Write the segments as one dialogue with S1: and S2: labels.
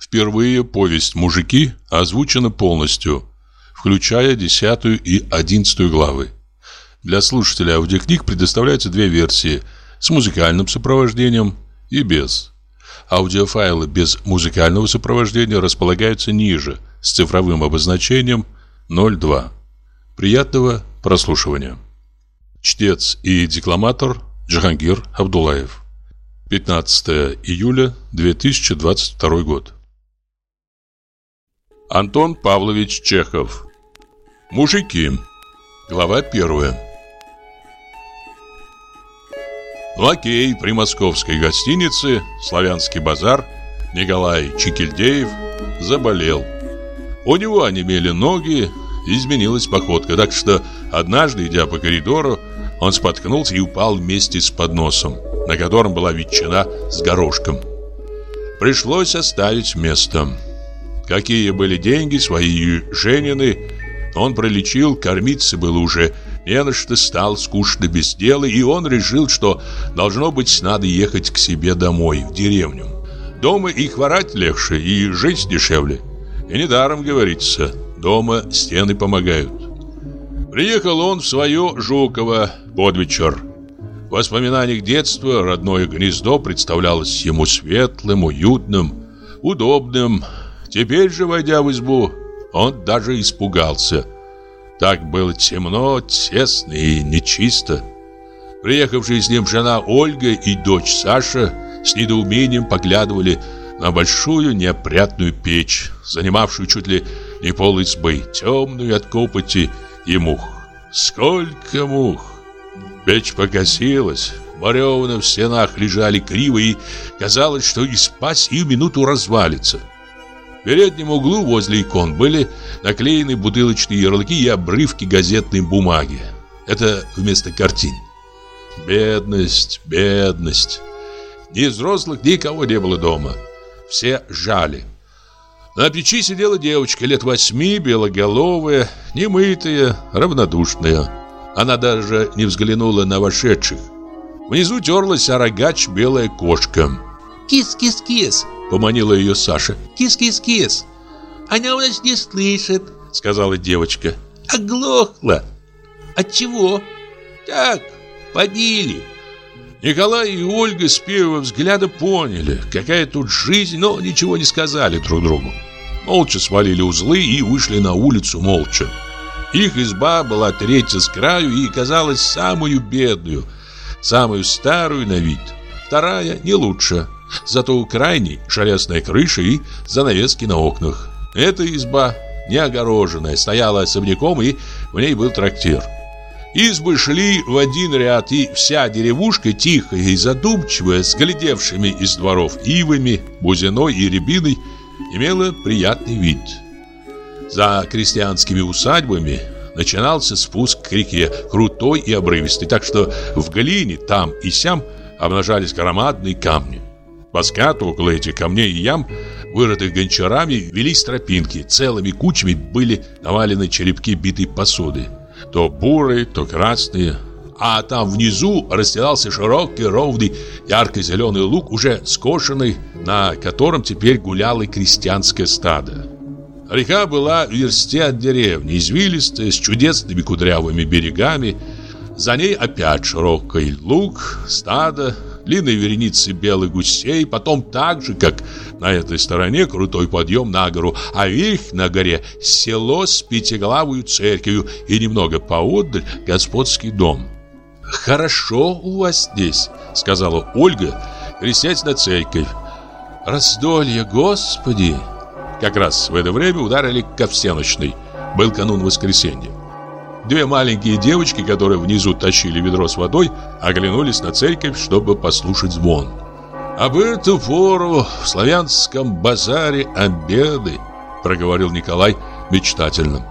S1: Впервые повесть «Мужики» озвучена полностью, включая 10 и 11 главы. Для слушателя аудиокниг предоставляются две версии с музыкальным сопровождением и без. Аудиофайлы без музыкального сопровождения располагаются ниже с цифровым обозначением 02. Приятного прослушивания. Чтец и декламатор Джахангир Абдулаев. 15 июля 2022 год. Антон Павлович Чехов. Мужики. Глава первая. Лакей при московской гостинице «Славянский базар» Николай Чекильдеев заболел. У него онемели ноги, изменилась походка, так что однажды, идя по коридору, он споткнулся и упал вместе с подносом, на котором была ветчина с горошком. Пришлось оставить место. Какие были деньги, свои Женины, он пролечил, кормиться было уже не на что, стал скучно без дела, и он решил, что, должно быть, надо ехать к себе домой, в деревню. Дома и хворать легче, и жить дешевле. И недаром говорится, дома стены помогают. Приехал он в свое Жуково под вечер. В воспоминаниях детства родное гнездо представлялось ему светлым, уютным, удобным. Теперь же, войдя в избу, он даже испугался – так было темно, тесно и нечисто. Приехавшие с ним жена Ольга и дочь Саша с недоумением поглядывали на большую неопрятную печь, занимавшую чуть ли не пол избы, темную от копоти и мух. Сколько мух! Печь покосилась, бревна в стенах лежали криво, и казалось, что и спать и минуту развалится переднем углу возле икон были наклеены бутылочные ярлыки и обрывки газетной бумаги. Это вместо картин. Бедность, бедность. Ни взрослых, никого не было дома. Все жали. На печи сидела девочка лет восьми, белоголовая, немытая, равнодушная. Она даже не взглянула на вошедших. Внизу терлась орогач белая кошка.
S2: «Кис-кис-кис!»
S1: Поманила ее Саша.
S2: «Кис-кис-кис!» «Она у нас не слышит», — сказала девочка. «Оглохла!» «От чего?» «Так, побили!»
S1: Николай и Ольга с первого взгляда поняли, какая тут жизнь, но ничего не сказали друг другу. Молча свалили узлы и вышли на улицу молча. Их изба была третья с краю и казалась самую бедную, самую старую на вид. Вторая не лучше, Зато у крайней железная крыша и занавески на окнах. Эта изба, не огороженная, стояла особняком, и в ней был трактир. Избы шли в один ряд, и вся деревушка, тихая и задумчивая, с глядевшими из дворов ивами, бузиной и рябиной, имела приятный вид. За крестьянскими усадьбами начинался спуск к реке, крутой и обрывистый, так что в глине там и сям обнажались громадные камни. По скату около этих камней и ям, вырытых гончарами, велись тропинки. Целыми кучами были навалены черепки битой посуды. То бурые, то красные. А там внизу расстилался широкий, ровный, ярко-зеленый луг, уже скошенный, на котором теперь гуляло крестьянское стадо. Река была в версте от деревни, извилистая, с чудесными кудрявыми берегами. За ней опять широкий луг, стадо, длинной вереницы белых гусей, потом так же, как на этой стороне, крутой подъем на гору, а вверх на горе село с пятиглавой церковью и немного поодаль господский дом. «Хорошо у вас здесь», — сказала Ольга, крестясь на церковь. «Раздолье, Господи!» Как раз в это время ударили ко всеночной. Был канун воскресенья. Две маленькие девочки, которые внизу тащили ведро с водой, оглянулись на церковь, чтобы послушать звон. «Об эту пору в славянском базаре обеды», — проговорил Николай мечтательно.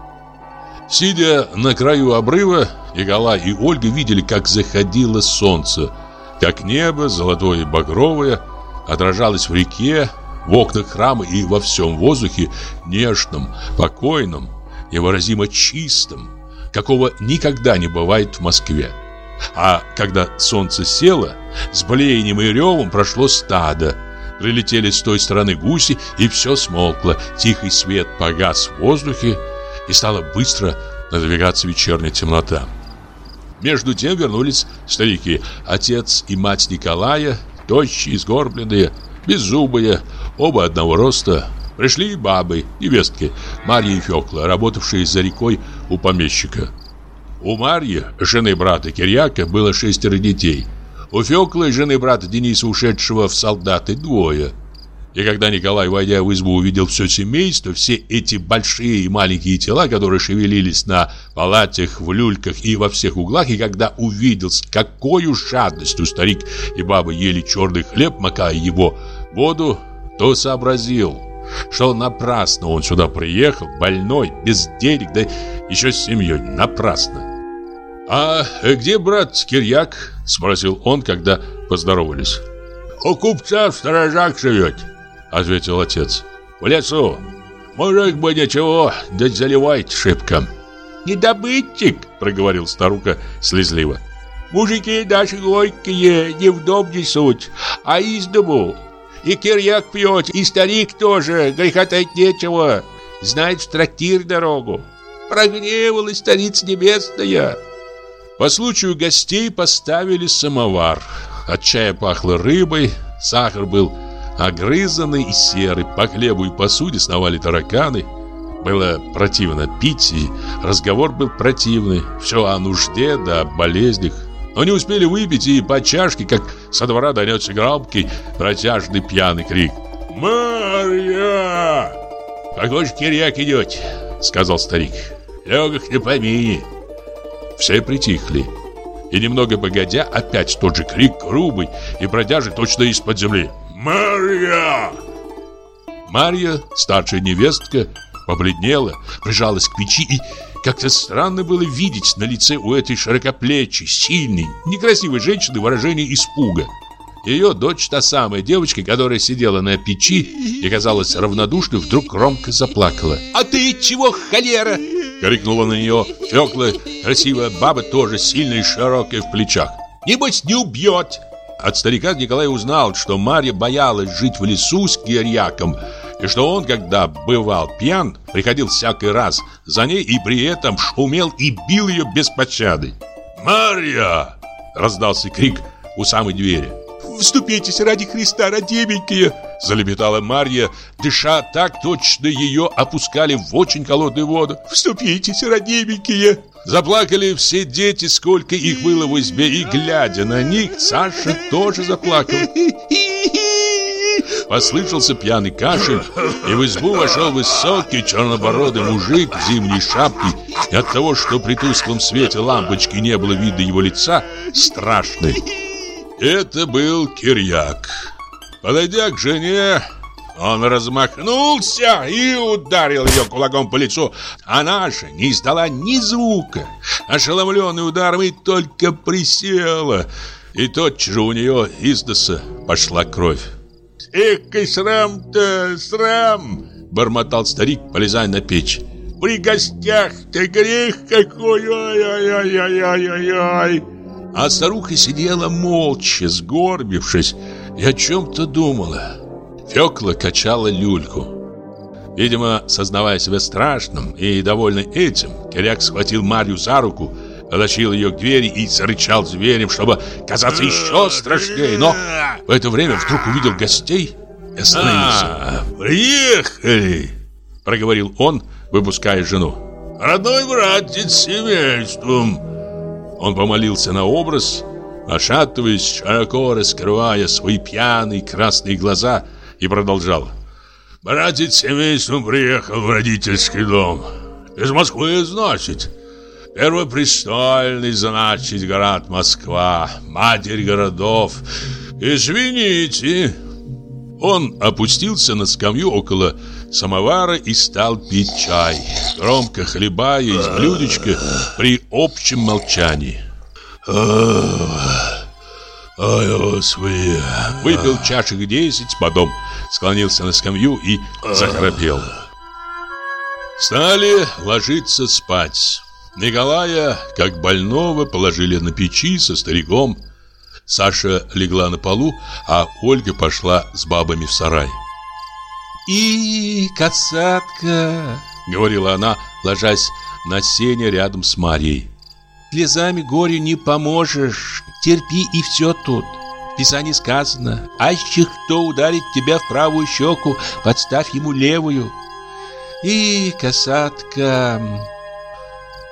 S1: Сидя на краю обрыва, Николай и Ольга видели, как заходило солнце, как небо, золотое и багровое, отражалось в реке, в окнах храма и во всем воздухе нежном, покойном, невыразимо чистом какого никогда не бывает в Москве. А когда солнце село, с блеянием и ревом прошло стадо. Прилетели с той стороны гуси, и все смолкло. Тихий свет погас в воздухе, и стала быстро надвигаться вечерняя темнота. Между тем вернулись старики, отец и мать Николая, тощие, сгорбленные, беззубые, оба одного роста. Пришли бабы, невестки, Марья и Фёкла, работавшие за рекой у помещика. У Марьи, жены брата Кирьяка, было шестеро детей. У Фёклы, жены брата Дениса, ушедшего в солдаты, двое – и когда Николай, войдя в избу, увидел все семейство, все эти большие и маленькие тела, которые шевелились на палатях, в люльках и во всех углах, и когда увидел, с какой жадностью старик и баба ели черный хлеб, макая его воду, то сообразил, что напрасно он сюда приехал, больной, без денег, да еще с семьей, напрасно. «А где брат Кирьяк?» – спросил он, когда поздоровались.
S3: «У купца в сторожах живет»,
S1: ответил отец.
S3: В лесу. Мужик бы ничего, да заливает шибко.
S2: Недобытчик, проговорил старуха слезливо. Мужики наши горькие не в дом несут, а из дому. И кирьяк пьет, и старик тоже, грехотать нечего. Знает в трактир дорогу. Прогневалась старица небесная.
S1: По случаю гостей поставили самовар. От чая пахло рыбой, сахар был Огрызанный и серый, по хлебу и посуде сновали тараканы. Было противно пить, и разговор был противный. Все о нужде да о болезнях. Но не успели выпить, и по чашке, как со двора донесся громкий, протяжный пьяный крик.
S3: «Марья!»
S1: «Какой же кирьяк идет?» — сказал старик. «Легок на помине». Все притихли. И немного погодя, опять тот же крик грубый и бродяжий точно из-под земли.
S3: Марья!»
S1: Марья, старшая невестка, побледнела, прижалась к печи и как-то странно было видеть на лице у этой широкоплечей, сильной, некрасивой женщины выражение испуга. Ее дочь, та самая девочка, которая сидела на печи и казалась равнодушной, вдруг громко заплакала.
S2: «А ты чего, холера?»
S1: — крикнула на нее Фёкла, красивая баба, тоже сильная и широкая в плечах.
S2: «Небось, не убьет!»
S1: От старика Николай узнал, что Марья боялась жить в лесу с Кирьяком, и что он, когда бывал пьян, приходил всякий раз за ней и при этом шумел и бил ее без пощады.
S3: «Марья!»
S1: — раздался крик у самой двери.
S2: «Вступитесь ради Христа, родименькие!»
S1: Залепетала Марья, дыша так точно ее опускали в очень холодную воду.
S2: «Вступитесь, родименькие!»
S1: Заплакали все дети, сколько их было в избе, и, глядя на них, Саша тоже заплакал. Послышался пьяный кашель, и в избу вошел высокий чернобородый мужик в зимней шапке, и от того, что при тусклом свете лампочки не было видно его лица, страшный. Это был Кирьяк. Подойдя к жене, он размахнулся и ударил ее кулаком по лицу. Она же не издала ни звука. Ошеломленный ударом и только присела. И тотчас же у нее из носа пошла кровь.
S3: «Эх, и срам-то, срам!»
S1: Бормотал старик, полезая на печь.
S3: «При гостях-то грех какой! Ай-яй-яй-яй-яй-яй!»
S1: А старуха сидела молча, сгорбившись, и о чем-то думала. Фёкла качала люльку. Видимо, сознавая себя страшным и довольный этим, Киряк схватил Марью за руку, потащил ее к двери и зарычал зверем, чтобы казаться еще страшнее. Но в это время вдруг увидел гостей и остановился.
S3: А, «Приехали!»
S1: — проговорил он, выпуская жену.
S3: «Родной братец с семейством!»
S1: Он помолился на образ, ошатываясь, широко раскрывая свои пьяные красные глаза — и продолжал.
S3: «Братец семейством приехал в родительский дом. Из Москвы, значит. Первопрестольный, значит, город Москва, матерь городов. Извините».
S1: Он опустился на скамью около самовара и стал пить чай, громко хлебая из блюдечка при общем молчании.
S3: Ой, господи.
S1: Выпил чашек десять, потом склонился на скамью и захрапел. Стали ложиться спать. Николая, как больного, положили на печи со стариком. Саша легла на полу, а Ольга пошла с бабами в сарай.
S2: «И, касатка!» — говорила она, ложась на сене рядом с Марьей. «Слезами горю не поможешь, терпи и все тут. В Писании сказано, аще кто ударит тебя в правую щеку, подставь ему левую. И, касатка...»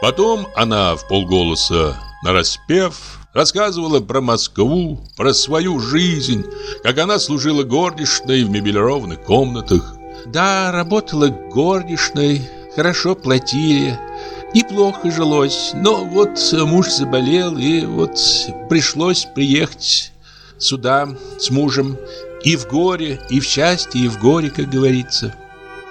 S1: Потом она в полголоса, нараспев, рассказывала про Москву, про свою жизнь, как она служила горничной в мебелированных комнатах.
S2: Да, работала горничной, хорошо платили, неплохо жилось, но вот муж заболел, и вот пришлось приехать сюда с мужем и в горе, и в счастье, и в горе, как говорится.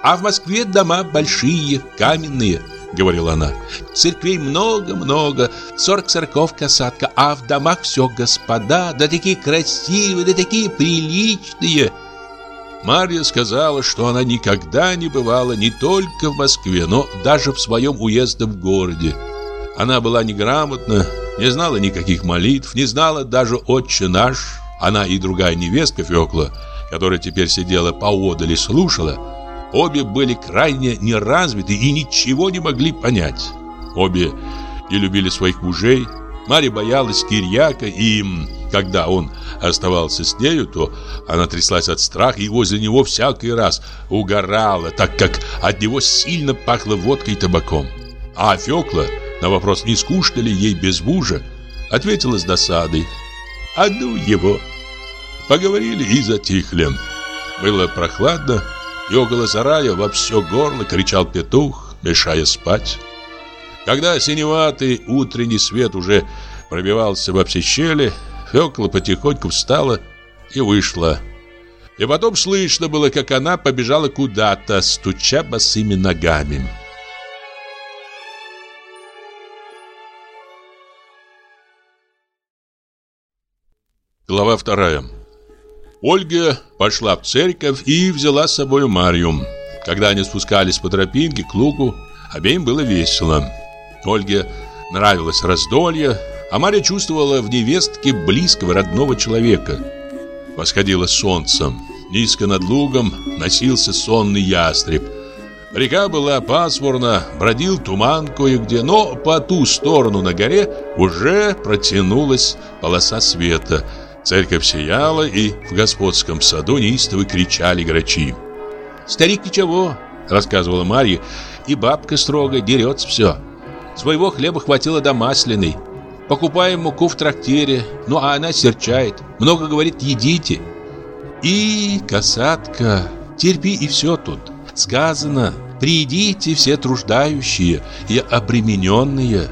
S2: А в Москве дома большие, каменные – говорила она. Церквей много-много, сорок сороков касатка, а в домах все господа, да такие красивые, да такие приличные.
S1: Марья сказала, что она никогда не бывала не только в Москве, но даже в своем уездном городе. Она была неграмотна, не знала никаких молитв, не знала даже «Отче наш». Она и другая невестка Фёкла, которая теперь сидела поодаль и слушала, Обе были крайне неразвиты и ничего не могли понять. Обе не любили своих мужей. Марья боялась Кирьяка, и когда он оставался с нею, то она тряслась от страха и возле него всякий раз угорала, так как от него сильно пахло водкой и табаком. А Фёкла на вопрос, не скучно ли ей без мужа, ответила с досадой. «А ну его!» Поговорили и затихли. Было прохладно, и около сарая во все горло кричал петух, мешая спать. Когда синеватый утренний свет уже пробивался во все щели, Фёкла потихоньку встала и вышла. И потом слышно было, как она побежала куда-то, стуча босыми ногами. Глава вторая. Ольга пошла в церковь и взяла с собой Марью. Когда они спускались по тропинке к лугу, обеим было весело. Ольге нравилось раздолье, а Марья чувствовала в невестке близкого родного человека. Восходило солнце. Низко над лугом носился сонный ястреб. Река была пасмурна, бродил туман кое-где, но по ту сторону на горе уже протянулась полоса света – Церковь сияла, и в господском саду неистово кричали грачи.
S2: «Старик ничего», — рассказывала Марья, — «и бабка строго дерется все. Своего хлеба хватило до масляной. Покупаем муку в трактире, ну а она серчает. Много говорит, едите». «И, касатка, терпи и все тут. Сказано, придите все труждающие и обремененные».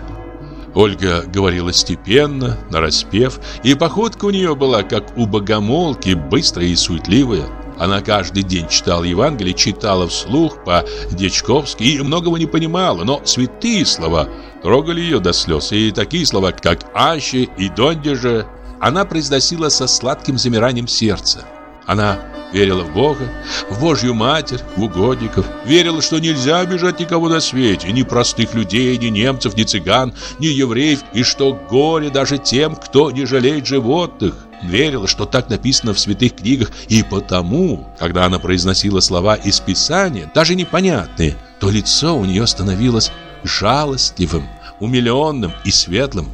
S1: Ольга говорила степенно, нараспев, и походка у нее была, как у богомолки, быстрая и суетливая. Она каждый день читала Евангелие, читала вслух по-дечковски и многого не понимала, но святые слова трогали ее до слез, и такие слова, как «аще» и «дондеже» она произносила со сладким замиранием сердца. Она верила в Бога, в Божью Матерь, в угодников. Верила, что нельзя обижать никого на свете, ни простых людей, ни немцев, ни цыган, ни евреев, и что горе даже тем, кто не жалеет животных. Верила, что так написано в святых книгах, и потому, когда она произносила слова из Писания, даже непонятные, то лицо у нее становилось жалостливым, умиленным и светлым.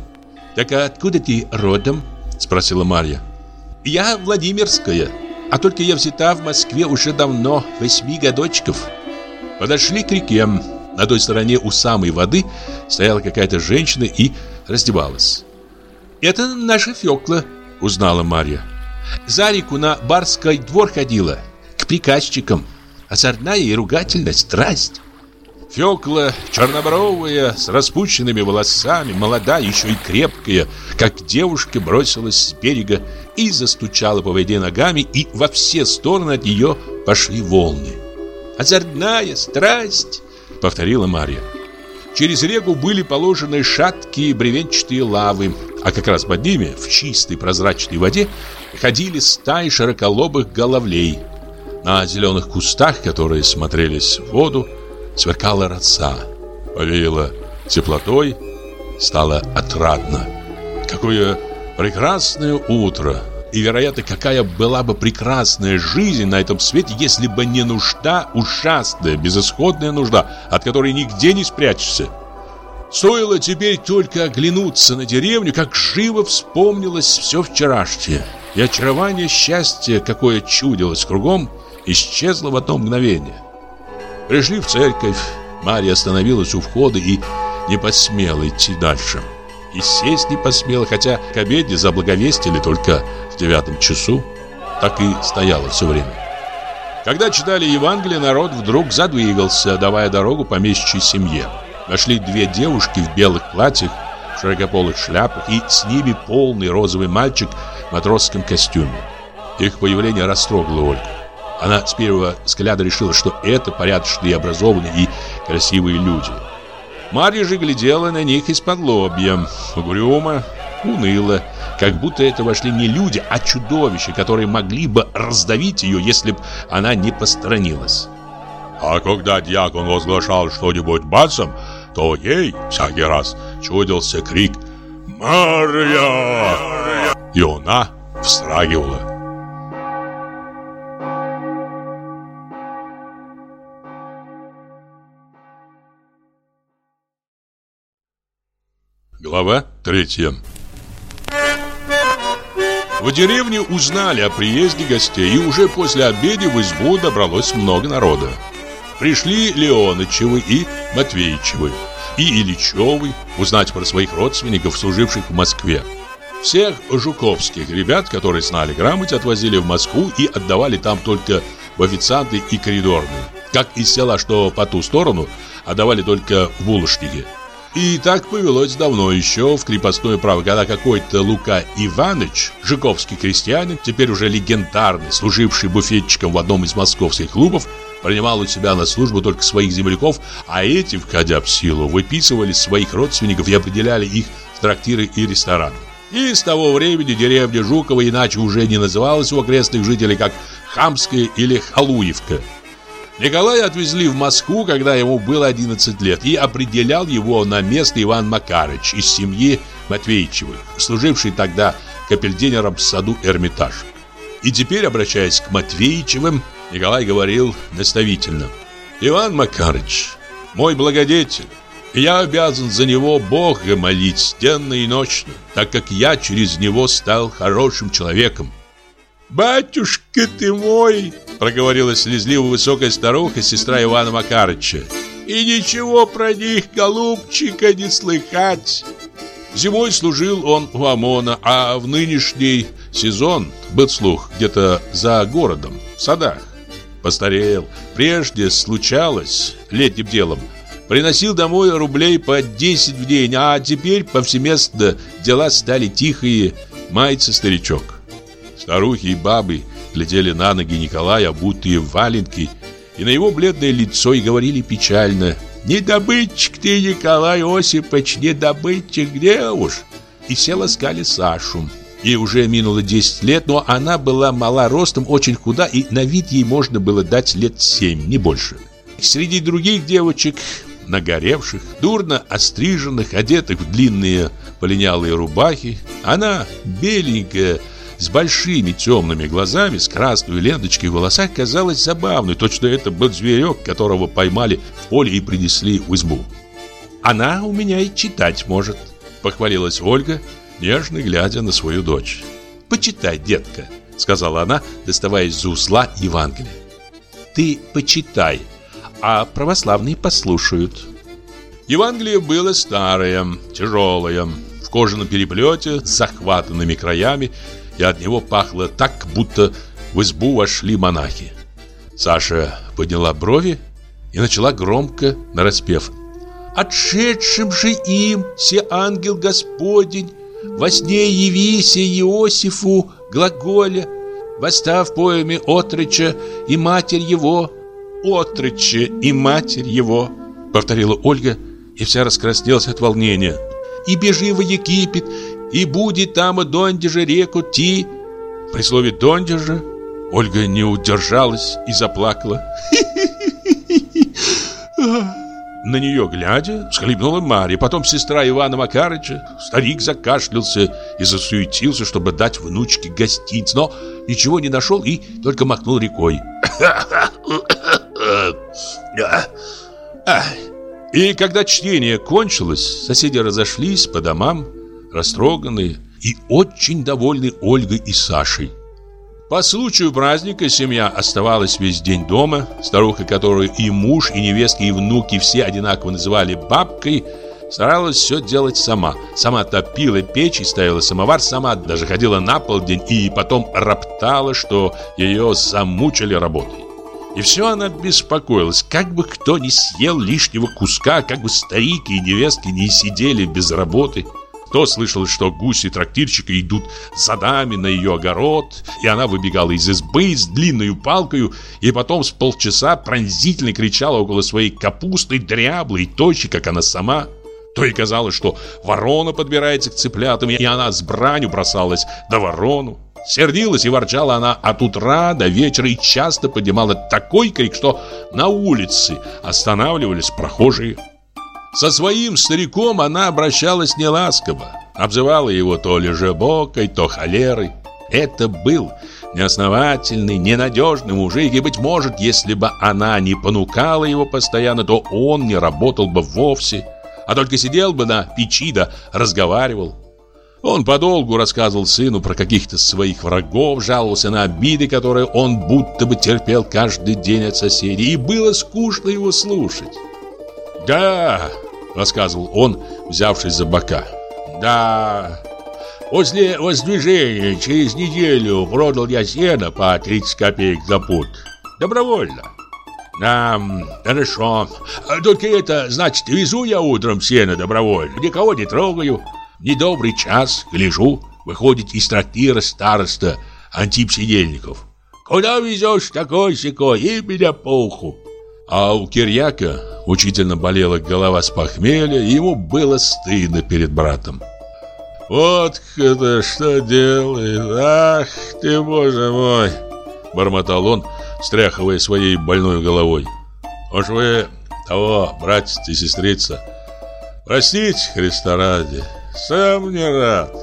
S2: «Так откуда ты родом?» – спросила Марья. «Я Владимирская», а только я взята в Москве уже давно, восьми годочков.
S1: Подошли к реке. На той стороне у самой воды стояла какая-то женщина и раздевалась.
S2: «Это наша Фёкла», — узнала Марья. «За реку на барский двор ходила, к приказчикам. Озорная и ругательная страсть».
S1: Фёкла, чернобровая, с распущенными волосами, молодая, еще и крепкая, как девушка, бросилась с берега и застучала по воде ногами, и во все стороны от нее пошли волны.
S2: «Озорная страсть!» — повторила Марья.
S1: Через реку были положены шаткие бревенчатые лавы, а как раз под ними, в чистой прозрачной воде, ходили стаи широколобых головлей. На зеленых кустах, которые смотрелись в воду, сверкала роса. Повеяло теплотой, стало отрадно. Какое Прекрасное утро. И, вероятно, какая была бы прекрасная жизнь на этом свете, если бы не нужда, ужасная, безысходная нужда, от которой нигде не спрячешься. Стоило теперь только оглянуться на деревню, как живо вспомнилось все вчерашнее. И очарование счастья, какое чудилось кругом, исчезло в одно мгновение. Пришли в церковь, Марья остановилась у входа и не посмела идти дальше. И сесть не посмела, хотя к обеде заблаговестили только в девятом часу. Так и стояла все время. Когда читали Евангелие, народ вдруг задвигался, давая дорогу помещичьей семье. Вошли две девушки в белых платьях, в широкополых шляпах и с ними полный розовый мальчик в матросском костюме. Их появление растрогало Ольгу. Она с первого взгляда решила, что это порядочные, образованные и красивые люди. Марья же глядела на них из-под лобья, угрюмо, уныло, как будто это вошли не люди, а чудовища, которые могли бы раздавить ее, если бы она не посторонилась.
S3: А когда дьякон возглашал что-нибудь басом, то ей всякий раз чудился крик «Марья!» И она встрагивала.
S1: Глава третья В деревне узнали о приезде гостей, и уже после обеда в избу добралось много народа. Пришли Леонычевы и Матвеичевы, и Ильичевы узнать про своих родственников, служивших в Москве. Всех жуковских ребят, которые знали грамоте, отвозили в Москву и отдавали там только в официанты и коридорные. Как из села, что по ту сторону, отдавали только в булочники – и так повелось давно еще в крепостное право, когда какой-то Лука Иванович, жиковский крестьянин, теперь уже легендарный, служивший буфетчиком в одном из московских клубов, принимал у себя на службу только своих земляков, а эти, входя в силу, выписывали своих родственников и определяли их в трактиры и рестораны. И с того времени деревня Жукова иначе уже не называлась у окрестных жителей как Хамская или Халуевка – Николая отвезли в Москву, когда ему было 11 лет, и определял его на место Иван Макарыч из семьи Матвеичевых, служивший тогда капельдинером в саду Эрмитаж. И теперь, обращаясь к Матвеичевым, Николай говорил наставительно. «Иван Макарыч, мой благодетель, я обязан за него Бога молить денно и ночно, так как я через него стал хорошим человеком.
S2: «Батюшка ты мой!» — проговорила слезливо высокая старуха, сестра Ивана Макарыча. «И ничего про них, голубчика, не слыхать!»
S1: Зимой служил он у ОМОНа, а в нынешний сезон был слух где-то за городом, в садах. Постарел. Прежде случалось летним делом. Приносил домой рублей по 10 в день, а теперь повсеместно дела стали тихие, мается старичок. Старухи и бабы глядели на ноги Николая, обутые в валенки, и на его бледное лицо и говорили печально «Не добытчик ты, Николай Осипович, не добытчик, где уж?» И все ласкали Сашу. Ей уже минуло 10 лет, но она была мала ростом, очень худа, и на вид ей можно было дать лет 7, не больше. Среди других девочек, нагоревших, дурно остриженных, одетых в длинные полинялые рубахи, она, беленькая, с большими темными глазами, с красной ленточкой в волосах, казалась забавной. Точно это был зверек, которого поймали в поле и принесли в избу. «Она у меня и читать может», — похвалилась Ольга, нежно глядя на свою дочь. «Почитай, детка», — сказала она, доставая из усла Евангелие. «Ты почитай, а православные послушают». Евангелие было старое, тяжелое, в кожаном переплете с захватанными краями и от него пахло так, будто в избу вошли монахи. Саша подняла брови и начала громко нараспев. «Отшедшим же им, се ангел Господень, во сне явися Иосифу глаголя, восстав поями отрыча и матерь его, отрыча и матерь его», повторила Ольга и вся раскраснелась от волнения. «И бежи в Египет, и будет там донде же реку Ти. При слове донде же Ольга не удержалась и заплакала. На нее глядя, всхлипнула Марья, потом сестра Ивана Макарыча. Старик закашлялся и засуетился, чтобы дать внучке гостиниц, но ничего не нашел и только махнул рекой. И когда чтение кончилось, соседи разошлись по домам, растроганные и очень довольны Ольгой и Сашей. По случаю праздника семья оставалась весь день дома. Старуха, которую и муж, и невестки, и внуки все одинаково называли бабкой, старалась все делать сама. Сама топила печь и ставила самовар, сама даже ходила на полдень и потом роптала, что ее замучили работой. И все она беспокоилась, как бы кто не съел лишнего куска, как бы старики и невестки не сидели без работы. То слышал, что гуси трактирщика идут за дами на ее огород, и она выбегала из избы с длинной палкой, и потом с полчаса пронзительно кричала около своей капусты, дряблой и тощей, как она сама. То и казалось, что ворона подбирается к цыплятам, и она с бранью бросалась до ворону. Сердилась и ворчала она от утра до вечера и часто поднимала такой крик, что на улице останавливались прохожие. Со своим стариком она обращалась неласково, обзывала его то лежебокой, то холерой. Это был неосновательный, ненадежный мужик, и, быть может, если бы она не понукала его постоянно, то он не работал бы вовсе, а только сидел бы на печи да разговаривал. Он подолгу рассказывал сыну про каких-то своих врагов, жаловался на обиды, которые он будто бы терпел каждый день от соседей, и было скучно его слушать. «Да, рассказывал он, взявшись за бока. Да, после воздвижения через неделю продал я сено по 30 копеек за пуд. Добровольно. Да, хорошо. Только это, значит, везу я утром сено добровольно. Никого не трогаю. Недобрый час, гляжу, выходит из трактира староста Антип Сидельников. Куда везешь такой-сякой? И меня по уху. А у Кирьяка учительно болела голова с похмелья, и ему было стыдно перед братом. «Вот это что делает! Ах ты, боже мой!» Бормотал он, стряхивая своей больной головой. «Уж вы того, братец и сестрица, простите, Христа ради, сам не рад».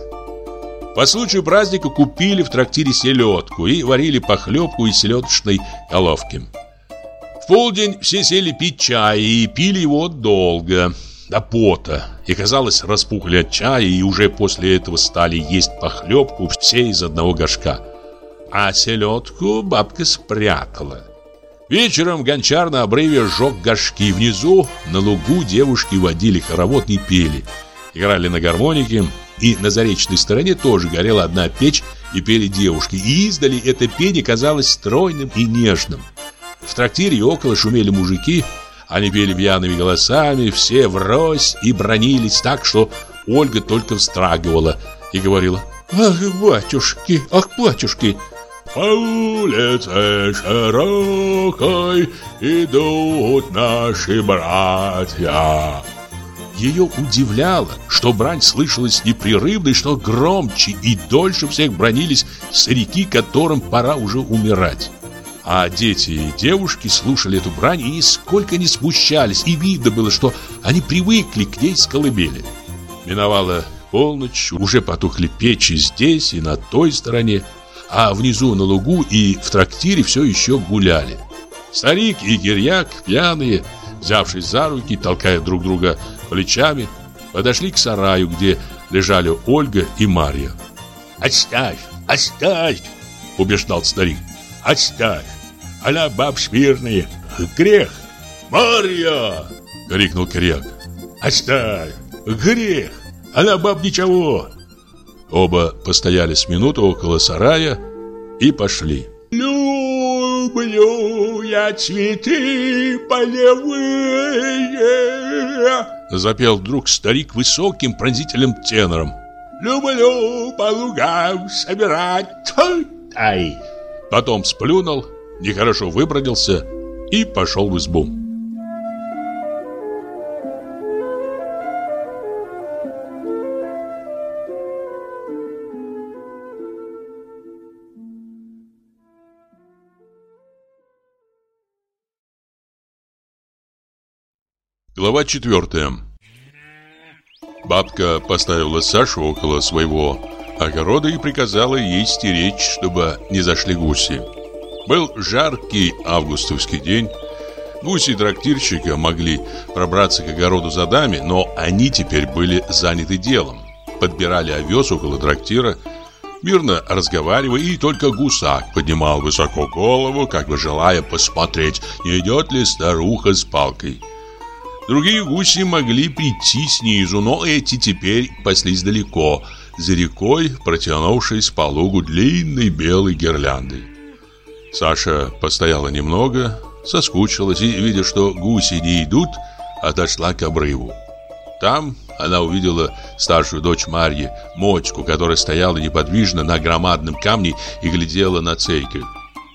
S1: По случаю праздника купили в трактире селедку и варили похлебку из селедочной головки. В полдень все сели пить чай и пили его долго, до пота. И, казалось, распухли от чая и уже после этого стали есть похлебку все из одного горшка. А селедку бабка спрятала. Вечером гончар на обрыве сжег горшки. Внизу, на лугу, девушки водили хоровод и пели. Играли на гармонике. И на заречной стороне тоже горела одна печь и пели девушки. И издали это пение казалось стройным и нежным. В трактире около шумели мужики, они пели пьяными голосами, все врозь и бронились так, что Ольга только встрагивала и говорила «Ах, батюшки, ах, батюшки!»
S2: По улице широкой идут наши братья.
S1: Ее удивляло, что брань слышалась непрерывно и что громче и дольше всех бронились старики, которым пора уже умирать. А дети и девушки слушали эту брань и нисколько не смущались, и видно было, что они привыкли к ней с колыбели. Миновала полночь, уже потухли печи здесь и на той стороне, а внизу на лугу и в трактире все еще гуляли. Старик и Кирьяк, пьяные, взявшись за руки, толкая друг друга плечами, подошли к сараю, где лежали Ольга и Марья.
S2: «Оставь, оставь!» – убеждал старик. «Оставь! Она баб смирные. Грех. Марья! Крикнул Кирьяк. Оставь. Грех. Она баб ничего.
S1: Оба постояли с минуту около сарая и пошли.
S2: «Люблю я цветы полевые!»
S1: Запел вдруг старик высоким пронзительным тенором.
S2: «Люблю по лугам собирать!» Ай!
S1: Потом сплюнул нехорошо выбродился и пошел в избу. Глава четвертая Бабка поставила Сашу около своего огорода и приказала ей стеречь, чтобы не зашли гуси. Был жаркий августовский день. Гуси трактирщика могли пробраться к огороду за дами, но они теперь были заняты делом. Подбирали овес около трактира, мирно разговаривая, и только гусак поднимал высоко голову, как бы желая посмотреть, не идет ли старуха с палкой. Другие гуси могли прийти снизу, но эти теперь паслись далеко, за рекой, протянувшись по лугу длинной белой гирляндой. Саша постояла немного, соскучилась и, видя, что гуси не идут, отошла к обрыву. Там она увидела старшую дочь Марьи, Мотьку, которая стояла неподвижно на громадном камне и глядела на церковь.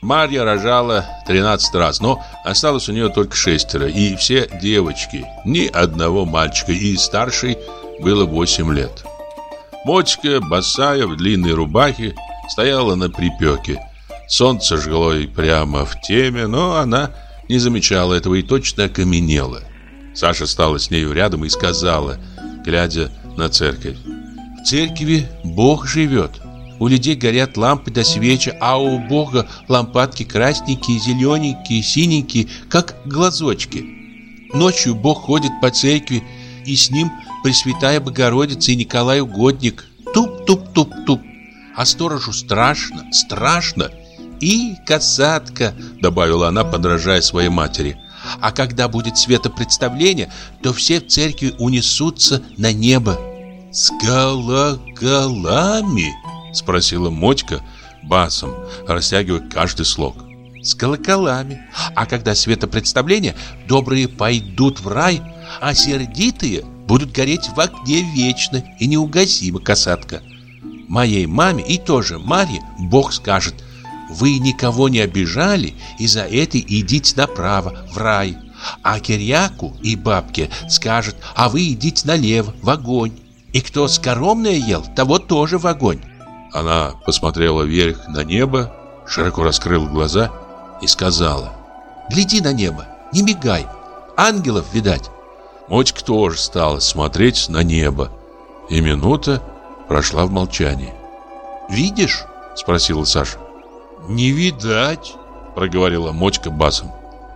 S1: Марья рожала 13 раз, но осталось у нее только шестеро, и все девочки, ни одного мальчика, и старшей было 8 лет. Мотька, босая, в длинной рубахе, стояла на припеке. Солнце жгло ей прямо в теме, но она не замечала этого и точно окаменела. Саша стала с нею рядом и сказала, глядя на церковь. «В церкви Бог живет. У людей горят лампы до свечи, а у Бога лампадки красненькие, зелененькие, синенькие, как глазочки. Ночью Бог ходит по церкви, и с ним Пресвятая Богородица и Николай Угодник. Туп-туп-туп-туп. А сторожу страшно, страшно. И касатка, добавила она, подражая своей матери. А когда будет светопреставление, то все в церкви унесутся на небо. С колоколами? Спросила Мотька басом, растягивая каждый слог. С колоколами. А когда светопредставление, добрые пойдут в рай, а сердитые будут гореть в огне вечно и неугасимо, касатка. Моей маме и тоже Марье Бог скажет, вы никого не обижали, и за это идите направо, в рай. А Кирьяку и бабке скажет, а вы идите налево, в огонь. И кто скоромное ел, того тоже в огонь. Она посмотрела вверх на небо, широко раскрыла глаза и сказала, «Гляди на небо, не бегай, ангелов видать». Мотька тоже стала смотреть на небо, и минута прошла в молчании. «Видишь?» – спросила Саша. «Не видать», – проговорила Мотька басом.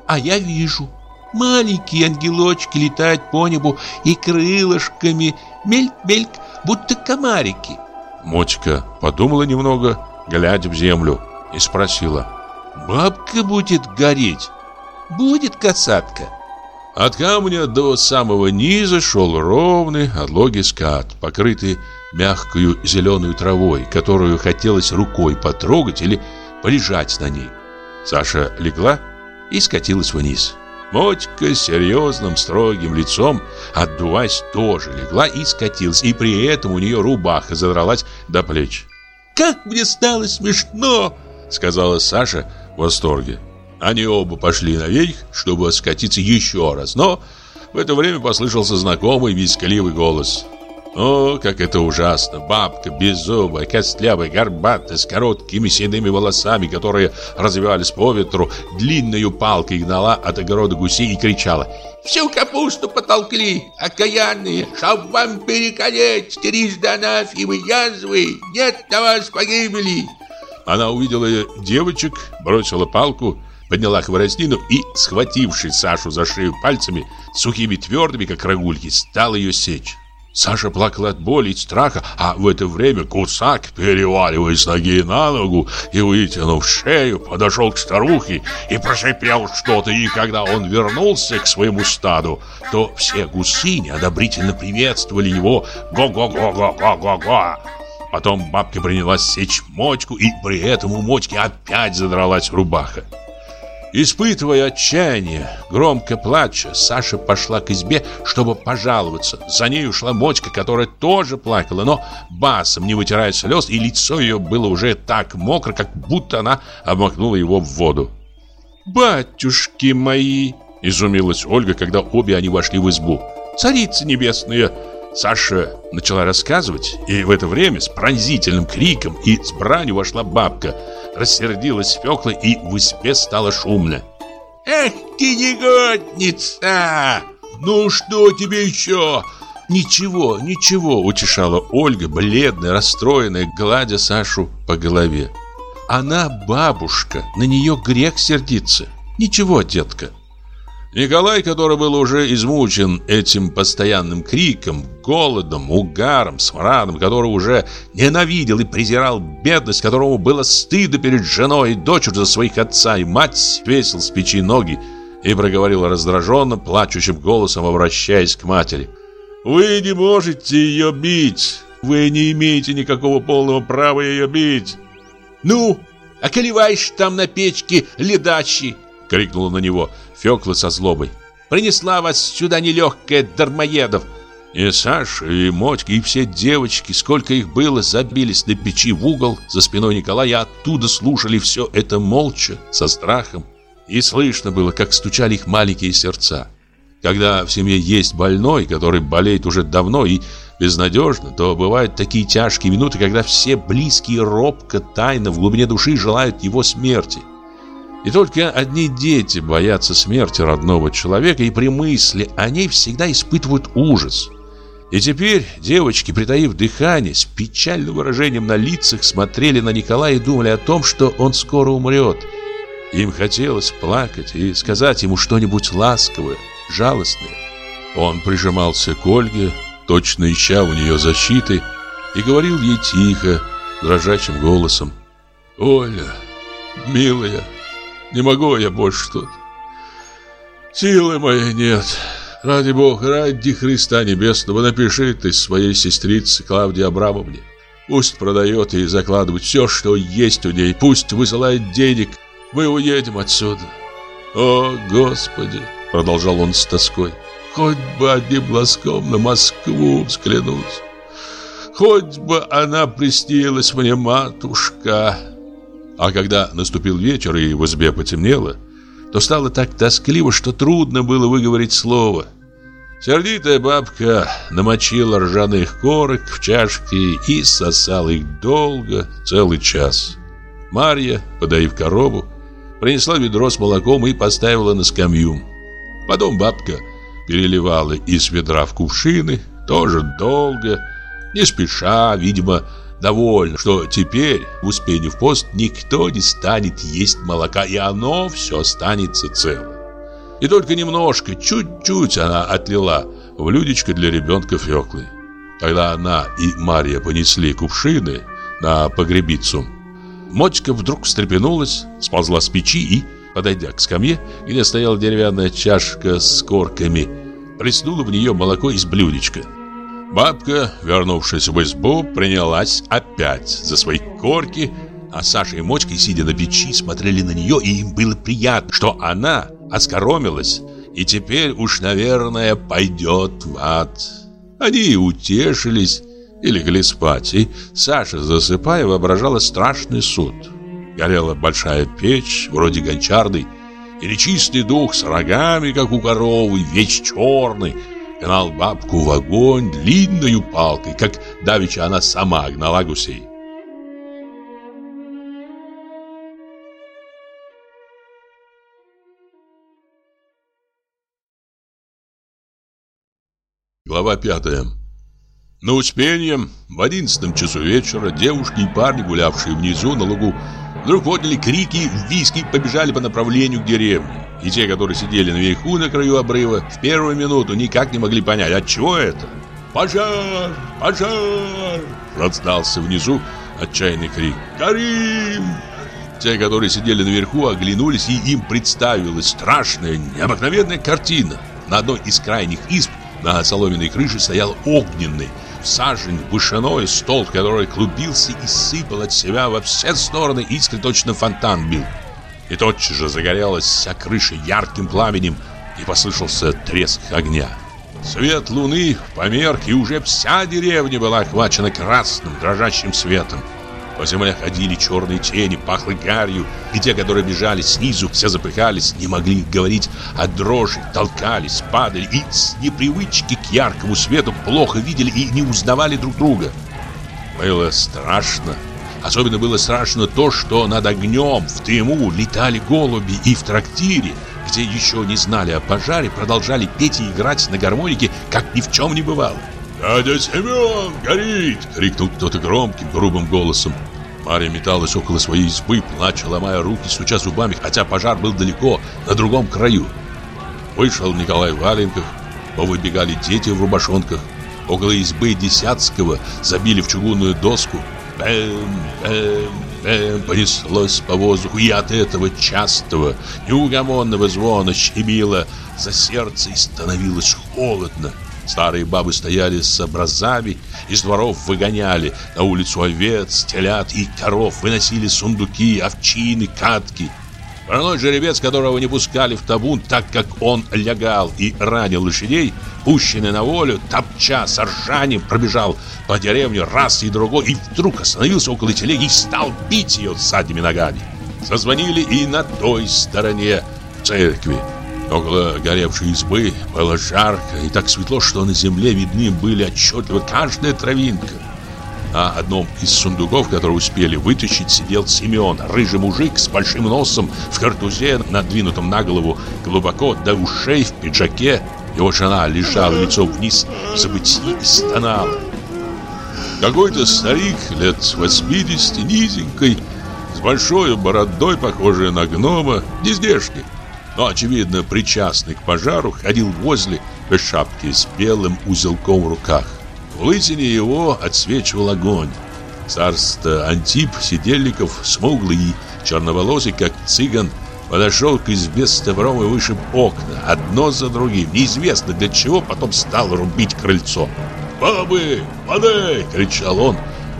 S1: «А я вижу. Маленькие ангелочки летают по небу и крылышками, мельк-мельк, будто комарики». Мотька подумала немного, глядя в землю, и спросила. «Бабка будет гореть?» «Будет, касатка». От камня до самого низа шел ровный отлогий скат, покрытый мягкую зеленую травой, которую хотелось рукой потрогать или полежать на ней. Саша легла и скатилась вниз. Мотька серьезным, строгим лицом, отдуваясь, тоже легла и скатилась, и при этом у нее рубаха задралась до плеч. «Как мне стало смешно!» — сказала Саша в восторге. Они оба пошли наверх, чтобы скатиться еще раз, но в это время послышался знакомый вискливый голос. О, как это ужасно! Бабка беззубая, костлявая, горбатая, с короткими седыми волосами, которые развивались по ветру, длинную палкой гнала от огорода гусей и кричала «Всю капусту потолкли, окаянные, чтоб вам переколеть трижды анафимы язвы, нет на вас погибели!» Она увидела девочек, бросила палку, подняла хворостину и, схвативший Сашу за шею пальцами, сухими твердыми, как рогульки, стал ее сечь. Саша плакала от боли и страха, а в это время кусак, переваливаясь ноги на ногу и вытянув шею, подошел к старухе и прошипел что-то, и когда он вернулся к своему стаду, то все гусыни одобрительно приветствовали его «го-го-го-го-го-го-го». Потом бабка принялась сечь мочку, и при этом у мочки опять задралась рубаха. Испытывая отчаяние, громко плача, Саша пошла к избе, чтобы пожаловаться. За ней ушла Мотька, которая тоже плакала, но басом, не вытирая слез, и лицо ее было уже так мокро, как будто она обмакнула его в воду. «Батюшки мои!» – изумилась Ольга, когда обе они вошли в избу. «Царица небесная!» Саша начала рассказывать, и в это время с пронзительным криком и с бранью вошла бабка. Рассердилась Фёкла, и в избе стало шумно. «Эх ты негодница! Ну что тебе еще? «Ничего, ничего», — утешала Ольга, бледная, расстроенная, гладя Сашу по голове. «Она бабушка, на нее грех сердиться. Ничего, детка».
S3: Николай, который был уже измучен этим постоянным криком, голодом, угаром, смрадом, который уже ненавидел и презирал бедность, которому было стыдно перед женой и дочерью за своих отца и мать, весил с печи ноги и проговорил раздраженно, плачущим голосом, обращаясь к матери. «Вы не можете ее бить! Вы не имеете никакого полного права ее бить!»
S1: «Ну, околеваешь там на печке ледачи!» — крикнула на него Фёкла со злобой. «Принесла вас сюда нелегкая дармоедов!»
S3: И Саша, и Мотька, и все девочки, сколько их было, забились на печи в угол за спиной Николая, оттуда слушали все это молча, со страхом. И слышно было, как стучали их маленькие сердца. Когда в семье есть больной, который болеет уже давно и безнадежно, то бывают такие тяжкие минуты, когда все близкие робко, тайно, в глубине души желают его смерти. И только одни дети боятся смерти родного человека и при мысли о ней всегда испытывают ужас. И теперь девочки, притаив дыхание, с печальным выражением на лицах смотрели на Николая и думали о том, что он скоро умрет. Им хотелось плакать и сказать ему что-нибудь ласковое, жалостное. Он прижимался к Ольге, точно ища у нее защиты, и говорил ей тихо, дрожащим голосом. «Оля, милая, не могу я больше тут. Силы моей нет. Ради Бога, ради Христа Небесного, напиши ты своей сестрице Клавдии Абрамовне. Пусть продает и закладывает все, что есть у ней. Пусть высылает денег. Мы уедем отсюда. О, Господи, продолжал он с тоской. Хоть бы одним глазком на Москву взглянуть. Хоть бы она приснилась мне, матушка. А когда наступил вечер и в избе потемнело, то стало так тоскливо, что трудно было выговорить слово. Сердитая бабка намочила ржаных корок в чашки и сосала их долго, целый час. Марья, подавив корову, принесла ведро с молоком и поставила на скамью. Потом бабка переливала из ведра в кувшины, тоже долго, не спеша, видимо, довольна, что теперь в Успении в пост никто не станет есть молока, и оно все останется целым. И только немножко, чуть-чуть она отлила в блюдечко для ребенка Феклы. Когда она и Мария понесли кувшины на погребицу, Мотька вдруг встрепенулась, сползла с печи и, подойдя к скамье, где стояла деревянная чашка с корками, плеснула в нее молоко из блюдечка. Бабка, вернувшись в избу, принялась опять за свои корки, а Саша и Мочка, сидя на печи, смотрели на нее, и им было приятно, что она оскоромилась и теперь уж, наверное, пойдет в ад. Они утешились и легли спать, и Саша, засыпая, воображала страшный суд. Горела большая печь, вроде гончарной, и нечистый дух с рогами, как у коровы, весь черный, гнал бабку в огонь длинною палкой, как давеча она сама гнала гусей. Глава пятая. На Успенье в одиннадцатом часу вечера девушки и парни, гулявшие внизу на лугу, вдруг подняли крики, виски побежали по направлению к деревне. И те, которые сидели наверху на краю обрыва, в первую минуту никак не могли понять, от чего это. «Пожар! Пожар!» Раздался внизу отчаянный крик. «Горим!» Те, которые сидели наверху, оглянулись, и им представилась страшная, необыкновенная картина. На одной из крайних изб на соломенной крыше стоял огненный, сажень вышиной стол, который клубился и сыпал от себя во все стороны, искры точно фонтан бил. И тотчас же загорелась вся крыша ярким пламенем, и послышался треск огня. Свет луны померк, и уже вся деревня была охвачена красным дрожащим светом. По земле ходили черные тени, пахло гарью, и те, которые бежали снизу, все запыхались, не могли говорить о дрожи, толкались, падали и с непривычки к яркому свету плохо видели и не узнавали друг друга. Было страшно. Особенно было страшно то, что над огнем в дыму летали голуби и в трактире, где еще не знали о пожаре, продолжали петь и играть на гармонике, как ни в чем не бывало.
S1: «Дядя Семен горит!» — крикнул кто-то громким, грубым голосом. Марья металась около своей избы, плача, ломая руки, стуча зубами, хотя пожар был далеко, на другом краю. Вышел Николай в валенках, повыбегали дети в рубашонках. Около избы Десятского забили в чугунную доску. Бэм, бэм, бэм, понеслось по воздуху, и от этого частого, неугомонного звона щемило за сердце и становилось холодно. Старые бабы стояли с образами, из дворов выгоняли на улицу овец, телят и коров, выносили сундуки, овчины, катки. Вороной жеребец, которого не пускали в табун, так как он лягал и ранил лошадей, пущенный на волю, топча с ржанием, пробежал по деревне раз и другой, и вдруг остановился около телеги и стал бить ее задними ногами. Зазвонили и на той стороне церкви. Около горевшей избы было жарко и так светло, что на земле видны были отчетливо каждая травинка. На одном из сундуков, который успели вытащить, сидел Семен, рыжий мужик с большим носом, в картузе, надвинутом на голову, глубоко до ушей, в пиджаке. Его жена лежала лицом вниз в забытии и стонала. Какой-то старик лет 80, низенький, с большой бородой, похожий на гнома, нездешний но, очевидно, причастный к пожару, ходил возле без шапки с белым узелком в руках. В лысине его отсвечивал огонь. Царство Антип Сидельников, смуглый и черноволосый, как цыган, подошел к избе с топором и вышиб окна, одно за другим. Неизвестно для чего, потом стал рубить крыльцо. «Бабы, воды!» — кричал он.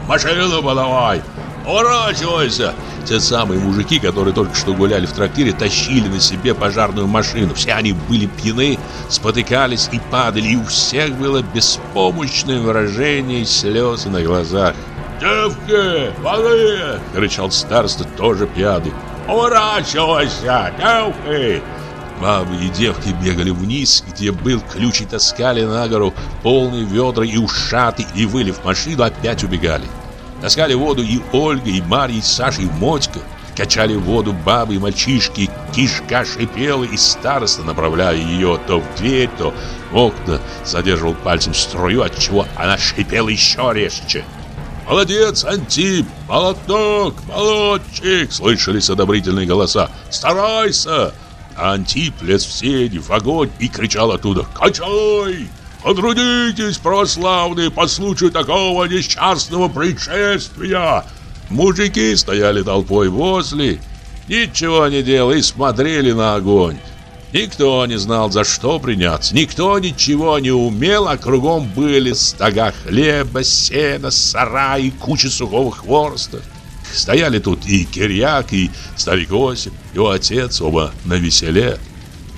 S1: «Машину подавай! Уворачивайся!» Те самые мужики, которые только что гуляли в трактире, тащили на себе пожарную машину. Все они были пьяны, спотыкались и падали, и у всех было беспомощное выражение слезы на глазах. «Девки, воды!» — кричал староста, тоже пьяный. «Уворачивайся, девки!» Бабы и девки бегали вниз, где был ключ и таскали на гору полные ведра и ушаты, и, вылив машину, опять убегали. Таскали воду и Ольга, и Марья, и Саша, и Мотька. Качали воду бабы и мальчишки. Кишка шипела, и староста, направляя ее то в дверь, то в окна, задерживал пальцем струю, отчего она шипела еще резче. «Молодец, Антип! Молоток! Молодчик!» Слышались одобрительные голоса. «Старайся!» А Антип лез в сень, в огонь и кричал оттуда «Качай!» Потрудитесь, православные, по случаю такого несчастного происшествия!» Мужики стояли толпой возле, ничего не делали и смотрели на огонь. Никто не знал, за что приняться, никто ничего не умел, а кругом были стога хлеба, сена, сараи, куча сухого хвороста. Стояли тут и Кирьяк, и старик Осип, его отец, оба на веселе.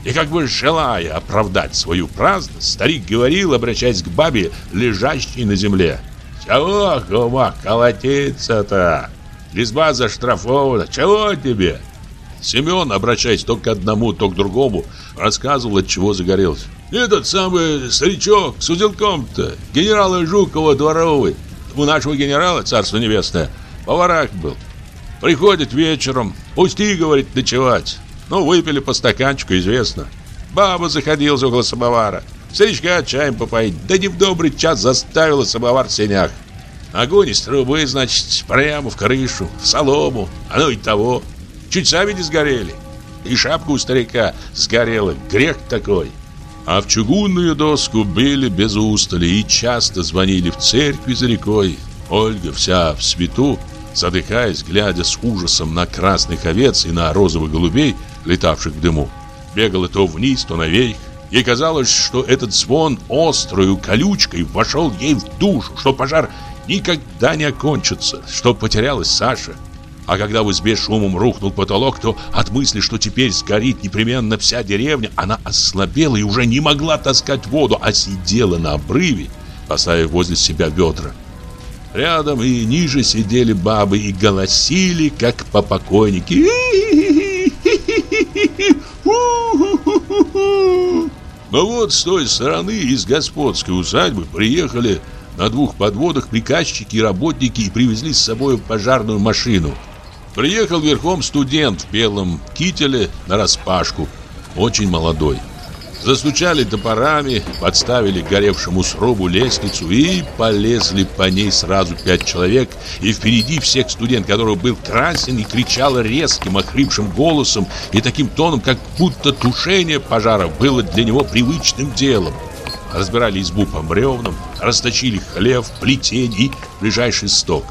S1: И как бы желая оправдать свою праздность, старик говорил, обращаясь к бабе, лежащей на земле. «Чего, кума, колотиться-то? Резьба заштрафована, чего тебе?» Семен, обращаясь то к одному, то к другому, рассказывал, от чего загорелся. «Этот самый старичок с узелком-то, генерала Жукова дворовый, у нашего генерала, царство небесное, поварах был. Приходит вечером, пусти, говорит, ночевать. Ну, выпили по стаканчику, известно. Баба заходила около самовара. Старичка чаем попоить. Да не в добрый час заставила самовар в сенях. Огонь из трубы, значит, прямо в крышу, в солому. Оно и того. Чуть сами не сгорели. И шапка у старика сгорела. Грех такой. А в чугунную доску били без устали и часто звонили в церкви за рекой. Ольга вся в свету, задыхаясь, глядя с ужасом на красных овец и на розовых голубей, летавших в дыму. Бегала то вниз, то наверх. Ей казалось, что этот звон острую колючкой вошел ей в душу, что пожар никогда не окончится, что потерялась Саша. А когда в избе шумом рухнул потолок, то от мысли, что теперь сгорит непременно вся деревня, она ослабела и уже не могла таскать воду, а сидела на обрыве, поставив возле себя ведра. Рядом и ниже сидели бабы и голосили, как по покойнике. Но вот с той стороны из господской усадьбы приехали на двух подводах приказчики и работники и привезли с собой пожарную машину. Приехал верхом студент в белом кителе на распашку, очень молодой. Застучали топорами, подставили горевшему срубу лестницу и полезли по ней сразу пять человек. И впереди всех студент, который был красен и кричал резким, охрипшим голосом и таким тоном, как будто тушение пожара было для него привычным делом. Разбирали избу по бревнам, расточили хлев, плетень и ближайший сток.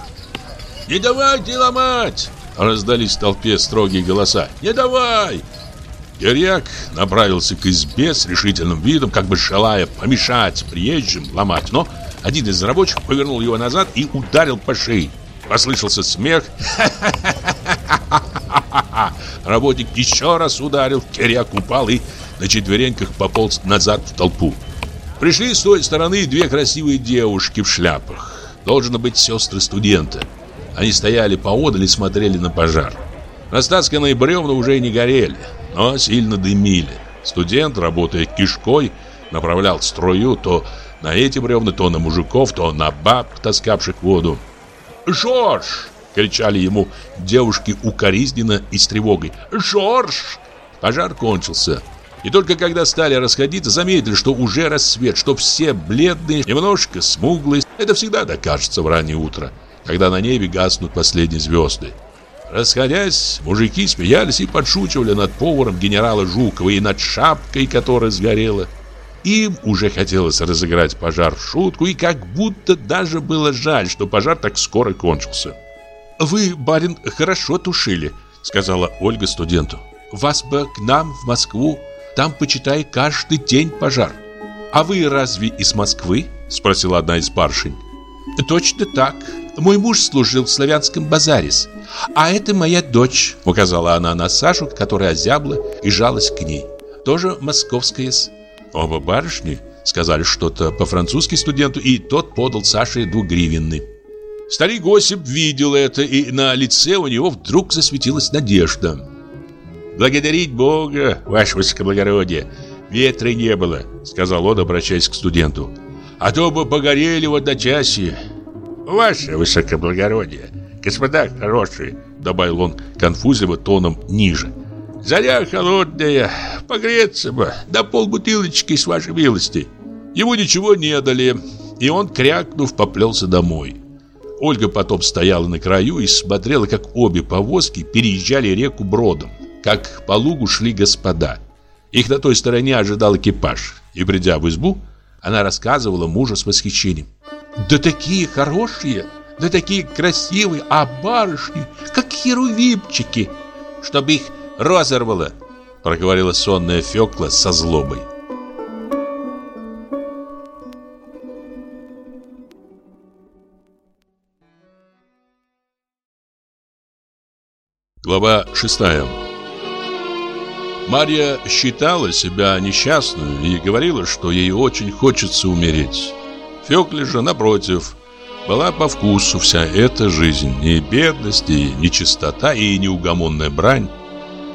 S1: «Не давайте ломать!» Раздались в толпе строгие голоса. «Не давай!» Кирьяк направился к избе с решительным видом, как бы желая помешать приезжим ломать, но один из рабочих повернул его назад и ударил по шее. Послышался смех. Работник еще раз ударил, Кирьяк упал и на четвереньках пополз назад в толпу. Пришли с той стороны две красивые девушки в шляпах. Должны быть сестры студента. Они стояли поодаль и смотрели на пожар. Растасканные бревна уже не горели, но сильно дымили. Студент, работая кишкой, направлял струю то на эти бревна, то на мужиков, то на баб, таскавших воду. «Жорж!» — кричали ему девушки укоризненно и с тревогой. «Жорж!» Пожар кончился. И только когда стали расходиться, заметили, что уже рассвет, что все бледные, немножко смуглые. Это всегда докажется в раннее утро, когда на небе гаснут последние звезды. Расходясь, мужики смеялись и подшучивали над поваром генерала Жукова и над шапкой, которая сгорела. Им уже хотелось разыграть пожар в шутку, и как будто даже было жаль, что пожар так скоро кончился. «Вы, барин, хорошо тушили», — сказала Ольга студенту. «Вас бы к нам в Москву, там, почитай, каждый день пожар». «А вы разве из Москвы?» — спросила одна из барышень. «Точно так. Мой муж служил в славянском базарис. А это моя дочь», — указала она на Сашу, которая озябла и жалась к ней. «Тоже московская. Оба барышни сказали что-то по-французски студенту, и тот подал Саше двугривенный. Старик Осип видел это, и на лице у него вдруг засветилась надежда. «Благодарить Бога, ваше высокоблагородие, ветра не было», — сказал он, обращаясь к студенту. «А то бы погорели в одночасье». «Ваше высокоблагородие, господа хорошие», — добавил он конфузливо тоном ниже. «Заря холодная, погреться бы, да полбутылочки с вашей милости». Ему ничего не дали, и он, крякнув, поплелся домой. Ольга потом стояла на краю и смотрела, как обе повозки переезжали реку бродом, как по лугу шли господа. Их на той стороне ожидал экипаж, и, придя в избу, она рассказывала мужу с восхищением. Да такие хорошие, да такие красивые, а барышни, как херувимчики, чтобы их разорвало, проговорила сонная Фёкла со злобой. Глава шестая Марья считала себя несчастной и говорила, что ей очень хочется умереть. Фёкле же, напротив, была по вкусу вся эта жизнь. И бедность, и нечистота, и неугомонная брань.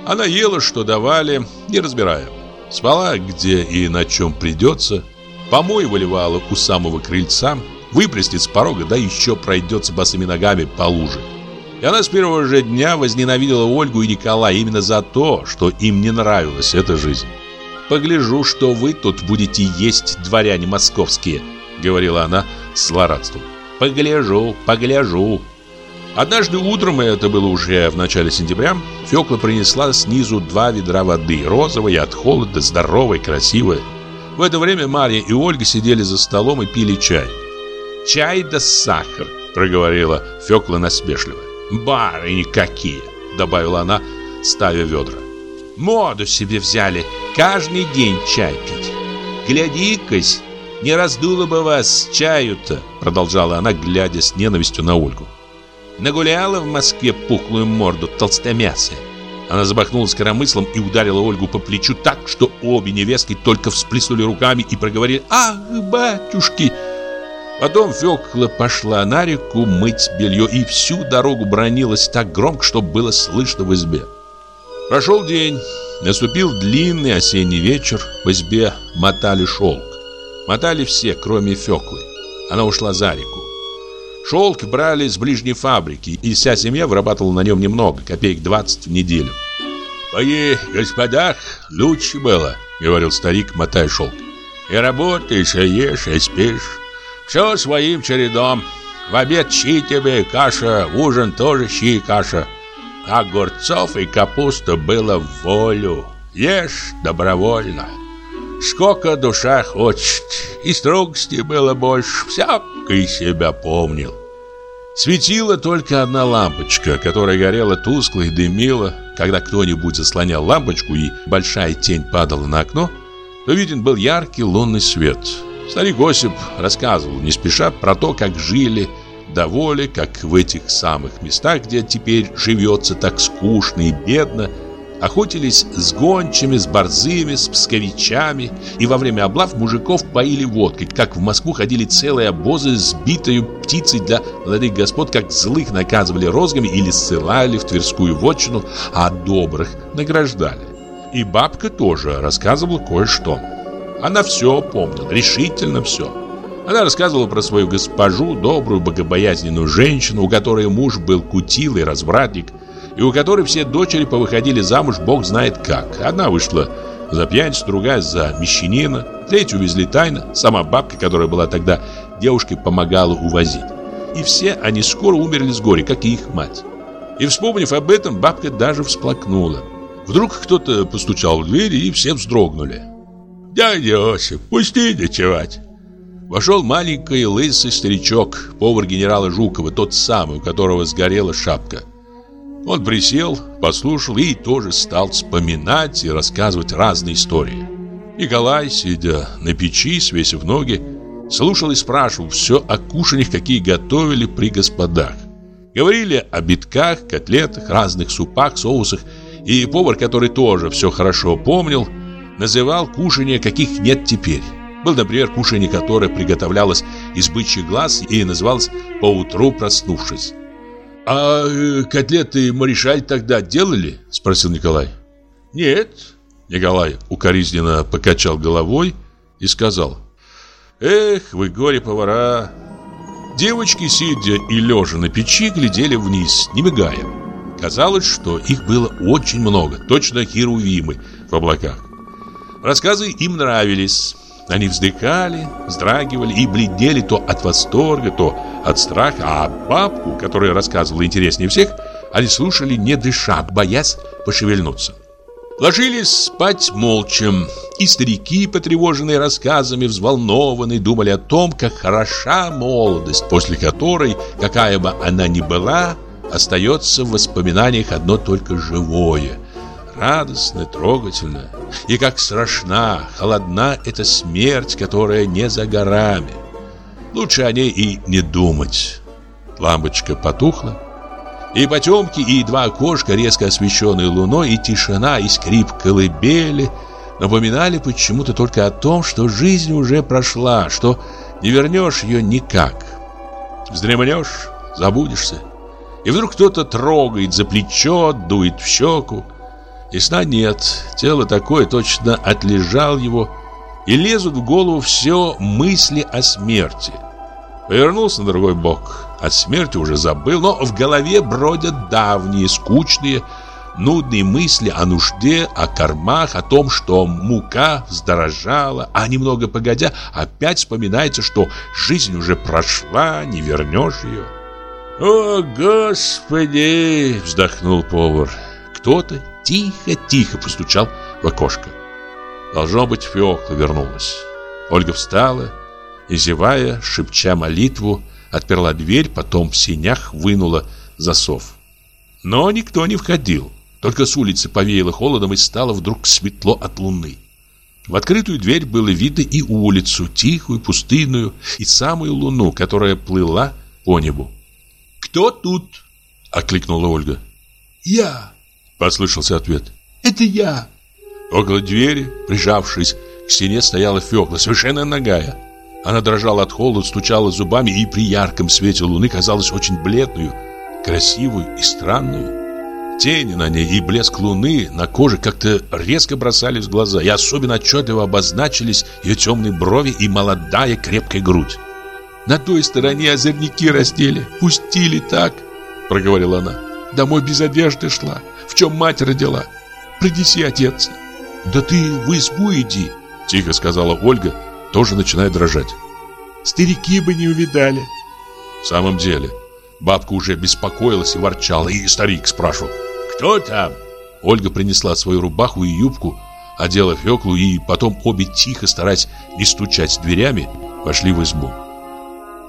S1: Она ела, что давали, не разбирая. Спала, где и на чем придется. Помой выливала у самого крыльца, выплеснет с порога, да еще пройдется босыми ногами по луже. И она с первого же дня возненавидела Ольгу и Николая именно за то, что им не нравилась эта жизнь. «Погляжу, что вы тут будете есть, дворяне московские», — говорила она с злорадством. «Погляжу, погляжу». Однажды утром, это было уже в начале сентября, Фёкла принесла снизу два ведра воды, розовой от холода, здоровой, красивой. В это время Марья и Ольга сидели за столом и пили чай. «Чай да сахар», — проговорила Фёкла насмешливо. «Барыни какие!» — добавила она, ставя ведра. «Моду себе взяли, каждый день чай пить. Гляди-кась, не раздуло бы вас чаю-то!» Продолжала она, глядя с ненавистью на Ольгу. Нагуляла в Москве пухлую морду толстомясая. Она замахнулась коромыслом и ударила Ольгу по плечу так, что обе невестки только всплеснули руками и проговорили «Ах, батюшки!» Потом Фёкла пошла на реку мыть белье и всю дорогу бронилась так громко, что было слышно в избе. Прошел день, наступил длинный осенний вечер, в избе мотали шелк. Мотали все, кроме Фёклы. Она ушла за реку. Шелк брали с ближней фабрики, и вся семья вырабатывала на нем немного, копеек 20 в неделю. «Мои господах лучше было»,
S3: говорил старик, мотая шелк. И работаешь, и ешь, и спишь. Все своим чередом. В обед щи тебе, каша, в ужин тоже щи и каша. Огурцов и капуста было в волю. Ешь добровольно. Сколько душа хочет. И строгости было больше. Всякий себя помнил. Светила только одна лампочка, которая горела тускло и дымила. Когда кто-нибудь заслонял лампочку и большая тень падала на окно, то виден был яркий лунный свет. Старик Осип рассказывал не спеша про то, как жили доволе, как в этих самых местах, где теперь живется так скучно и бедно, охотились с гончими, с борзыми, с псковичами, и во время облав мужиков поили водкой, как в Москву ходили целые обозы с битою птицей для молодых господ, как злых наказывали розгами или ссылали в Тверскую вотчину, а добрых награждали. И бабка тоже рассказывала кое-что. Она все помнила, решительно все. Она рассказывала про свою госпожу, добрую, богобоязненную женщину, у которой муж был кутил и развратник, и у которой все дочери повыходили замуж бог знает как. Одна вышла за пьяницу, другая за мещанина, третью увезли тайно, сама бабка, которая была тогда девушкой, помогала увозить. И все они скоро умерли с горя, как и их мать. И вспомнив об этом, бабка даже всплакнула. Вдруг кто-то постучал в дверь, и все вздрогнули. «Дядя Осип, пусти ночевать!» Вошел маленький лысый старичок, повар генерала Жукова, тот самый, у которого сгорела шапка. Он присел, послушал и тоже стал вспоминать и рассказывать разные истории. Николай, сидя на печи, свесив ноги, слушал и спрашивал все о кушаньях, какие готовили при господах. Говорили о битках, котлетах, разных супах, соусах, и повар, который тоже все хорошо помнил, называл кушанья, каких нет теперь. Был, например, кушанье, которое приготовлялось из бычьих глаз и называлось «поутру проснувшись». «А э, котлеты Маришаль тогда делали?» – спросил Николай. «Нет». Николай укоризненно покачал головой и сказал. «Эх, вы горе-повара!» Девочки, сидя и лежа на печи, глядели вниз, не мигая. Казалось, что их было очень много, точно херувимы в облаках. Рассказы им нравились. Они вздыхали, вздрагивали и бледнели то от восторга, то от страха, а бабку, которая рассказывала интереснее всех, они слушали не дыша, боясь пошевельнуться. Ложились спать молча, и старики, потревоженные рассказами, взволнованные, думали о том, как хороша молодость, после которой, какая бы она ни была, остается в воспоминаниях одно только живое – радостно, трогательно. И как страшна, холодна эта смерть, которая не за горами. Лучше о ней и не думать. Лампочка потухла. И потемки, и два окошка, резко освещенные луной, и тишина, и скрип колыбели напоминали почему-то только о том, что жизнь уже прошла, что не вернешь ее никак. Вздремнешь, забудешься. И вдруг кто-то трогает за плечо, дует в щеку. И сна нет, тело такое точно отлежал его, и лезут в голову все мысли о смерти. Повернулся на другой бок, от смерти уже забыл, но в голове бродят давние, скучные, нудные мысли о нужде, о кормах, о том, что мука вздорожала, а немного погодя опять вспоминается, что жизнь уже прошла, не вернешь ее. «О, Господи!» — вздохнул повар. Кто-то тихо-тихо постучал в окошко. Должно быть, Феокла вернулась. Ольга встала и, зевая, шепча молитву, отперла дверь, потом в синях вынула засов. Но никто не входил. Только с улицы повеяло холодом и стало вдруг светло от луны. В открытую дверь было видно и улицу, тихую, пустынную, и самую луну, которая плыла по небу. «Кто тут?» — окликнула Ольга.
S2: «Я!»
S3: Послышался ответ.
S2: «Это я!»
S3: Около двери, прижавшись к стене, стояла Фёкла, совершенно нагая. Она дрожала от холода, стучала зубами и при ярком свете луны казалась очень бледную, красивую и странную. Тени на ней и блеск луны на коже как-то резко бросались в глаза, и особенно отчетливо обозначились ее темные брови и молодая крепкая грудь.
S2: «На той стороне озорники раздели, пустили так», — проговорила она. «Домой без одежды шла, чем мать родила. Принеси, отец.
S1: «Да ты в избу иди», — тихо сказала Ольга, тоже начиная дрожать. «Старики бы не увидали». В самом деле, бабка уже беспокоилась и ворчала, и старик спрашивал. «Кто там?» Ольга принесла свою рубаху и юбку, одела Феклу, и потом обе тихо, стараясь не стучать дверями, вошли в избу.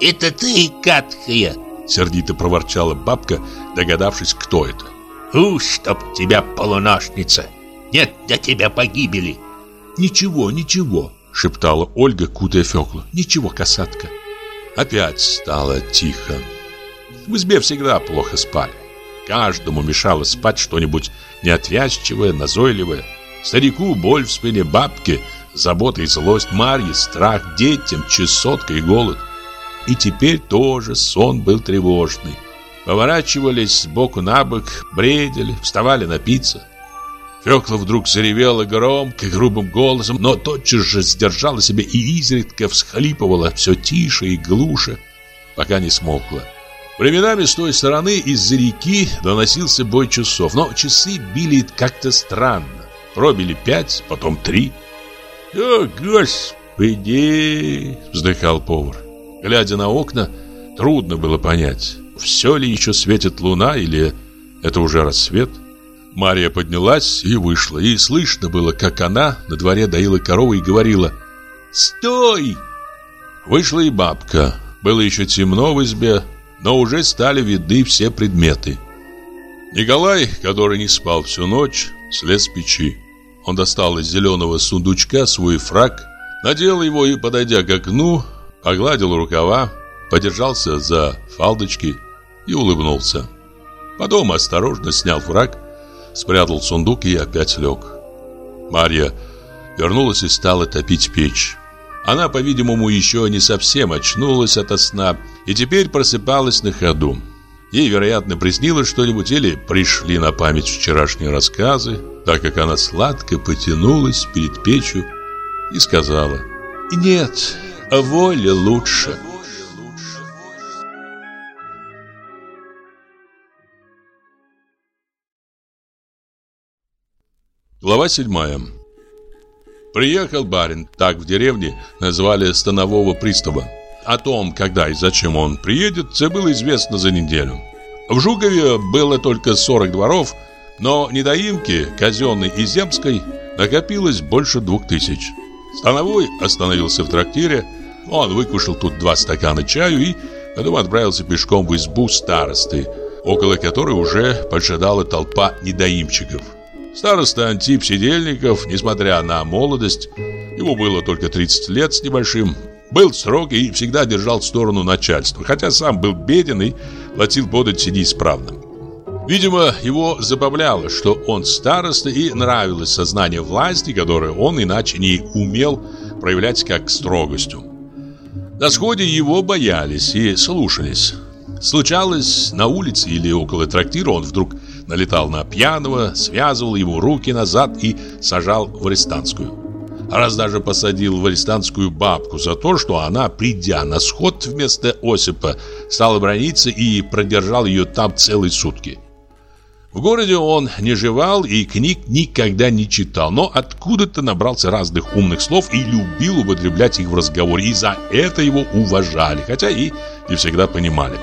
S2: «Это ты, катхая!»
S1: Сердито проворчала бабка, догадавшись, кто это.
S2: «У, чтоб тебя, полуношница! Нет для тебя погибели!»
S1: «Ничего, ничего!» Шептала Ольга, кутая Феклу. «Ничего, касатка!» Опять стало тихо. В избе всегда плохо спали. Каждому мешало спать что-нибудь неотвязчивое, назойливое. Старику боль в спине бабки, забота и злость Марьи, страх детям, чесотка и голод. И теперь тоже сон был тревожный. Поворачивались сбоку на бок, бредили, вставали напиться. Фёкла вдруг заревела громко, грубым голосом, но тотчас же сдержала себя и изредка всхлипывала все тише и глуше, пока не смолкла. Временами с той стороны из-за реки доносился бой часов, но часы били как-то странно. Пробили пять, потом три. «О, Господи!» — вздыхал повар. Глядя на окна, трудно было понять, все ли еще светит луна или это уже рассвет. Мария поднялась и вышла, и слышно было, как она на дворе доила корову и говорила «Стой!». Вышла и бабка. Было еще темно в избе, но уже стали видны все предметы. Николай, который не спал всю ночь, слез с печи. Он достал из зеленого сундучка свой фраг, надел его и, подойдя к окну, погладил рукава, подержался за фалдочки и улыбнулся. Потом осторожно снял фраг, спрятал сундук и опять лег. Марья вернулась и стала топить печь. Она, по-видимому, еще не совсем очнулась ото сна и теперь просыпалась на ходу. Ей, вероятно, приснилось что-нибудь или пришли на память вчерашние рассказы, так как она сладко потянулась перед печью и сказала «Нет, воля лучше». Глава седьмая Приехал барин, так в деревне назвали станового пристава. О том, когда и зачем он приедет, это было известно за неделю. В Жугове было только 40 дворов, но недоимки, казенной и земской, накопилось больше двух тысяч. Становой остановился в трактире, он выкушал тут два стакана чаю и потом отправился пешком в избу старосты, около которой уже поджидала толпа недоимчиков. Староста Антип Сидельников, несмотря на молодость, ему было только 30 лет с небольшим, был строгий и всегда держал сторону начальства, хотя сам был беден и платил подать неисправно. Видимо, его забавляло, что он староста и нравилось сознание власти, которое он иначе не умел проявлять как строгостью. На сходе его боялись и слушались. Случалось, на улице или около трактира он вдруг налетал на пьяного, связывал ему руки назад и сажал в арестантскую. Раз даже посадил в арестантскую бабку за то, что она, придя на сход вместо Осипа, стала брониться и продержал ее там целые сутки. В городе он не жевал и книг никогда не читал, но откуда-то набрался разных умных слов и любил употреблять их в разговоре, и за это его уважали, хотя и не всегда понимали.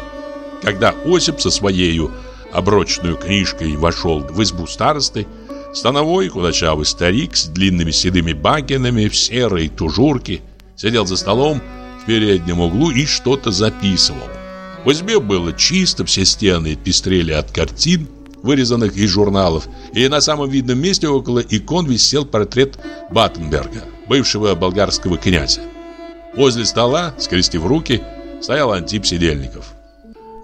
S1: Когда Осип со своею оброчную книжкой вошел в избу старосты, становой худощавый старик с длинными седыми бакенами в серой тужурке сидел за столом в переднем углу и что-то записывал. В избе было чисто, все стены пестрели от картин, вырезанных из журналов, и на самом видном месте около икон висел портрет Баттенберга, бывшего болгарского князя. Возле стола, скрестив руки, стоял Антип Сидельников.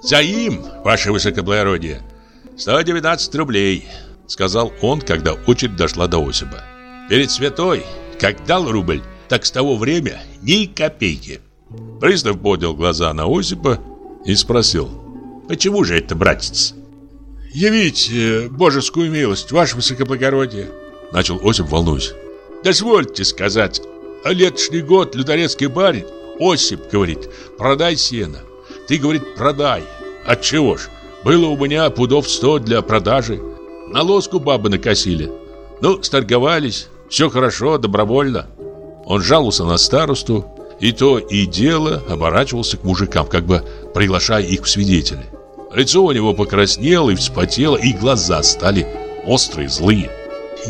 S1: «За им, ваше высокоблагородие, 119 рублей», сказал он, когда очередь дошла до Осипа. «Перед святой, как дал рубль, так с того время ни копейки». Пристав поднял глаза на Осипа и спросил, «Почему же это, братец?»
S4: «Явите божескую милость, ваше высокоблагородие»,
S1: начал Осип, волнуясь.
S4: «Дозвольте сказать, а летошний год люторецкий барин Осип говорит, продай сено. Ты, говорит, продай. Отчего ж? Было у меня пудов сто для продажи. На лоску бабы накосили. Ну, сторговались.
S1: Все хорошо, добровольно. Он жаловался на старосту, и то и дело оборачивался к мужикам, как бы приглашая их в свидетели. Лицо у него покраснело и вспотело, и глаза стали острые, злые.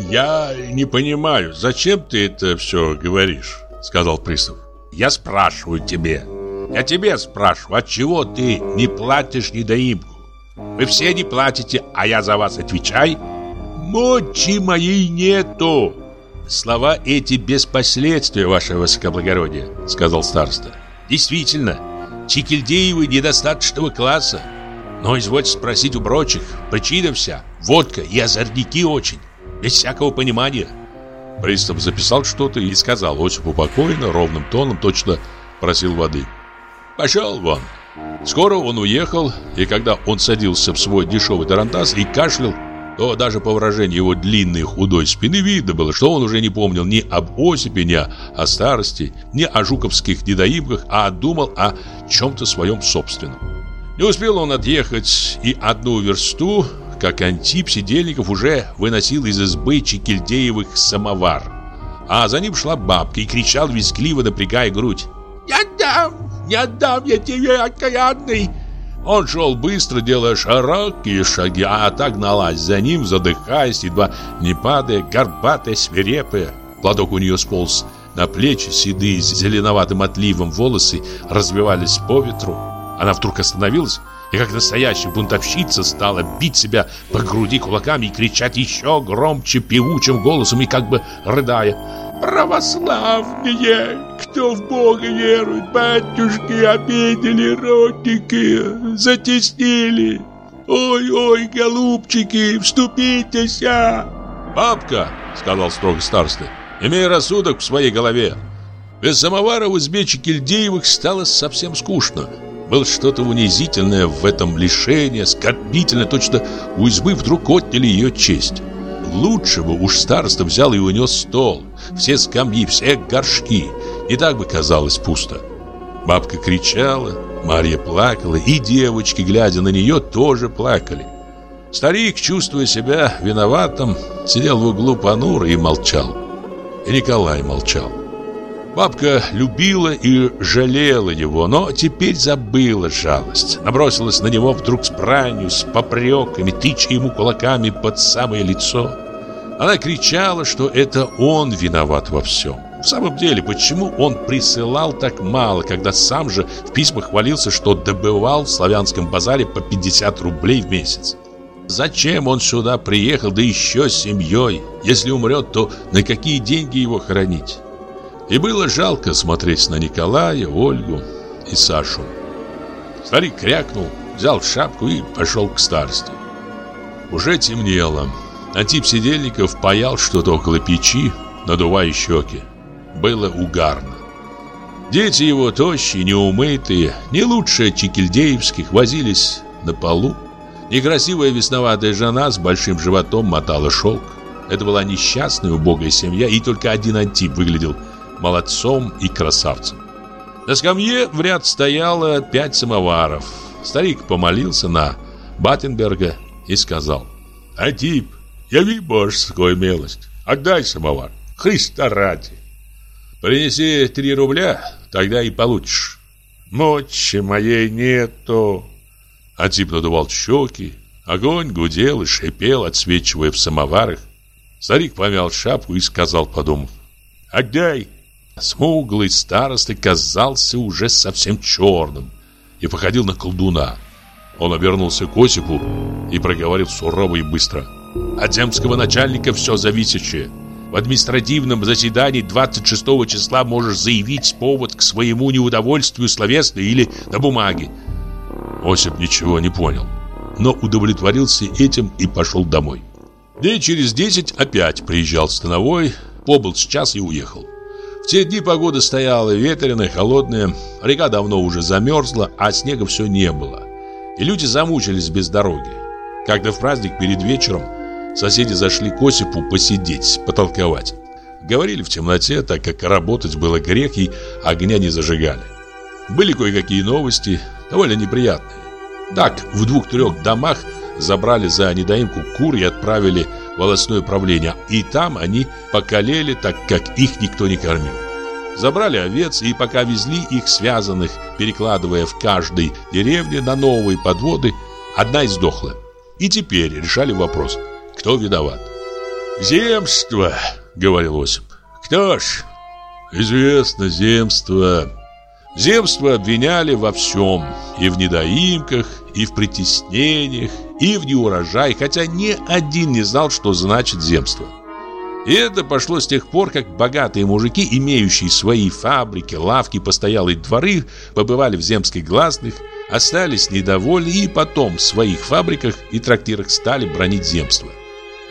S2: «Я не понимаю, зачем ты это все говоришь?» Сказал пристав. «Я спрашиваю тебе. Я тебе спрашиваю, отчего ты не платишь недоимку? Вы все не платите, а я за вас отвечаю? Мочи моей нету!»
S1: «Слова эти без последствия, ваше высокоблагородие», — сказал староста. «Действительно, Чикильдеевы недостаточного класса. Но извольте спросить у прочих, причина вся, водка и озорники очень, без всякого понимания». Пристав записал что-то и сказал Осипу покойно, ровным тоном, точно просил воды. «Пошел вон». Скоро он уехал, и когда он садился в свой дешевый тарантас и кашлял, то даже по выражению его длинной худой спины видно было, что он уже не помнил ни об Осипе, ни о старости, ни о жуковских недоимках, а думал о чем-то своем собственном. Не успел он отъехать и одну версту, как Антип Сидельников уже выносил из избы Чекильдеевых самовар. А за ним шла бабка и кричал визгливо, напрягая грудь. «Не отдам! Не отдам я тебе, окаянный!» Он шел быстро, делая широкие шаги, а так гналась за ним, задыхаясь, едва не падая, горбатая, свирепая. Платок у нее сполз на плечи, седые с зеленоватым отливом волосы развивались по ветру. Она вдруг остановилась и, как настоящая бунтовщица, стала бить себя по груди кулаками и кричать еще громче, певучим голосом и как бы рыдая. «Православные! Кто в Бога верует, батюшки обидели ротики, затеснили! Ой-ой, голубчики, вступитесь!» «Бабка!» — сказал строго староста. «Имей рассудок в своей голове!» Без самовара в избе Чекильдеевых стало совсем скучно. Было что-то унизительное в этом лишении, оскорбительное, точно у избы вдруг отняли ее честь. Лучше бы уж староста взял и унес стол, все скамьи, все горшки. И так бы казалось пусто. Бабка кричала, Марья плакала, и девочки, глядя на нее, тоже плакали. Старик, чувствуя себя виноватым, сидел в углу понуро и молчал. И Николай молчал. Бабка любила и жалела его, но теперь забыла жалость. Набросилась на него вдруг с бранью, с попреками, тыча ему кулаками под самое лицо. Она кричала, что это он виноват во всем. В самом деле, почему он присылал так мало, когда сам же в письмах хвалился, что добывал в славянском базаре по 50 рублей в месяц? Зачем он сюда приехал, да еще с семьей? Если умрет, то на какие деньги его хоронить? И было жалко смотреть на Николая, Ольгу и Сашу. Старик крякнул, взял шапку и пошел к старости. Уже темнело. Антип Сидельников паял что-то около печи, надувая щеки. Было угарно. Дети его, тощие, неумытые, не лучше чекильдеевских, возились на полу. Некрасивая весноватая жена с большим животом мотала шелк. Это была несчастная, убогая семья, и только один Антип выглядел молодцом и красавцем. На скамье в ряд стояло пять самоваров. Старик помолился на Баттенберга и сказал «Атип, яви божескую милость, отдай самовар, Христа ради. Принеси три рубля, тогда и получишь». «Мочи моей нету». Атип надувал щеки, огонь гудел и шипел, отсвечивая в самоварах. Старик помял шапку и сказал, подумав, «Отдай, Смуглый староста казался уже совсем черным и походил на колдуна. Он обернулся к Осипу и проговорил сурово и быстро. «От земского начальника все зависящее. В административном заседании 26 числа можешь заявить повод к своему неудовольствию словесно или на бумаге». Осип ничего не понял, но удовлетворился этим и пошел домой. День через десять опять приезжал становой, побыл с час и уехал. Те дни погода стояла ветреная, холодная, река давно уже замерзла, а снега все не было. И люди замучились без дороги. Когда в праздник перед вечером соседи зашли к Осипу посидеть, потолковать. Говорили в темноте, так как работать было грех и огня не зажигали. Были кое-какие новости, довольно неприятные. Так, в двух-трех домах забрали за недоимку кур и отправили
S3: волосное правление, и там они покалели, так как их никто не кормил. Забрали овец и пока везли их связанных, перекладывая в каждой деревне на новые подводы, одна издохла. И теперь решали вопрос, кто виноват.
S1: «Земство», — говорил Осип. «Кто ж?» «Известно, земство». Земство обвиняли во всем, и в недоимках, и в притеснениях, и в неурожай, хотя ни один не знал, что значит земство. И это пошло с тех пор, как богатые мужики, имеющие свои фабрики, лавки, постоялые дворы, побывали в земских гласных, остались недовольны и потом в своих фабриках и трактирах стали бронить земство.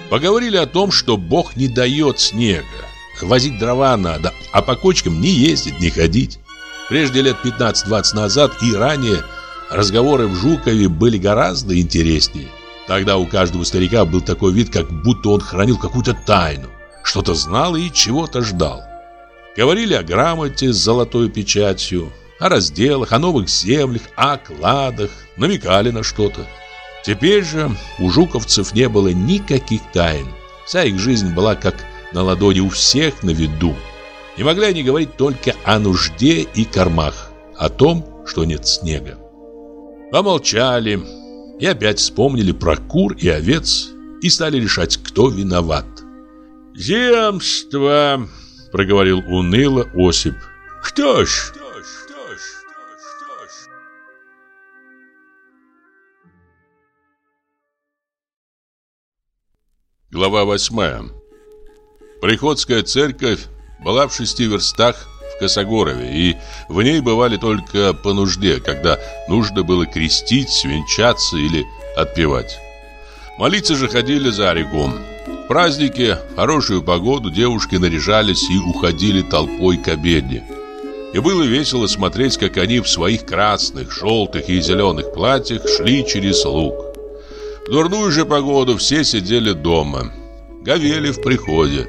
S1: Поговорили о том, что Бог не дает снега, возить дрова надо, а по кочкам не ездить, не ходить. Прежде лет 15-20 назад и ранее разговоры в Жукове были гораздо интереснее. Тогда у каждого старика был такой вид, как будто он хранил какую-то тайну, что-то знал и чего-то ждал. Говорили о грамоте с золотой печатью, о разделах, о новых землях, о кладах, намекали на что-то. Теперь же у жуковцев не было никаких тайн. Вся их жизнь была как на ладони у всех на виду. Не могли они говорить только о нужде и кормах, о том, что нет снега. Помолчали и опять вспомнили про кур и овец и стали решать, кто виноват. «Земство!» — проговорил уныло Осип. «Кто ж?»
S3: Глава восьмая. Приходская церковь была в шести верстах в Косогорове, и в ней бывали только по нужде, когда нужно было крестить, венчаться или отпевать. Молиться же ходили за реку. В праздники, в хорошую погоду девушки наряжались и уходили толпой к обедне. И было весело смотреть, как они в своих красных, желтых и зеленых платьях шли через луг. В дурную же погоду все сидели дома, говели в приходе,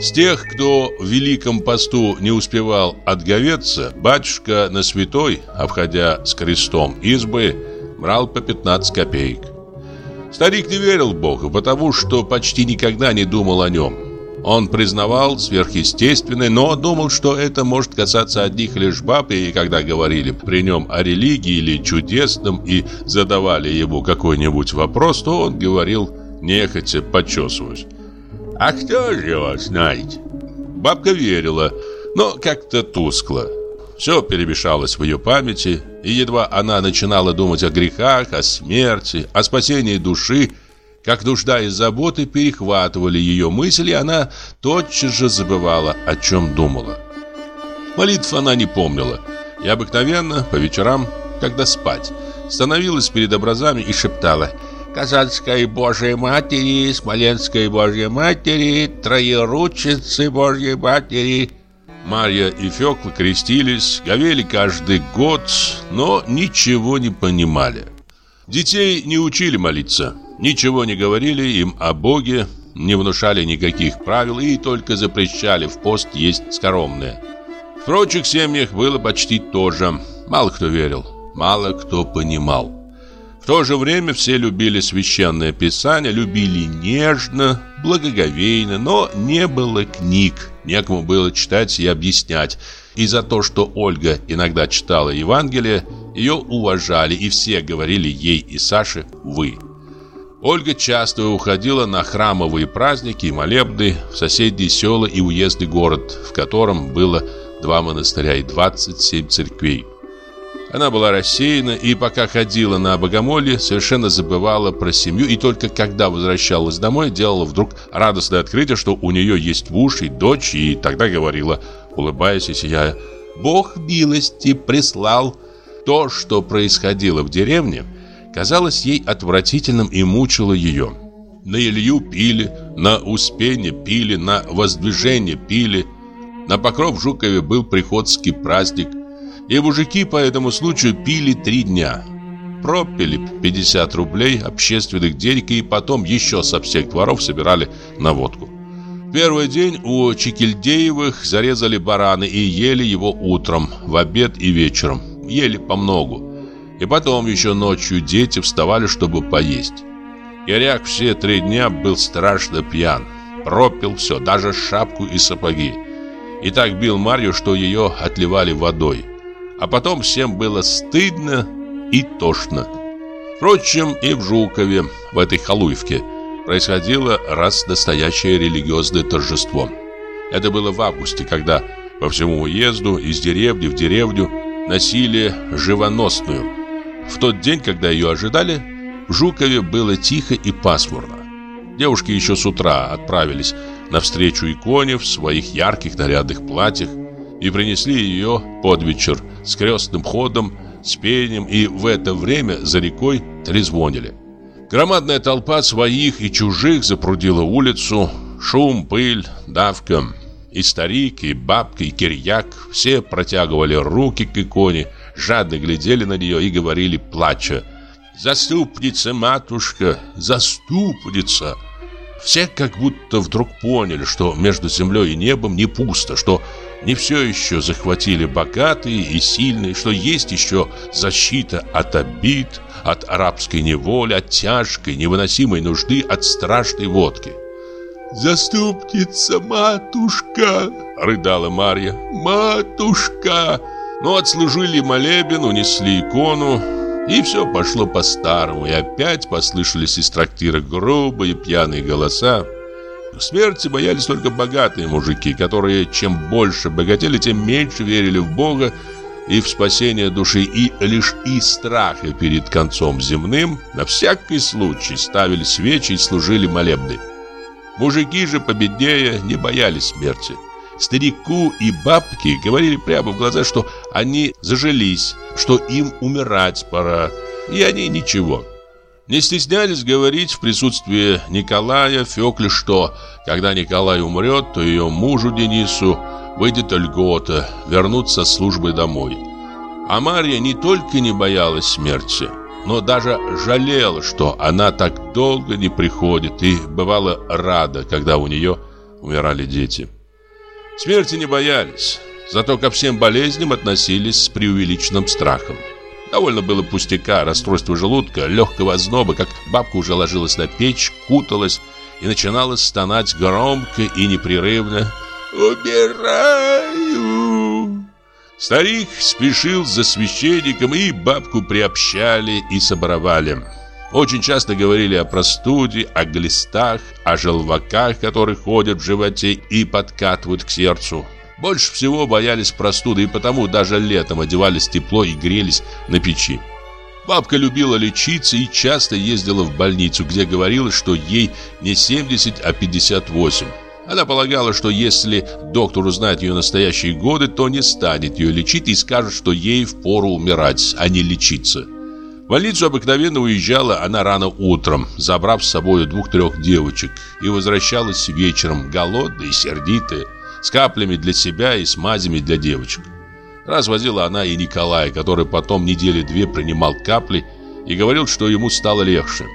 S3: с тех, кто в Великом посту не успевал отговеться, батюшка на святой, обходя с крестом избы, брал по 15 копеек. Старик не верил в Бога, потому что почти никогда не думал о нем. Он признавал сверхъестественное, но думал, что это может касаться одних лишь баб, и когда говорили при нем о религии или чудесном и задавали ему какой-нибудь вопрос, то он говорил нехотя, почесываясь. А кто же его знает? Бабка верила, но как-то тускло. Все перемешалось в ее памяти, и едва она начинала думать о грехах, о смерти, о спасении души, как нужда и заботы перехватывали ее мысли, она тотчас же забывала, о чем думала. Молитв она не помнила, и обыкновенно по вечерам, когда спать, становилась перед образами и шептала – Казанской Божьей Матери, Смоленской Божьей Матери, Троеручицы Божьей Матери. Марья и Фёкла крестились, говели каждый год, но ничего не понимали. Детей не учили молиться, ничего не говорили им о Боге, не внушали никаких правил и только запрещали в пост есть скоромное. В прочих семьях было почти то же. Мало кто верил, мало кто понимал. В то же время все любили священное писание, любили нежно, благоговейно, но не было книг, некому было читать и объяснять. И за то, что Ольга иногда читала Евангелие, ее уважали, и все говорили ей и Саше «вы». Ольга часто уходила на храмовые праздники и молебны в соседние села и уездный город, в котором было два монастыря и 27 церквей. Она была рассеяна и пока ходила на богомолье, совершенно забывала про семью и только когда возвращалась домой, делала вдруг радостное открытие, что у нее есть муж и дочь, и тогда говорила, улыбаясь и сияя, «Бог милости прислал». То, что происходило в деревне, казалось ей отвратительным и мучило ее. На Илью пили, на Успение пили, на Воздвижение пили. На Покров Жукове был приходский праздник – и мужики по этому случаю пили три дня. Пропили 50 рублей общественных денег и потом еще со всех дворов собирали на водку. Первый день у Чекильдеевых зарезали бараны и ели его утром, в обед и вечером. Ели по многу. И потом еще ночью дети вставали, чтобы поесть. Киряк все три дня был страшно пьян. Пропил все, даже шапку и сапоги. И так бил Марью, что ее отливали водой. А потом всем было стыдно и тошно. Впрочем, и в Жукове, в этой халуевке, происходило раз настоящее религиозное торжество. Это было в августе, когда по всему уезду из деревни в деревню носили живоносную. В тот день, когда ее ожидали, в Жукове было тихо и пасмурно. Девушки еще с утра отправились навстречу иконе в своих ярких нарядных платьях и принесли ее под вечер с крестным ходом, с пением и в это время за рекой трезвонили. Громадная толпа своих и чужих запрудила улицу, шум, пыль, давка. И старик, и бабка, и кирьяк все протягивали руки к иконе, жадно глядели на нее и говорили, плача, «Заступница, матушка, заступница!» Все как будто вдруг поняли, что между землей и небом не пусто, что не все еще захватили богатые и сильные, что есть еще защита от обид, от арабской неволи, от тяжкой, невыносимой нужды, от страшной водки.
S2: «Заступница, матушка!» — рыдала Марья. «Матушка!»
S3: Но ну, отслужили молебен, унесли икону, и все пошло по-старому, и опять послышались из трактира грубые пьяные голоса. Смерти боялись только богатые мужики, которые чем больше богатели, тем меньше верили в Бога и в спасение души, и лишь из страха перед концом земным на всякий случай ставили свечи и служили молебны. Мужики же победнее не боялись смерти. Старику и бабке говорили прямо в глаза, что они зажились, что им умирать пора, и они ничего. Не стеснялись говорить в присутствии Николая Фёкле, что, когда Николай умрет, то ее мужу Денису выйдет льгота вернуться с службы домой. А Марья не только не боялась смерти, но даже жалела, что она так долго не приходит и бывала рада, когда у нее умирали дети. Смерти не боялись, зато ко всем болезням относились с преувеличенным страхом. Довольно было пустяка, расстройства желудка, легкого озноба, как бабка уже ложилась на печь, куталась и начинала стонать громко и непрерывно «Убираю!». Старик спешил за священником, и бабку приобщали и соборовали. Очень часто говорили о простуде, о глистах, о желваках, которые ходят в животе и подкатывают к сердцу. Больше всего боялись простуды, и потому даже летом одевались тепло и грелись на печи. Бабка любила лечиться и часто ездила в больницу, где говорила, что ей не 70, а 58. Она полагала, что если доктор узнает ее настоящие годы, то не станет ее лечить и скажет, что ей впору умирать, а не лечиться. В больницу обыкновенно уезжала она рано утром, забрав с собой двух-трех девочек, и возвращалась вечером, голодная и сердитая, с каплями для себя и с мазями для девочек. Раз возила она и Николая, который потом недели две принимал капли и говорил, что ему стало легче.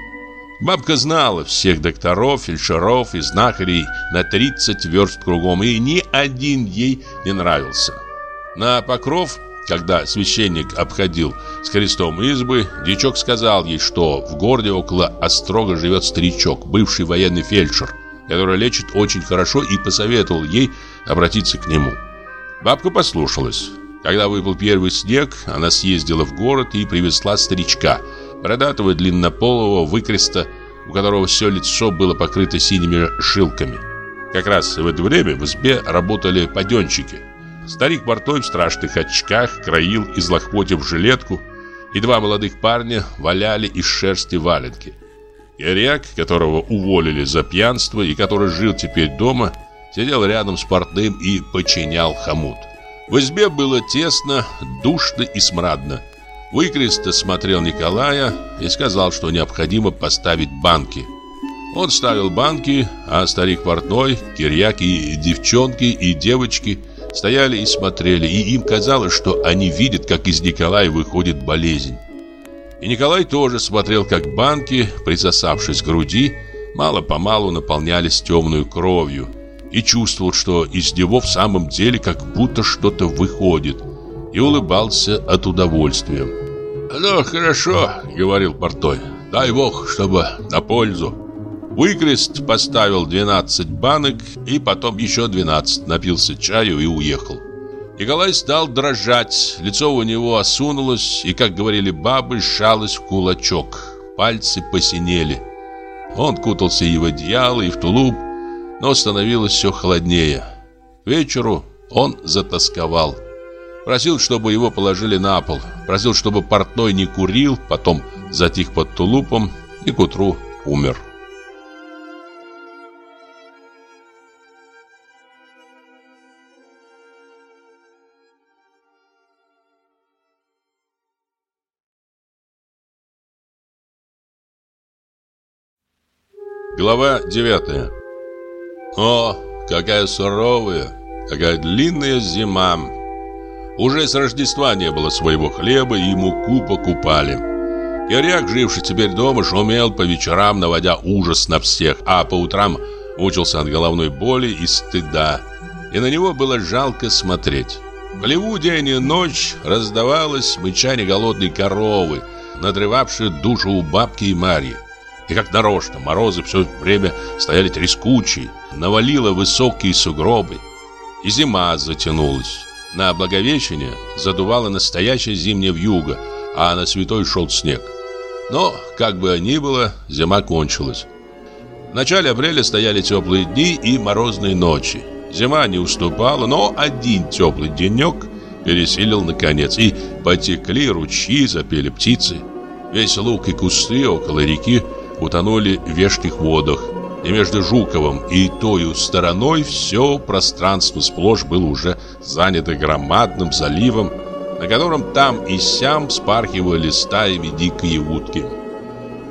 S3: Бабка знала всех докторов, фельдшеров и знахарей на 30 верст кругом, и ни один ей не нравился. На покров когда священник обходил с крестом избы, дичок сказал ей, что в городе около Острога живет старичок, бывший военный фельдшер, который лечит очень хорошо и посоветовал ей обратиться к нему. Бабка послушалась. Когда выпал первый снег, она съездила в город и привезла старичка, бородатого длиннополого выкреста, у которого все лицо было покрыто синими жилками. Как раз в это время в избе работали паденщики – Старик Бартой в страшных очках краил из лохмотьев жилетку, и два молодых парня валяли из шерсти валенки. Киряк, которого уволили за пьянство и который жил теперь дома, сидел рядом с портным и подчинял хомут. В избе было тесно, душно и смрадно. Выкресто смотрел Николая и сказал, что необходимо поставить банки. Он ставил банки, а старик портной, Кирьяк и девчонки и девочки – стояли и смотрели, и им казалось, что они видят, как из Николая выходит болезнь. И Николай тоже смотрел, как банки, присосавшись к груди, мало-помалу наполнялись темной кровью, и чувствовал, что из него в самом деле как будто что-то выходит, и улыбался от удовольствия. «Ну, хорошо», — говорил Портой, —
S1: Дай бог, чтобы на пользу. Выкрест поставил 12 банок и потом еще 12, напился чаю и уехал. Николай стал дрожать, лицо у него осунулось и, как говорили бабы, сжалось в кулачок. Пальцы посинели. Он кутался и в одеяло, и в тулуп, но становилось все холоднее. К вечеру он затасковал. Просил, чтобы его положили на пол. Просил, чтобы портной не курил, потом затих под тулупом и к утру умер. Глава 9 О, какая суровая, какая длинная зима. Уже с Рождества не было своего хлеба и муку покупали. Киряк, живший теперь дома, шумел по вечерам, наводя ужас на всех А по утрам мучился от головной боли и стыда. И на него было жалко смотреть. В хлеву день и ночь раздавалось мычание голодной коровы Надрывавшей душу у бабки и Марьи и как нарочно, морозы все время стояли трескучие, навалило высокие сугробы. И зима затянулась. На Благовещение задувало настоящее зимнее вьюга, а на Святой шел снег. Но, как бы ни было, зима кончилась. В начале апреля стояли теплые дни и морозные ночи. Зима не уступала, но один теплый денек пересилил наконец, и потекли ручьи, запели птицы. Весь луг и кусты около реки утонули в вешних водах, и между Жуковым и тою стороной все пространство сплошь было уже занято громадным заливом, на котором там и сям спархивали стаями дикие утки.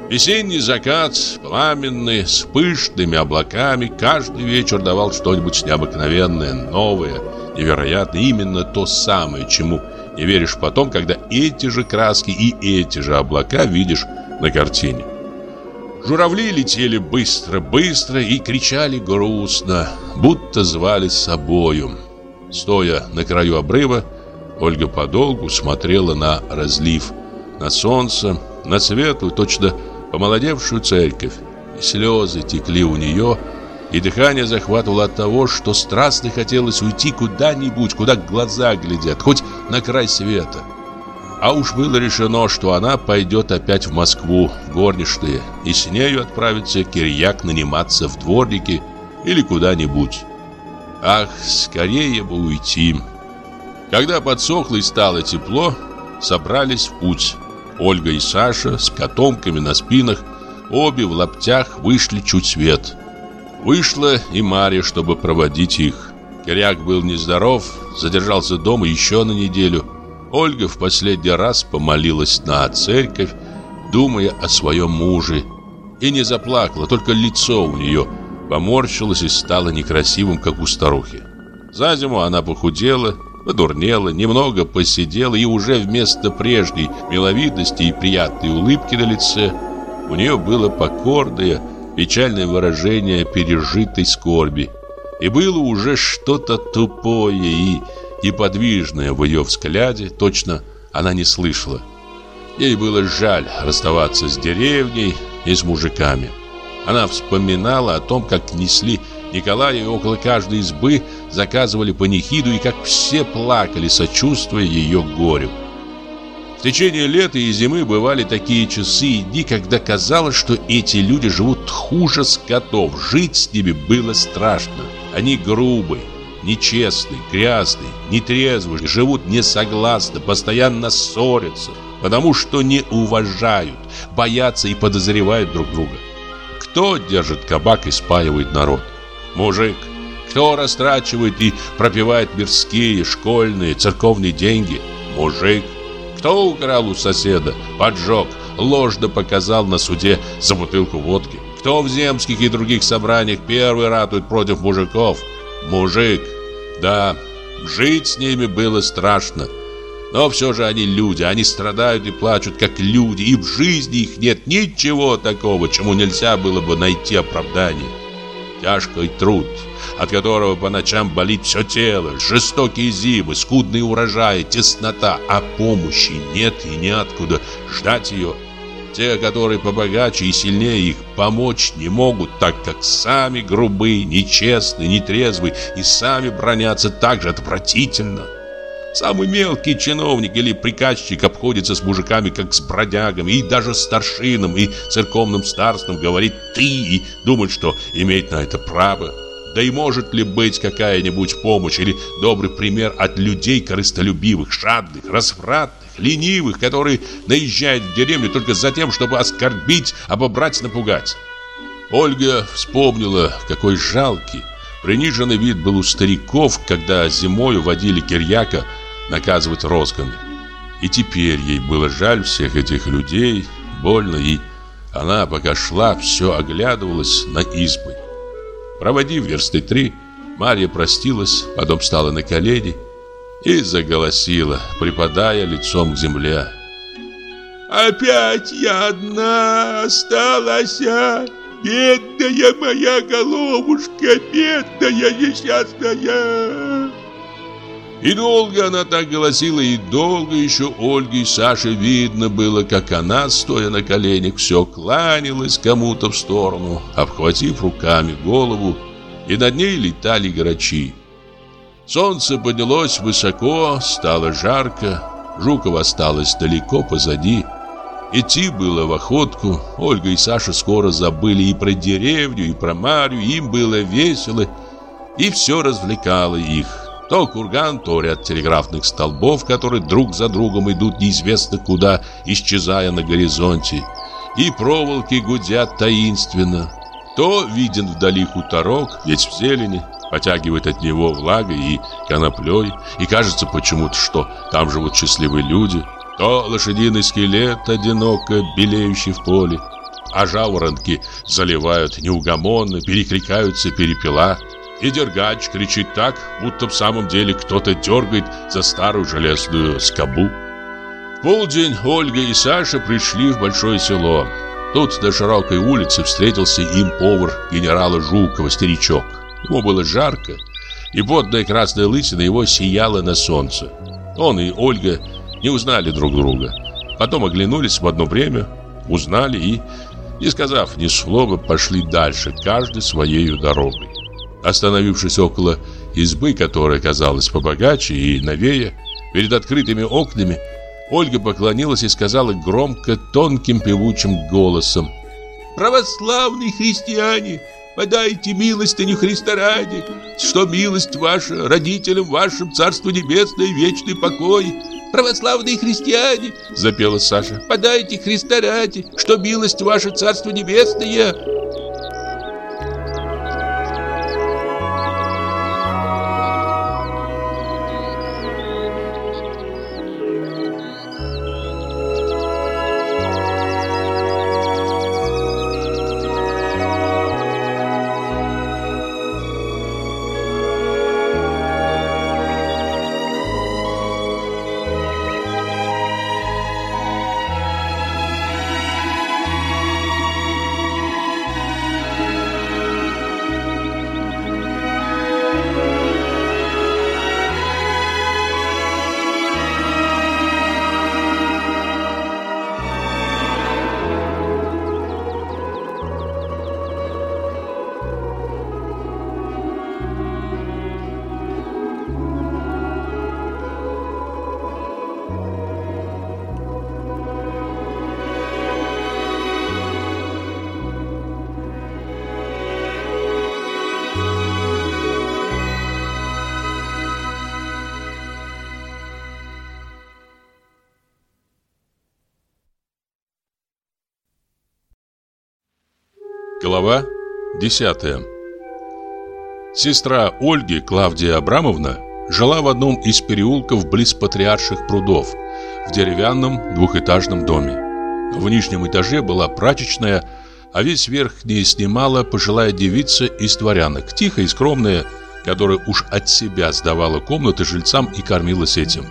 S1: Весенний закат, пламенный, с пышными облаками, каждый вечер давал что-нибудь необыкновенное, новое, невероятное, именно то самое, чему не веришь потом, когда эти же краски и эти же облака видишь на картине. Журавли летели быстро-быстро и кричали грустно, будто звали с собою. Стоя на краю обрыва, Ольга подолгу смотрела на разлив, на солнце, на светлую, точно помолодевшую церковь. И слезы текли у нее, и дыхание захватывало от того, что страстно хотелось уйти куда-нибудь, куда глаза глядят, хоть на край света. А уж было решено, что она пойдет опять в Москву, в горничные, и с нею отправится Кирьяк наниматься в дворники или куда-нибудь. Ах, скорее бы уйти. Когда подсохло и стало тепло, собрались в путь. Ольга и Саша с котомками на спинах, обе в лаптях вышли чуть свет. Вышла и Марья, чтобы проводить их. Киряк был нездоров, задержался дома еще на неделю – Ольга в последний раз помолилась на церковь, думая о своем муже. И не заплакала, только лицо у нее поморщилось и стало некрасивым, как у старухи. За зиму она похудела, подурнела, немного посидела, и уже вместо прежней миловидности и приятной улыбки на лице у нее было покорное, печальное выражение пережитой скорби. И было уже что-то тупое и неподвижная в ее взгляде, точно она не слышала. Ей было жаль расставаться с деревней и с мужиками. Она вспоминала о том, как несли Николая и около каждой избы заказывали панихиду и как все плакали, сочувствуя ее горю. В течение лета и зимы бывали такие часы и дни, когда казалось, что эти люди живут хуже скотов. Жить с ними было страшно. Они грубые, нечестные, грязные, нетрезвые, живут несогласно, постоянно ссорятся, потому что не уважают, боятся и подозревают друг друга. Кто держит кабак и спаивает народ? Мужик. Кто растрачивает и пропивает мирские, школьные, церковные деньги? Мужик. Кто украл у соседа, поджег, ложно показал на суде за бутылку водки? Кто в земских и других собраниях первый ратует против мужиков? Мужик. Да, жить с ними было страшно. Но все же они люди, они страдают и плачут как люди, и в жизни их нет ничего такого, чему нельзя было бы найти оправдание. Тяжкий труд, от которого по ночам болит все тело, жестокие зимы, скудные урожаи, теснота, а помощи нет и неоткуда ждать ее. Те, которые побогаче и сильнее их, помочь не могут, так как сами грубые, нечестные, нетрезвые и сами бронятся так же отвратительно. Самый мелкий чиновник или приказчик обходится с мужиками, как с бродягами, и даже старшинам и церковным старством говорит «ты» и думает, что имеет на это право. Да и может ли быть какая-нибудь помощь или добрый пример от людей корыстолюбивых, жадных, развратных, ленивых, которые наезжают в деревню только за тем, чтобы оскорбить, обобрать, напугать? Ольга вспомнила, какой жалкий, приниженный вид был у стариков, когда зимою водили Кирьяка наказывать розгами. И теперь ей было жаль всех этих людей, больно, и она, пока шла, все оглядывалась на избы. Проводив версты три, Марья простилась, потом встала на колени и заголосила, припадая лицом к земле.
S2: «Опять я одна осталась, а? Бедная моя головушка, бедная несчастная!»
S1: И долго она так голосила, и долго еще Ольге и Саше видно было, как она, стоя на коленях, все кланялась кому-то в сторону, обхватив руками голову, и над ней летали грачи. Солнце поднялось высоко, стало жарко, Жуков осталось далеко позади. Идти было в охотку, Ольга и Саша скоро забыли и про деревню, и про Марию, им было весело, и все развлекало их. То курган, то ряд телеграфных столбов, которые друг за другом идут неизвестно куда, исчезая на горизонте. И проволоки гудят таинственно. То виден вдали хуторок, весь в зелени, потягивает от него влагой и коноплей, и кажется почему-то, что там живут счастливые люди. То лошадиный скелет, одиноко белеющий в поле, а жаворонки заливают неугомонно, перекликаются перепела – и дергач кричит так, будто в самом деле кто-то дергает за старую железную скобу. В полдень Ольга и Саша пришли в большое село. Тут на широкой улице встретился им повар генерала Жукова, старичок. Ему было жарко, и водная красная лысина его сияла на солнце. Он и Ольга не узнали друг друга. Потом оглянулись в одно время, узнали и, не сказав ни слова, пошли дальше, каждый своей дорогой. Остановившись около избы, которая казалась побогаче и новее, перед открытыми окнами, Ольга поклонилась и сказала громко, тонким певучим голосом «Православные христиане, подайте милостыню Христа ради, что милость ваша родителям вашим Царство Небесное вечный покой». «Православные христиане!» — запела Саша. «Подайте Христа ради, что милость ваша Царство Небесное!» 10 Сестра Ольги, Клавдия Абрамовна, жила в одном из переулков близ Патриарших прудов, в деревянном двухэтажном доме. В нижнем этаже была прачечная, а весь верхний снимала пожилая девица из дворянок, тихая и скромная, которая уж от себя сдавала комнаты жильцам и кормилась этим.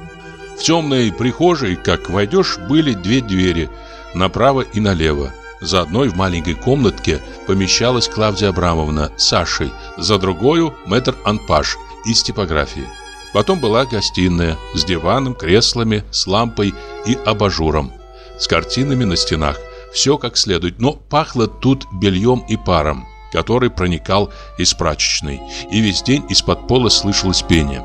S1: В темной прихожей, как войдешь, были две двери, направо и налево. За одной в маленькой комнатке помещалась Клавдия Абрамовна с Сашей, за другой мэтр Анпаш из типографии. Потом была гостиная с диваном, креслами, с лампой и абажуром, с картинами на стенах,
S3: все как следует, но пахло тут бельем и паром, который проникал из прачечной, и весь день из-под пола слышалось пение.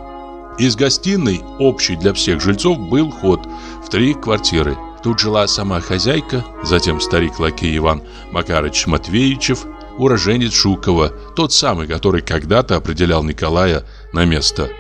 S3: Из гостиной, общей для всех жильцов, был ход в три квартиры. Тут жила сама хозяйка, затем старик-лакей Иван Макарыч Матвеевичев, уроженец Шукова, тот самый, который когда-то определял Николая на место.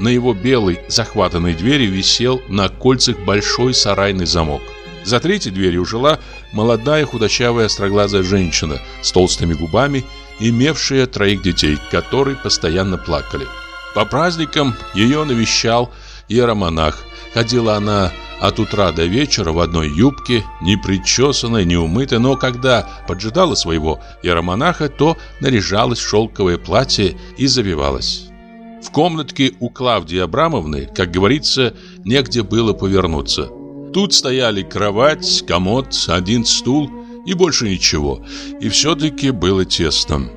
S3: На его белой захватанной двери висел на кольцах большой сарайный замок. За третьей дверью жила молодая худощавая остроглазая женщина с толстыми губами, имевшая троих детей, которые постоянно плакали. По праздникам ее навещал иеромонах. Ходила она от утра до вечера в одной юбке, не причесанной, не умытой, но когда поджидала своего иеромонаха, то наряжалась в шелковое платье и завивалась. В комнатке у Клавдии Абрамовны, как говорится, негде было повернуться. Тут стояли кровать, комод, один стул и больше ничего. И все-таки было тесно.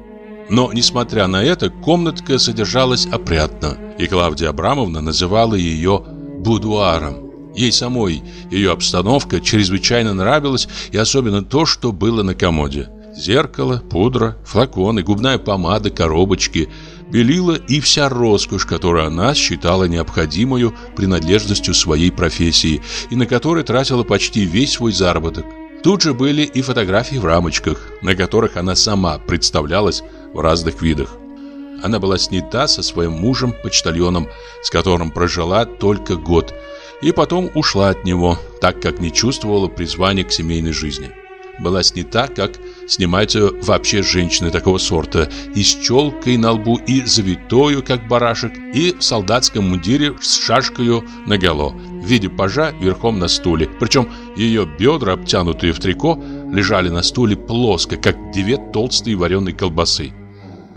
S3: Но, несмотря на это, комнатка содержалась опрятно, и Клавдия Абрамовна называла ее «будуаром». Ей самой ее обстановка чрезвычайно нравилась, и особенно то, что было на комоде. Зеркало, пудра, флаконы, губная помада, коробочки, белила и вся роскошь, которую она считала необходимую принадлежностью своей профессии и на которой тратила почти весь свой заработок. Тут же были и фотографии в рамочках, на которых она сама представлялась в разных видах. Она была снята со своим мужем-почтальоном, с которым прожила только год, и потом ушла от него, так как не чувствовала призвания к семейной жизни. Была снята, как снимаются вообще женщины такого сорта, и с челкой на лбу, и завитою, как барашек, и в солдатском мундире с шашкою наголо, в виде пажа верхом на стуле. Причем ее бедра, обтянутые в трико, лежали на стуле плоско, как две толстые вареные колбасы.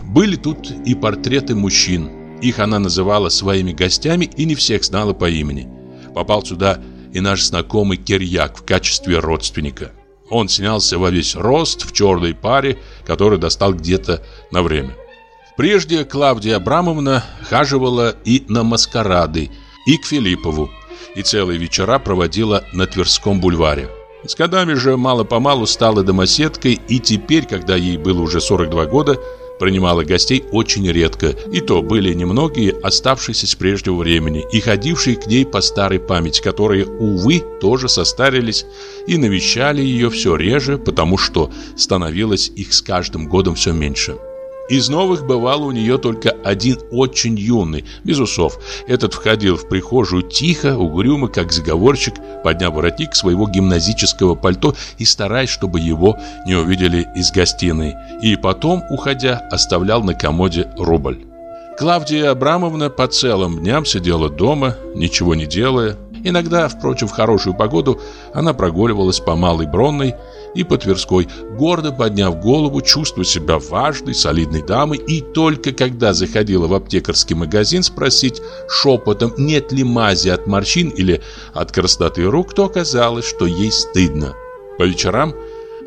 S3: Были тут и портреты мужчин. Их она называла своими гостями и не всех знала по имени. Попал сюда и наш знакомый Кирьяк в качестве родственника. Он снялся во весь рост в черной паре, который достал где-то на время. Прежде Клавдия Абрамовна хаживала и на маскарады, и к Филиппову, и целые вечера проводила на Тверском бульваре. С годами же мало-помалу стала домоседкой, и теперь, когда ей было уже 42 года, принимала гостей очень редко, и то были немногие, оставшиеся с прежнего времени, и ходившие к ней по старой памяти, которые, увы, тоже состарились и навещали ее все реже, потому что становилось их с каждым годом все меньше. Из новых бывало у нее только один очень юный, без усов. Этот входил в прихожую тихо, угрюмо, как заговорщик, подняв воротник своего гимназического пальто и стараясь, чтобы его не увидели из гостиной. И потом, уходя, оставлял на комоде рубль. Клавдия Абрамовна по целым дням сидела дома, ничего не делая. Иногда, впрочем, в хорошую погоду она прогуливалась по Малой Бронной и по Тверской, гордо подняв голову, чувствуя себя важной, солидной дамой, и только когда заходила в аптекарский магазин спросить шепотом, нет ли мази от морщин или от красноты рук, то оказалось, что ей стыдно. По вечерам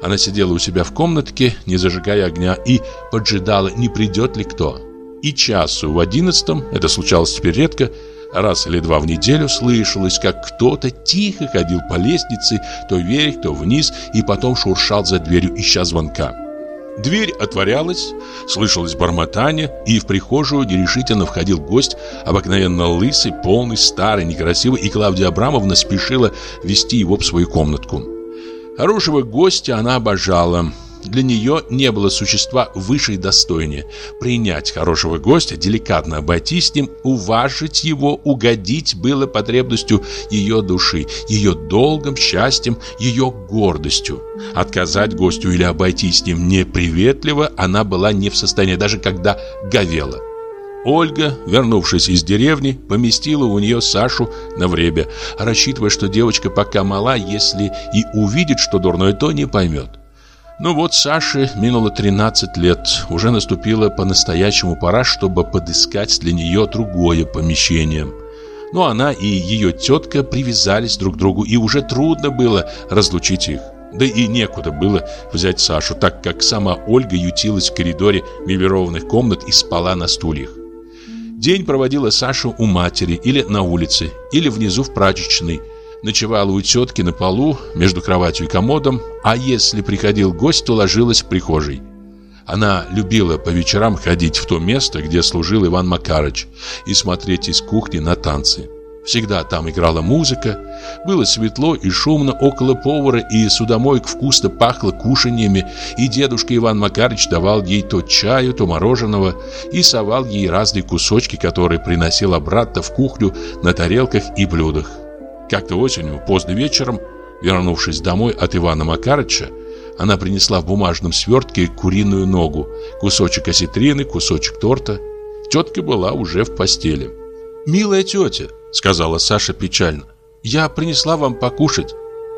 S3: она сидела у себя в комнатке, не зажигая огня, и поджидала, не придет ли кто. И часу в одиннадцатом, это случалось теперь редко, Раз или два в неделю слышалось, как кто-то тихо ходил по лестнице, то вверх, то вниз, и потом шуршал за дверью, ища звонка. Дверь отворялась, слышалось бормотание, и в прихожую нерешительно входил гость, обыкновенно лысый, полный, старый, некрасивый, и Клавдия Абрамовна спешила вести его в свою комнатку. Хорошего гостя она обожала – для нее не было существа выше и достойнее. Принять хорошего гостя, деликатно обойтись с ним, уважить его, угодить было потребностью ее души, ее долгом, счастьем, ее гордостью. Отказать гостю или обойтись с ним неприветливо она была не в состоянии, даже когда говела. Ольга, вернувшись из деревни, поместила у нее Сашу на время, рассчитывая, что девочка пока мала, если и увидит, что дурное, то не поймет. Ну вот Саше минуло 13 лет. Уже наступила по-настоящему пора, чтобы подыскать для нее другое помещение. Но она и ее тетка привязались друг к другу, и уже трудно было разлучить их. Да и некуда было взять Сашу, так как сама Ольга ютилась в коридоре мебелированных комнат и спала на стульях. День проводила Саша у матери или на улице, или внизу в прачечной, ночевала у тетки на полу между кроватью и комодом, а если приходил гость, то ложилась в прихожей. Она любила по вечерам ходить в то место, где служил Иван Макарыч, и смотреть из кухни на танцы. Всегда там играла музыка, было светло и шумно около повара, и судомойк вкусно пахло кушаньями, и дедушка Иван Макарыч давал ей то чаю, то мороженого, и совал ей разные кусочки, которые приносил обратно в кухню на тарелках и блюдах. Как-то осенью, поздно вечером, вернувшись домой от Ивана Макарыча, она принесла в бумажном свертке куриную ногу, кусочек осетрины, кусочек торта. Тетка была уже в постели. «Милая тетя», — сказала Саша печально, — «я принесла вам покушать».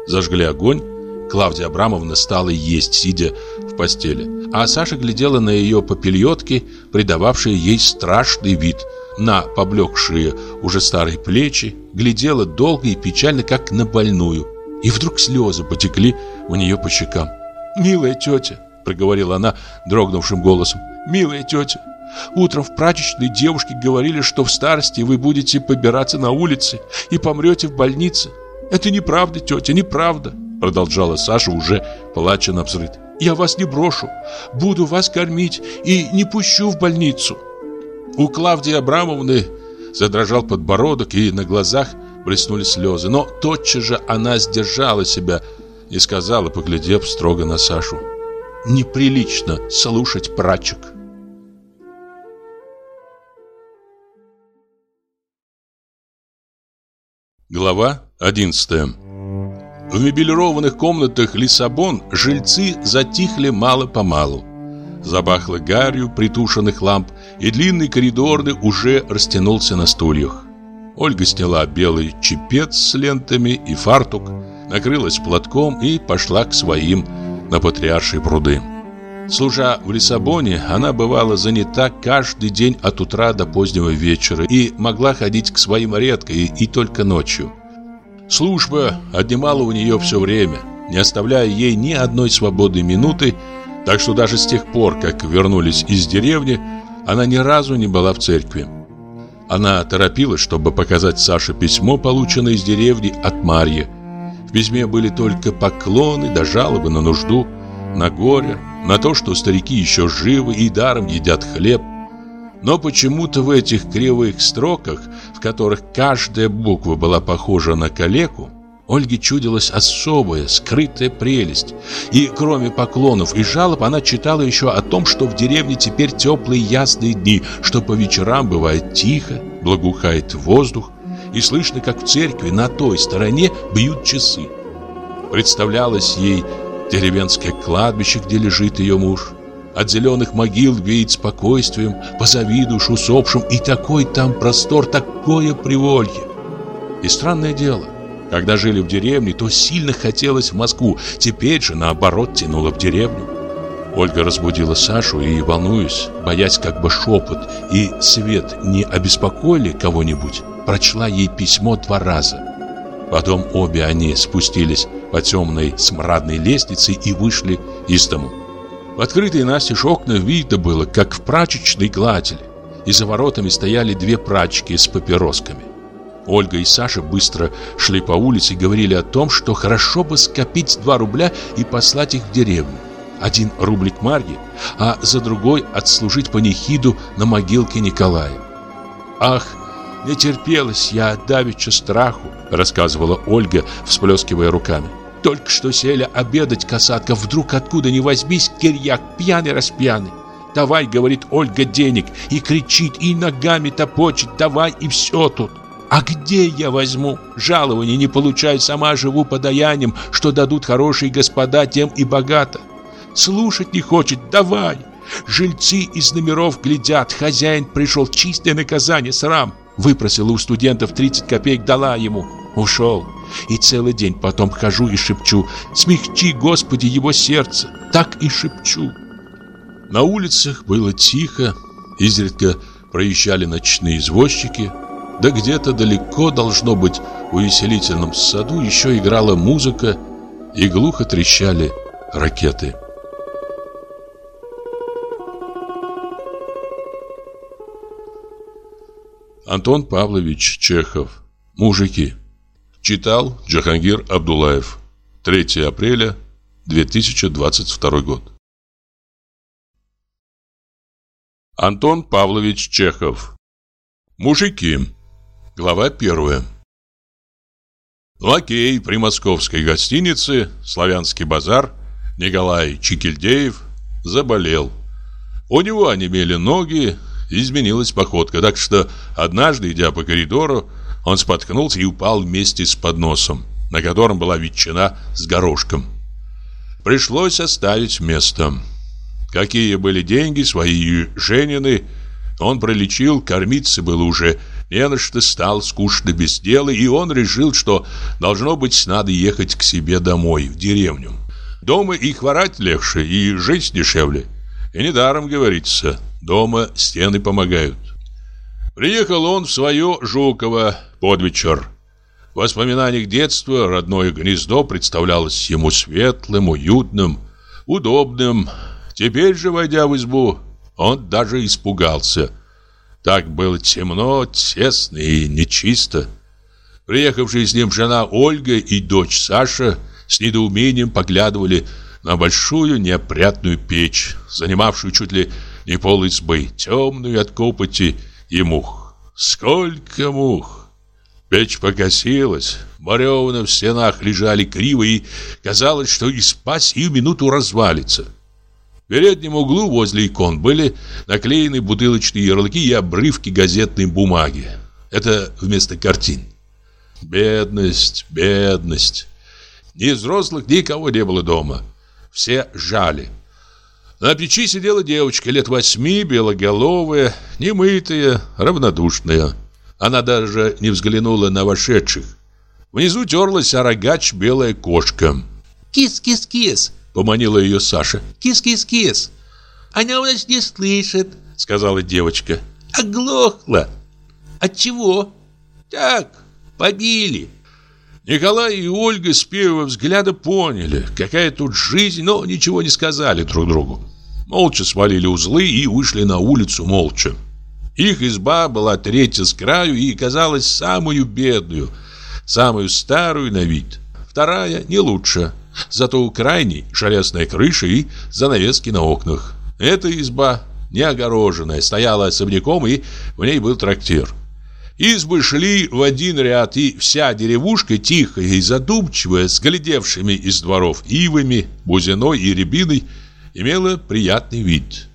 S3: Зажгли огонь. Клавдия Абрамовна стала есть, сидя в постели. А Саша глядела на ее попельотки, придававшие ей страшный вид — на поблекшие уже старые плечи, глядела долго и печально, как на больную. И вдруг слезы потекли у нее по щекам. «Милая тетя», — проговорила она дрогнувшим голосом, «милая тетя, утром в прачечной девушки говорили, что в старости вы будете побираться на улице и помрете в больнице. Это неправда, тетя, неправда», — продолжала Саша, уже плача на взрыв. «Я вас не брошу, буду вас кормить и не пущу в больницу». У Клавдии Абрамовны задрожал подбородок, и на глазах блеснули слезы. Но тотчас же она сдержала себя и сказала, поглядев строго на Сашу, «Неприлично слушать прачек». Глава 11 В мебелированных комнатах Лиссабон жильцы затихли мало-помалу. Запахло гарью притушенных ламп, и длинный коридорный уже растянулся на стульях. Ольга сняла белый чепец с лентами и фартук, накрылась платком и пошла к своим на Патриаршие пруды. Служа в Лиссабоне, она бывала занята каждый день от утра до позднего вечера и могла ходить к своим редко и, и только ночью. Служба отнимала у нее все время, не оставляя ей ни одной свободной минуты, так что даже с тех пор, как вернулись из деревни, она ни разу не была в церкви. Она торопилась, чтобы показать Саше письмо, полученное из деревни от Марьи. В письме были только поклоны да жалобы на нужду, на горе, на то, что старики еще живы и даром едят хлеб. Но почему-то в этих кривых строках, в которых каждая буква была похожа на калеку, Ольге чудилась особая, скрытая прелесть. И кроме поклонов и жалоб, она читала еще о том, что в деревне теперь теплые ясные дни, что по вечерам бывает тихо, благоухает воздух, и слышно, как в церкви на той стороне бьют часы. Представлялось ей деревенское кладбище, где лежит ее муж. От зеленых могил веет спокойствием, позавидуешь усопшим, и такой там простор, такое приволье. И странное дело, когда жили в деревне, то сильно хотелось в Москву, теперь же, наоборот, тянуло в деревню. Ольга разбудила Сашу и, волнуясь, боясь как бы шепот и свет не обеспокоили кого-нибудь, прочла ей письмо два раза. Потом обе они спустились по темной смрадной лестнице и вышли из дому. В открытые настежь окна видно было, как в прачечной гладили, и за воротами стояли две прачки с папиросками. Ольга и Саша быстро шли по улице и говорили о том, что хорошо бы скопить 2 рубля и послать их в деревню. Один рублик Марье, а за другой отслужить панихиду на могилке Николая. «Ах, не терпелась я давеча страху», рассказывала Ольга, всплескивая руками. «Только что сели обедать касатка, вдруг откуда ни возьмись кирьяк, пьяный-распьяный. Давай, говорит Ольга, денег, и кричит, и ногами топочет, давай, и все тут. А где я возьму? Жалования не получаю, сама живу подаянием, что дадут хорошие господа, тем и богато. Слушать не хочет, давай. Жильцы из номеров глядят, хозяин пришел, чистое наказание, срам. Выпросила у студентов 30 копеек, дала ему. Ушел. И целый день потом хожу и шепчу «Смягчи, Господи, его сердце!» Так и шепчу. На улицах было тихо, изредка проезжали ночные извозчики – да где-то далеко, должно быть, в увеселительном саду еще играла музыка и глухо трещали ракеты. Антон Павлович Чехов. Мужики. Читал Джахангир Абдулаев. 3 апреля 2022 год. Антон Павлович Чехов. Мужики. Глава первая. Лакей при московской гостинице «Славянский базар» Николай Чикильдеев заболел. У него онемели ноги, изменилась походка, так что однажды, идя по коридору, он споткнулся и упал вместе с подносом, на котором была ветчина с горошком. Пришлось оставить место. Какие были деньги, свои Женины, он пролечил, кормиться было уже не на что, стал скучно без дела, и он решил, что, должно быть, надо ехать к себе домой, в деревню. Дома и хворать легче, и жить дешевле. И недаром говорится, дома стены помогают. Приехал он в свое Жуково под вечер. В воспоминаниях детства родное гнездо представлялось ему светлым, уютным, удобным. Теперь же, войдя в избу, он даже испугался. Так было темно, тесно и нечисто. Приехавшие с ним жена Ольга и дочь Саша с недоумением поглядывали на большую неопрятную печь, занимавшую чуть ли не пол избы, темную от копоти и мух. Сколько мух! Печь покосилась, бревна в стенах лежали криво, и казалось, что изба сию минуту развалится. Переднем углу возле икон были наклеены бутылочные ярлыки и обрывки газетной бумаги. Это вместо картин. Бедность, бедность. Ни взрослых, никого не было дома. Все жали. На печи сидела девочка лет восьми, белоголовая, немытая, равнодушная. Она даже не взглянула на вошедших. Внизу терлась о рогач белая кошка.
S5: «Кис-кис-кис!»
S3: — поманила ее Саша.
S5: «Кис-кис-кис!» «Она у нас не слышит», —
S3: сказала девочка.
S5: «Оглохла!» «От чего?» «Так, побили!»
S3: Николай и Ольга с первого взгляда поняли, какая тут жизнь, но ничего не сказали друг другу. Молча свалили узлы и вышли на улицу молча. Их изба была третья с краю и казалась самую бедную, самую старую на вид. Вторая не лучше, зато у крайней железная крыша и занавески на окнах. Эта изба, не огороженная, стояла особняком и в ней был трактир. Избы шли в один ряд, и вся деревушка, тихая и задумчивая, с глядевшими из дворов ивами, бузиной и рябиной, имела приятный вид.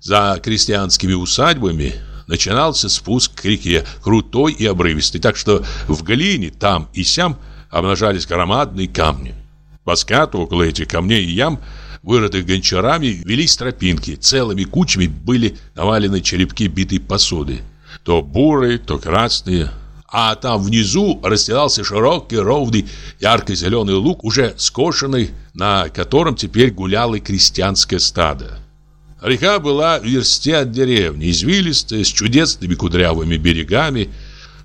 S3: За крестьянскими усадьбами начинался спуск к реке, крутой и обрывистый, так что в глине там и сям обнажались громадные камни. По скату около этих камней и ям, вырытых гончарами, велись тропинки, целыми кучами были навалены черепки битой посуды. То бурые, то красные, а там внизу расстилался широкий, ровный, ярко-зеленый луг, уже скошенный, на котором теперь гуляло крестьянское стадо. Река была в версте от деревни, извилистая, с чудесными кудрявыми берегами.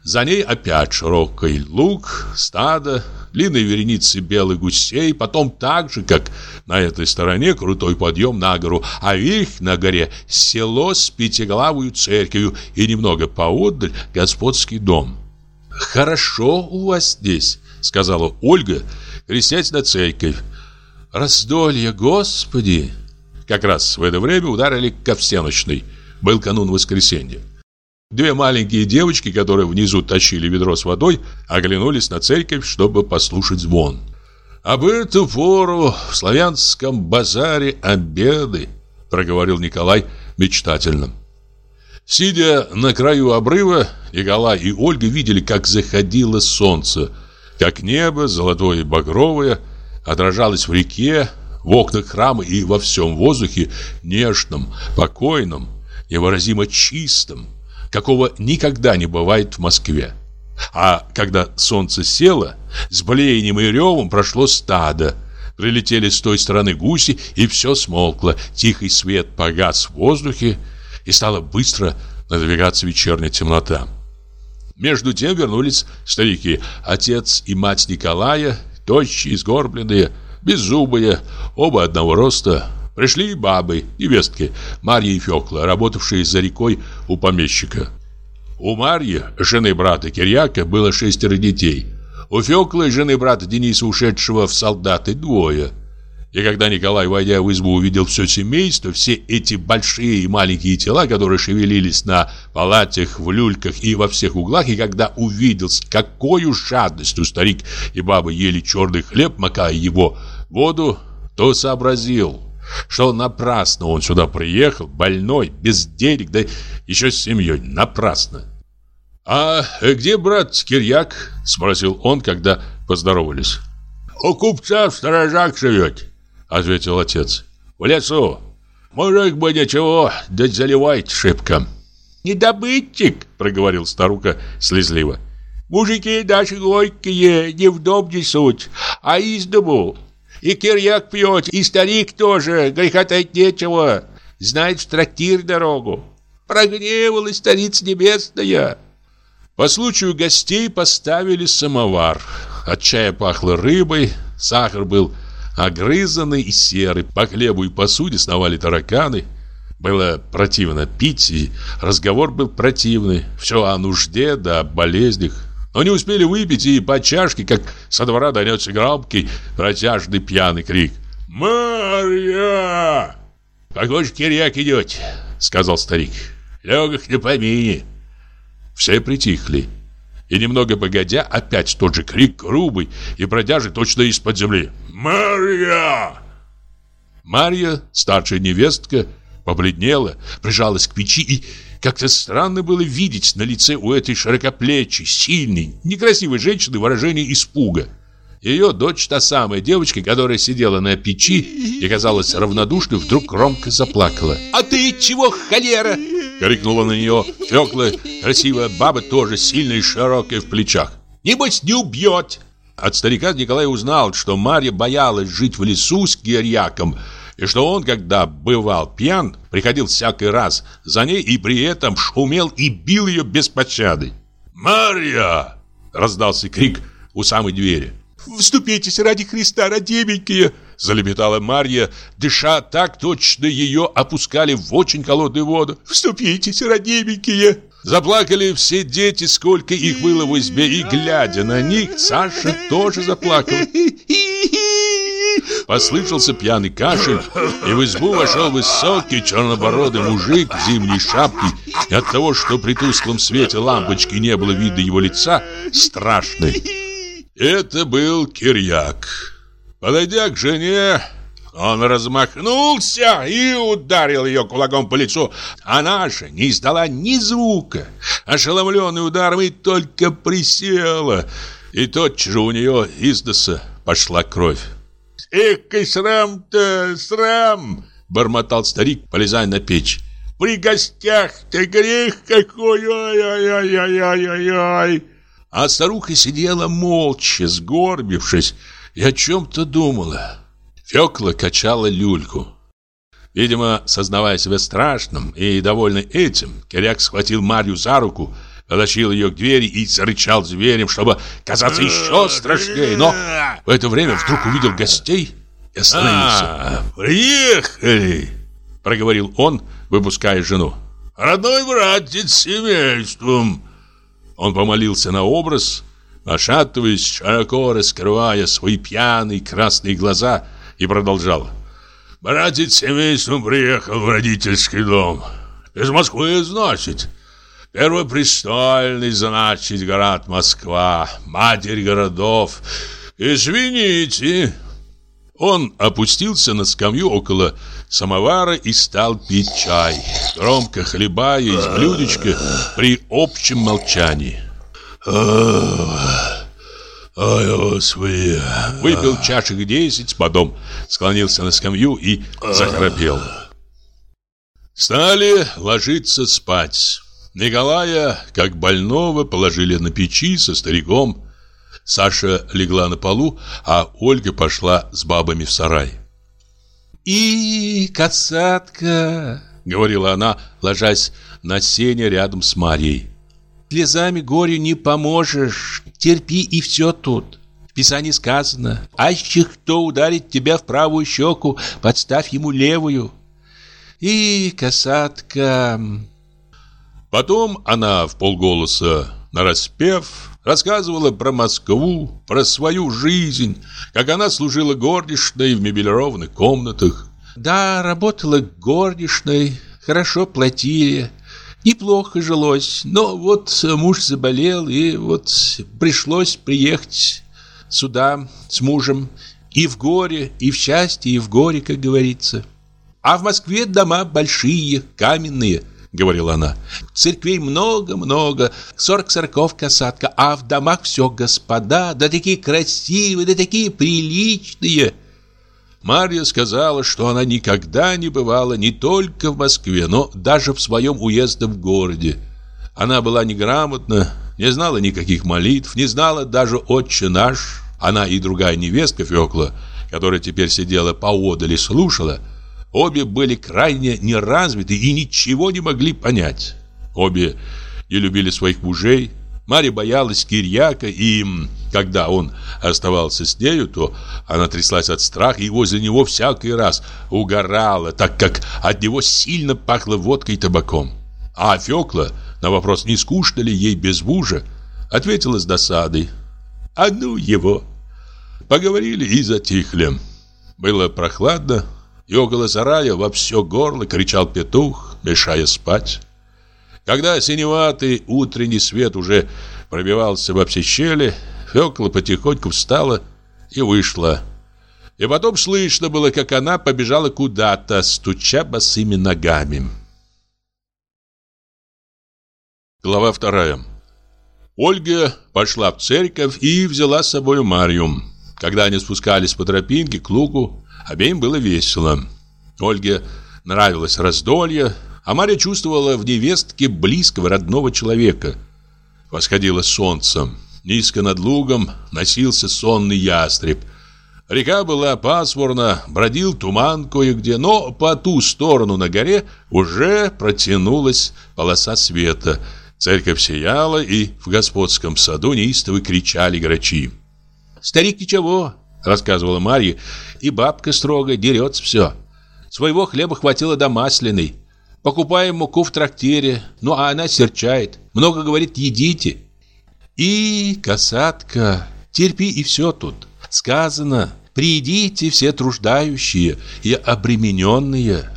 S3: За ней опять широкий луг, стадо, длинные вереницы белых гусей, потом так же, как на этой стороне, крутой подъем на гору, а вверх на горе село с пятиглавую церковью и немного поодаль господский дом. «Хорошо у вас здесь», — сказала Ольга, крестясь на церковь. «Раздолье, Господи!» Как раз в это время ударили ко всеночной. Был канун воскресенья. Две маленькие девочки, которые внизу тащили ведро с водой, оглянулись на церковь, чтобы послушать звон. «Об эту пору в славянском базаре обеды», — проговорил Николай мечтательно. Сидя на краю обрыва, Николай и Ольга видели, как заходило солнце, как небо, золотое и багровое, отражалось в реке, в окнах храма и во всем воздухе нежном, покойном, невыразимо чистом, какого никогда не бывает в Москве. А когда солнце село, с блеянием и ревом прошло стадо, прилетели с той стороны гуси, и все смолкло, тихий свет погас в воздухе, и стала быстро надвигаться вечерняя темнота. Между тем вернулись старики, отец и мать Николая, дочь изгорбленные, беззубые, оба одного роста. Пришли бабы, невестки, Марья и Фёкла, работавшие за рекой у помещика. У Марьи, жены брата Кирьяка, было шестеро детей.
S1: У Фёклы, жены брата Дениса, ушедшего в солдаты, двое. И когда Николай, войдя в избу, увидел все семейство, все эти большие и маленькие тела, которые шевелились на палатях, в люльках и во всех углах, и когда увидел, с какой жадностью старик и баба ели черный хлеб, макая его в воду, то сообразил, что напрасно он сюда приехал, больной, без денег, да еще с семьей, напрасно. «А где брат Кирьяк?» – спросил он, когда поздоровались.
S2: «У купца в сторожах живет», — ответил отец. «В лесу. Мужик бы ничего, да заливает шибко».
S1: «Недобытчик», — проговорил старуха слезливо.
S5: «Мужики наши горькие не в дом несут, а из дому. И кирьяк пьет, и старик тоже, грехотать нечего. Знает в трактир дорогу. Прогневалась старица небесная».
S1: По случаю гостей поставили самовар. От чая пахло рыбой, сахар был огрызанный и серый, по хлебу и посуде сновали тараканы. Было противно пить, и разговор был противный. Все о нужде да о болезнях. Но не успели выпить и по чашке, как со двора донесся громкий, протяжный пьяный крик. «Марья!»
S2: «Какой же кирьяк идет?» — сказал старик. «Легок на помине».
S1: Все притихли. И немного погодя, опять тот же крик грубый и бродяжий точно из-под земли.
S2: «Марья!»
S1: Марья, старшая невестка, побледнела, прижалась к печи и как-то странно было видеть на лице у этой широкоплечей, сильной, некрасивой женщины выражение испуга. Ее дочь, та самая девочка, которая сидела на печи и казалась равнодушной, вдруг громко заплакала.
S5: «А ты чего, холера?»
S1: Крикнула на нее Фёкла, красивая баба, тоже сильная и широкая в плечах.
S5: «Небось, не убьет!»
S1: От старика Николай узнал, что Марья боялась жить в лесу с Кирьяком, и что он, когда бывал пьян, приходил всякий раз за ней и при этом шумел и бил ее без пощады.
S2: «Марья!»
S1: — раздался крик у самой двери.
S5: «Вступитесь ради Христа, родименькие!»
S1: Залепетала Марья, дыша так точно ее опускали в очень холодную воду.
S5: «Вступитесь, родименькие!»
S1: Заплакали все дети, сколько их было в избе, и, глядя на них, Саша тоже заплакал. Послышался пьяный кашель, и в избу вошел высокий чернобородый мужик в зимней шапке, и от того, что при тусклом свете лампочки не было видно его лица, страшный. Это был Кирьяк. Подойдя к жене, он размахнулся и ударил ее кулаком по лицу. Она же не издала ни звука. Ошеломленный ударом и только присела. И тотчас же у нее из носа пошла кровь.
S2: «Эх, и срам-то, срам!»
S1: Бормотал старик, полезая на печь.
S2: «При гостях-то грех какой! Ой-ой-ой-ой-ой-ой!»
S1: А старуха сидела молча, сгорбившись, и о чем-то думала. Фёкла качала люльку. Видимо, сознавая себя страшным и довольный этим, Киряк схватил Марью за руку, потащил ее к двери и зарычал зверем, чтобы казаться еще страшнее. Но в это время вдруг увидел гостей и остановился.
S2: А, «Приехали!»
S1: — проговорил он, выпуская жену.
S2: «Родной братец с семейством!»
S1: Он помолился на образ, ошатываясь, широко раскрывая свои пьяные красные глаза, и продолжал.
S2: «Братец с семейством приехал в родительский дом. Из Москвы, значит. Первопрестольный, значит, город Москва, матерь городов. Извините».
S1: Он опустился на скамью около самовара и стал пить чай, громко хлебая из блюдечка при общем молчании.
S2: «Ой, Господи!»
S1: Выпил чашек десять, потом склонился на скамью и захрапел. Стали ложиться спать. Николая, как больного, положили на печи со стариком. Саша легла на полу, а Ольга пошла с бабами в сарай.
S5: «И, касатка!» — говорила она, ложась на сене рядом с Марьей. «Слезами горю не поможешь, терпи и все тут. В Писании сказано, аще кто ударит тебя в правую щеку, подставь ему левую. И, касатка...»
S1: Потом она в полголоса, нараспев, Рассказывала про Москву, про свою жизнь, как она служила горничной в мебелированных комнатах.
S5: Да, работала горничной, хорошо платили, неплохо жилось. Но вот муж заболел, и вот пришлось приехать сюда с мужем. И в горе, и в счастье, и в горе, как говорится. А в Москве дома большие, каменные – говорила она. Церквей много-много, сорок сороков касатка, а в домах все господа, да такие красивые, да такие приличные.
S1: Марья сказала, что она никогда не бывала не только в Москве, но даже в своем уездном городе. Она была неграмотна, не знала никаких молитв, не знала даже «Отче наш». Она и другая невестка Фёкла, которая теперь сидела поодаль и слушала – Обе были крайне неразвиты и ничего не могли понять. Обе не любили своих мужей. Марья боялась Кирьяка, и когда он оставался с нею, то она тряслась от страха и возле него всякий раз угорала, так как от него сильно пахло водкой и табаком. А Фёкла на вопрос, не скучно ли ей без мужа, ответила с досадой. «А ну его!» Поговорили и затихли. Было прохладно, и около сарая во все горло кричал петух, мешая спать. Когда синеватый утренний свет уже пробивался во все щели, Фёкла потихоньку встала и вышла. И потом слышно было, как она побежала куда-то, стуча босыми ногами. Глава вторая. Ольга пошла в церковь и взяла с собой Марью. Когда они спускались по тропинке к лугу, Обеим было весело. Ольге нравилось раздолье, а Марья чувствовала в невестке близкого родного человека. Восходило солнце. Низко над лугом носился сонный ястреб. Река была пасмурна, бродил туман кое-где, но по ту сторону на горе уже протянулась полоса света. Церковь сияла, и в господском саду неистово кричали грачи.
S5: «Старик ничего, рассказывала Марья, и бабка строго дерется все. Своего хлеба хватило до масляной. Покупаем муку в трактире, ну а она серчает. Много говорит, едите. И, касатка, терпи и все тут. Сказано, приидите все труждающие и обремененные.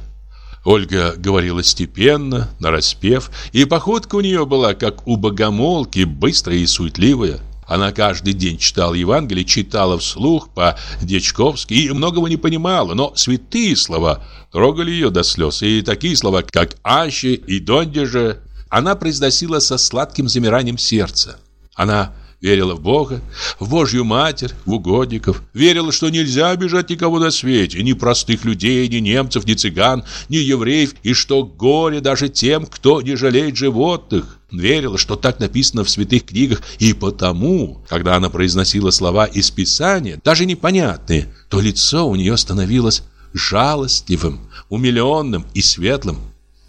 S1: Ольга говорила степенно, нараспев, и походка у нее была, как у богомолки, быстрая и суетливая. Она каждый день читала Евангелие, читала вслух по-дечковски и многого не понимала, но святые слова трогали ее до слез. И такие слова, как «аще» и «дондеже» она произносила со сладким замиранием сердца. Она верила в Бога, в Божью Матерь, в угодников. Верила, что нельзя обижать никого на свете, ни простых людей, ни немцев, ни цыган, ни евреев, и что горе даже тем, кто не жалеет животных. Верила, что так написано в святых книгах, и потому, когда она произносила слова из Писания, даже непонятные, то лицо у нее становилось жалостливым, умиленным и светлым.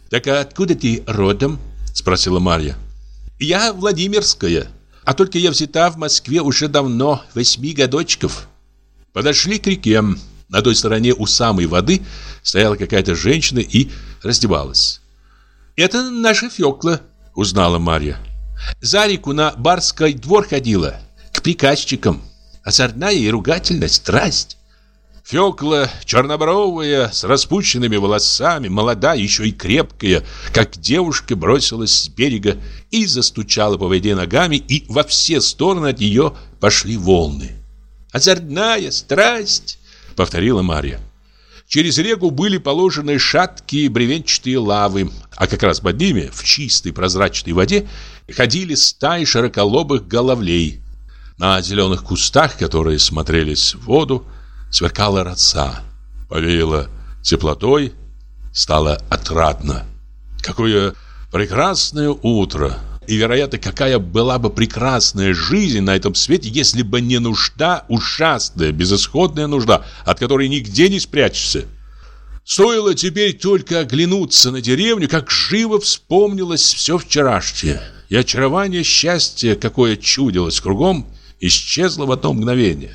S1: «Так откуда ты родом?» – спросила Марья.
S5: «Я Владимирская», а только я взята в Москве уже давно, восьми годочков.
S1: Подошли к реке. На той стороне у самой воды стояла какая-то женщина и раздевалась.
S5: «Это наша Фёкла», — узнала Марья. «За реку на барский двор ходила, к приказчикам. Озорная и ругательная страсть».
S1: Фёкла, чернобровая, с распущенными волосами, молодая, еще и крепкая, как девушка бросилась с берега и застучала по воде ногами, и во все стороны от нее пошли волны.
S5: «Озорная страсть!» — повторила Марья.
S1: Через реку были положены шаткие бревенчатые лавы, а как раз под ними, в чистой прозрачной воде, ходили стаи широколобых головлей. На зеленых кустах, которые смотрелись в воду, сверкала роса. Повеяло теплотой, стало отрадно. Какое прекрасное утро! И, вероятно, какая была бы прекрасная жизнь на этом свете, если бы не нужда, ужасная, безысходная нужда, от которой нигде не спрячешься. Стоило теперь только оглянуться на деревню, как живо вспомнилось все вчерашнее. И очарование счастья, какое чудилось кругом, исчезло в одно мгновение.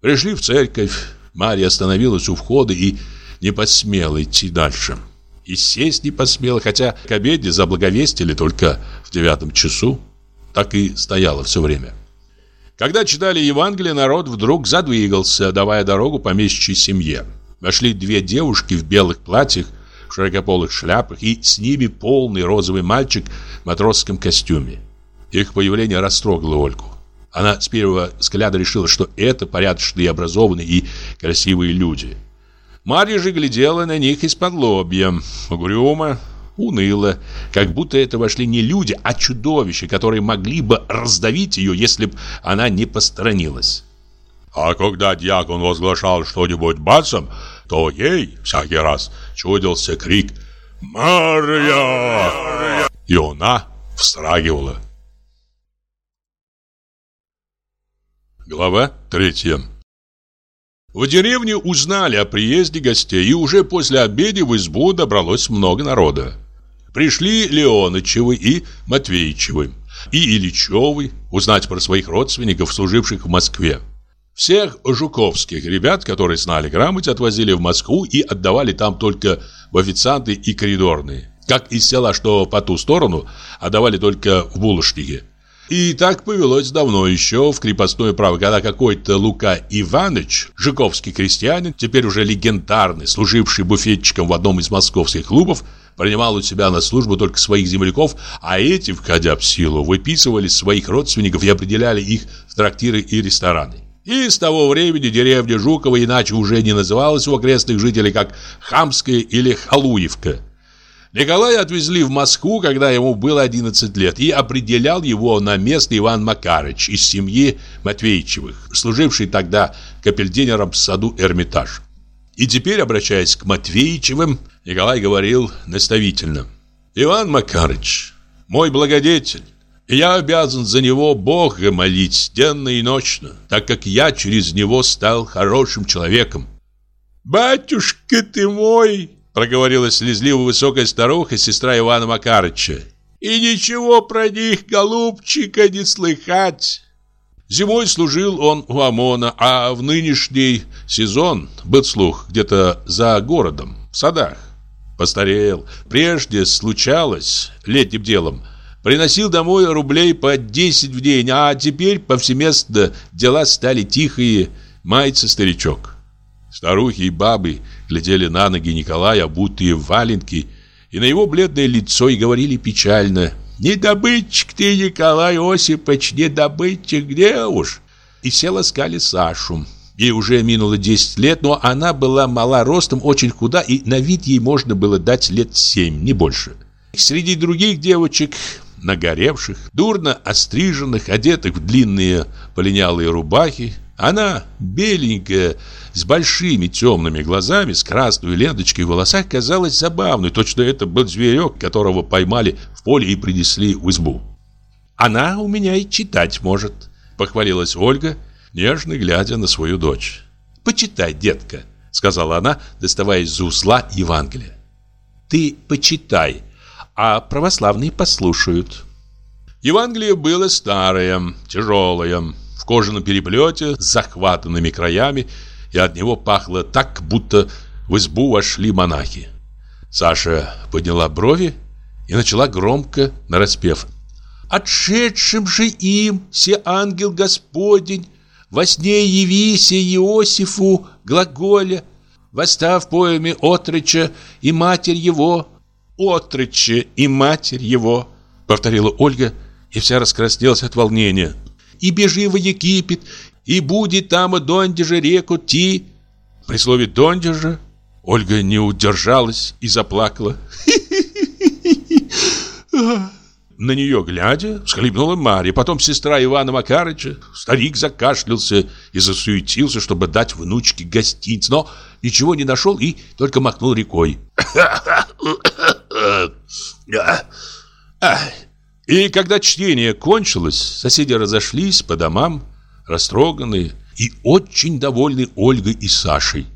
S1: Пришли в церковь. Марья остановилась у входа и не посмела идти дальше. И сесть не посмела, хотя к обеде заблаговестили только в девятом часу.
S3: так и стояла все время. Когда читали Евангелие, народ вдруг задвигался, давая дорогу помещичьей семье. Вошли две девушки в белых платьях, в широкополых шляпах, и с ними полный розовый мальчик в матросском костюме. Их появление растрогало Ольгу. Она с первого взгляда решила, что это порядочные, образованные и красивые люди. Марья же глядела на них из-под лобья, угрюмо, уныло, как будто это вошли не люди, а чудовища, которые могли бы раздавить ее, если бы она не посторонилась.
S1: А когда дьякон возглашал что-нибудь басом, то ей всякий раз чудился крик «Марья!» И она встрагивала.
S3: Глава третья В деревне узнали о приезде гостей, и уже после обеда в избу добралось много народа. Пришли Леонычевы и Матвеичевы, и Ильичевы узнать про своих родственников, служивших в Москве. Всех жуковских ребят, которые знали грамоте, отвозили в Москву и отдавали там только в официанты и коридорные. Как из села, что по ту сторону, отдавали только в булочники. И так повелось давно еще в крепостное право, когда какой-то Лука Иванович, жуковский крестьянин, теперь уже легендарный, служивший буфетчиком в одном из московских клубов, принимал у себя на службу только своих земляков, а эти, входя в силу, выписывали своих родственников и определяли их в трактиры и рестораны. И с того времени деревня Жукова иначе уже не называлась у окрестных жителей как Хамская или Халуевка. Николая отвезли в Москву, когда ему было 11 лет, и определял его на место Иван Макарыч из семьи Матвеичевых, служивший тогда капельдинером в саду Эрмитаж. И теперь, обращаясь к Матвеичевым, Николай говорил наставительно. «Иван Макарыч, мой благодетель, я обязан за него Бога молить денно и ночно, так как я через него стал хорошим человеком».
S2: «Батюшка ты мой!» Проговорила слезливо высокая старуха, сестра Ивана Макарыча. «И ничего про них, голубчика, не слыхать!»
S3: Зимой служил он у ОМОНа, а в нынешний сезон был слух где-то за городом, в садах. Постарел. Прежде случалось, летним делом, приносил домой рублей по 10 в день, а теперь повсеместно дела стали тихие, мается старичок. Старухи и бабы глядели на ноги Николая, обутые в валенки, и на его бледное лицо и говорили печально «Не добытчик ты, Николай Осипович, не добытчик, где уж?» И все ласкали Сашу. Ей уже минуло 10 лет, но она была мала ростом, очень худа, и на вид ей можно было дать лет 7, не больше. Среди других девочек, нагоревших, дурно остриженных, одетых в длинные полинялые рубахи, она, беленькая, с большими темными глазами, с красной ленточкой в волосах, казалась забавной. Точно это был зверек, которого поймали в поле и принесли в избу. «Она у меня и читать может», — похвалилась Ольга, нежно глядя на свою дочь. «Почитай, детка», — сказала она, доставая из узла Евангелие. «Ты почитай, а православные послушают». Евангелие было старое, тяжелое, в кожаном переплете с захватанными краями и от него пахло так, будто в избу вошли монахи. Саша подняла брови и начала громко нараспев. «Отшедшим же им, се ангел Господень, во сне явися Иосифу глаголя, восстав поями отрыча и матерь его, отрыча и матерь его», повторила Ольга, и вся раскраснелась от волнения. «И бежи в Египет, и будет там донде же реку Ти. При слове донде же Ольга не удержалась и заплакала. На нее глядя, всхлипнула Марья, потом сестра Ивана Макарыча. Старик закашлялся и засуетился, чтобы дать внучке гостиниц, но ничего не нашел и только махнул рекой. И когда чтение кончилось, соседи разошлись по домам, растроганные и очень довольны Ольгой и Сашей.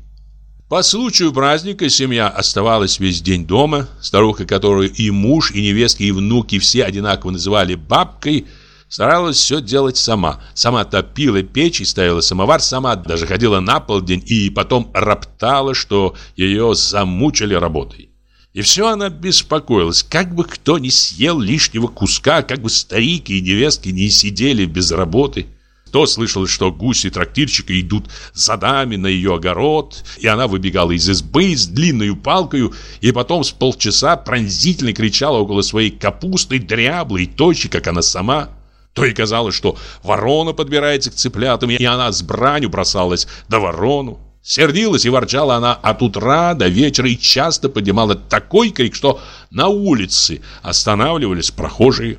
S3: По случаю праздника семья оставалась весь день дома. Старуха, которую и муж, и невестки, и внуки все одинаково называли бабкой, старалась все делать сама. Сама топила печь и ставила самовар, сама даже ходила на полдень и потом роптала, что ее замучили работой. И все она беспокоилась, как бы кто не съел лишнего куска, как бы старики и невестки не сидели без работы. То слышалось, что гуси трактирщика идут за дами на ее огород, и она выбегала из избы с длинной палкой, и потом с полчаса пронзительно кричала около своей капусты, дряблой, тощей, как она сама. То и казалось, что ворона подбирается к цыплятам, и она с бранью бросалась до ворону. Сердилась и ворчала она от утра до вечера и часто поднимала такой крик, что на улице останавливались прохожие.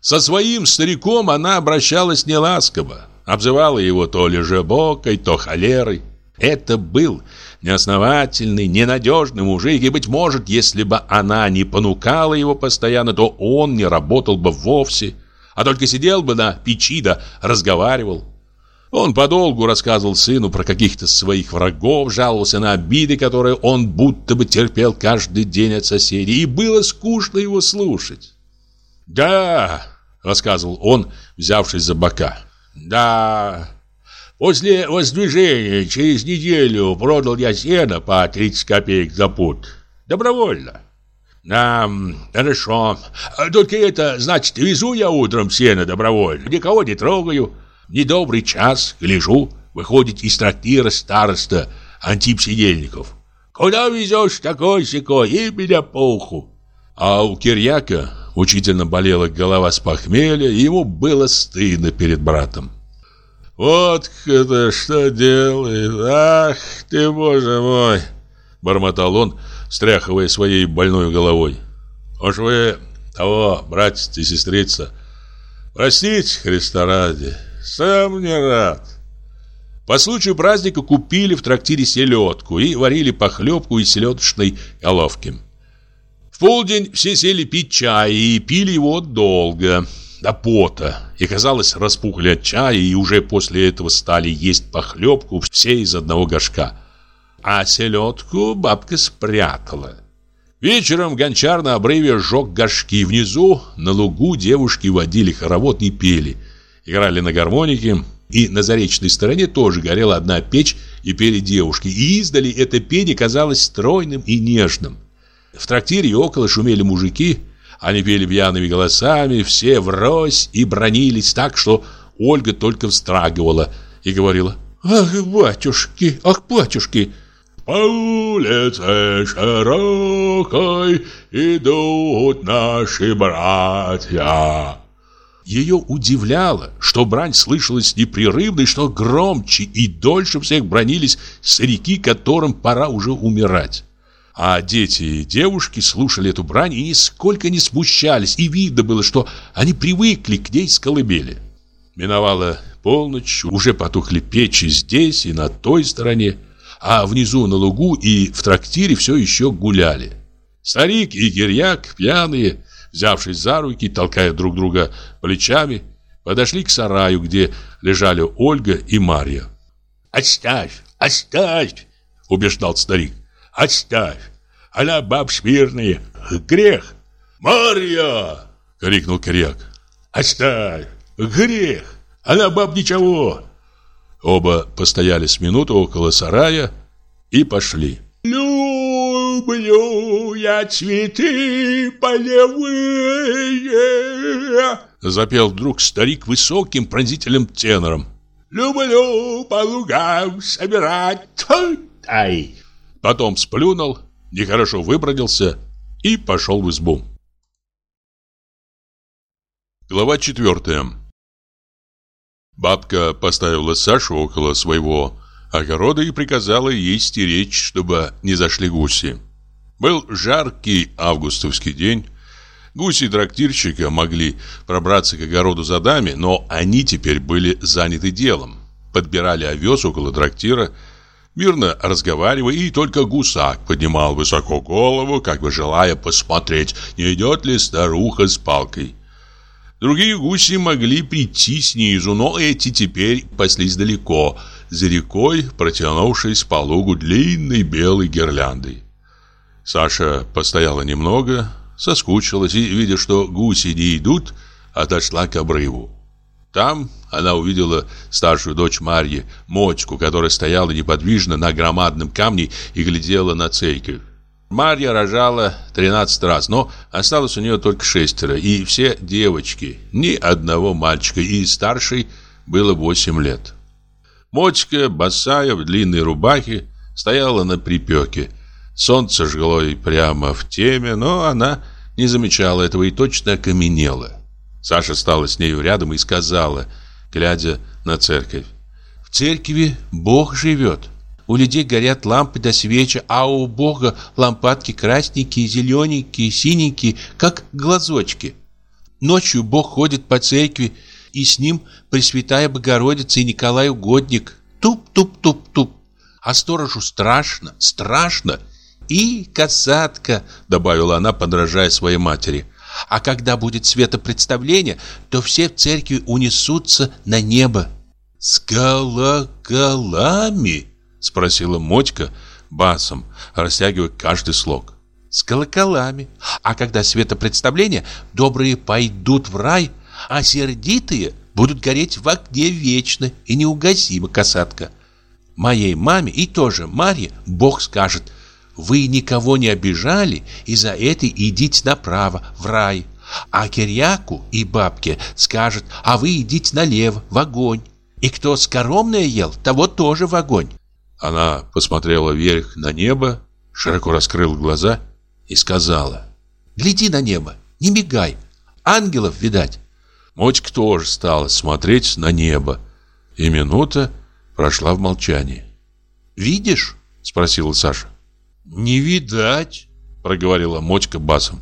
S3: Со своим стариком она обращалась неласково, обзывала его то лежебокой, то холерой. Это был неосновательный, ненадежный мужик, и, быть может, если бы она не понукала его постоянно, то он не работал бы вовсе, а только сидел бы на печи да разговаривал. Он подолгу рассказывал сыну про каких-то своих врагов, жаловался на обиды, которые он будто бы терпел каждый день от соседей, и было скучно его слушать. «Да», — рассказывал он, взявшись за бока, — «да, после воздвижения через неделю продал я сено по 30 копеек за пуд. Добровольно». «Да, хорошо. Только это, значит, везу я утром сено добровольно, никого не трогаю» недобрый час, гляжу, выходит из трактира староста Антип Сидельников. «Куда везешь такой-сякой? И меня по уху!» А у Кирьяка учительно болела голова с похмелья, и ему было стыдно перед братом. «Вот это что делает! Ах ты, боже мой!» Бормотал он, стряхивая своей больной головой. «Уж вы того, братец и сестрица, простите Христа ради, сам не рад. По случаю праздника купили в трактире селедку и варили похлебку из селедочной головки. В полдень все сели пить чай и пили его долго, до пота. И, казалось, распухли от чая и уже после этого стали есть похлебку все из одного горшка. А селедку бабка спрятала. Вечером гончар на обрыве сжег горшки. Внизу на лугу девушки водили хоровод и пели – играли на гармонике, и на заречной стороне тоже горела одна печь и пели девушки, и издали это пение казалось стройным и нежным. В трактире и около шумели мужики, они пели пьяными голосами, все врозь и бронились так, что Ольга только встрагивала и говорила «Ах, батюшки, ах, батюшки!» По улице широкой идут наши братья. Ее удивляло, что брань слышалась непрерывно и что громче и дольше всех бронились старики, которым пора уже умирать. А дети и девушки слушали эту брань и нисколько не смущались, и видно было, что они привыкли к ней с колыбели. Миновала полночь, уже потухли печи здесь и на той стороне, а внизу на лугу и в трактире все еще гуляли. Старик и Кирьяк, пьяные, взявшись за руки, толкая друг друга плечами, подошли к сараю, где лежали Ольга и Марья. «Оставь, оставь!» — убеждал старик. «Оставь! Она баб смирная, грех!» «Марья!» — крикнул Коряк. «Оставь! Грех! Она баб ничего!» Оба постояли с минуту около сарая и пошли. «Люблю я цветы полевые!» Запел вдруг старик высоким пронзительным тенором. «Люблю по лугам собирать тай!» Потом сплюнул, нехорошо выбродился и пошел в избу. Глава четвертая Бабка поставила Сашу около своего огорода и приказала ей стеречь, чтобы не зашли гуси. Был жаркий августовский день. Гуси трактирщика могли пробраться к огороду за дами, но они теперь были заняты делом. Подбирали овес около трактира, мирно разговаривая, и только гусак поднимал высоко голову, как бы желая посмотреть, не идет ли старуха с палкой. Другие гуси могли прийти снизу, но эти теперь паслись далеко – за рекой, протянувшись по лугу длинной белой гирляндой. Саша постояла немного, соскучилась и, видя, что гуси не идут, отошла к обрыву. Там она увидела старшую дочь Марьи, Мотьку, которая стояла неподвижно на громадном камне и глядела на церковь. Марья рожала 13 раз, но осталось у нее только шестеро, и все девочки, ни одного мальчика, и старшей было 8 лет. Мотька, босая, в длинной рубахе, стояла на припеке. Солнце жгло ей прямо в теме, но она не замечала этого и точно окаменела. Саша стала с нею рядом и сказала, глядя на церковь. «В церкви Бог живет. У людей горят лампы да свечи, а у Бога лампадки красненькие, зелененькие, синенькие, как глазочки. Ночью Бог ходит по церкви, и с ним Пресвятая Богородица и Николай Угодник. Туп-туп-туп-туп. А сторожу страшно, страшно. И касатка, добавила она, подражая своей матери. А когда будет светопредставление, то все в церкви унесутся на небо. С колоколами? Спросила Мотька басом, растягивая каждый слог. С колоколами. А когда светопредставление, добрые пойдут в рай, а сердитые будут гореть в огне вечно и неугасимо, касатка. Моей маме и тоже Марье Бог скажет, вы никого не обижали, и за это идите направо, в рай. А Кирьяку и бабке скажет, а вы идите налево, в огонь. И кто скоромное ел, того тоже в огонь. Она посмотрела вверх на небо, широко раскрыла глаза и сказала,
S5: «Гляди на небо, не мигай, ангелов видать».
S3: Мотька тоже стала смотреть на небо, и минута прошла в молчании.
S5: «Видишь?» – спросила Саша.
S3: «Не видать», – проговорила Мотька басом.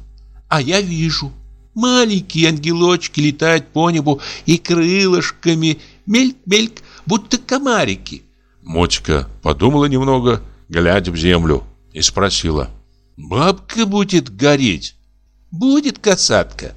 S5: «А я вижу. Маленькие ангелочки летают по небу и крылышками мельк-мельк, будто комарики».
S3: Мотька подумала немного, глядя в землю, и спросила. «Бабка будет гореть?»
S5: «Будет, касатка».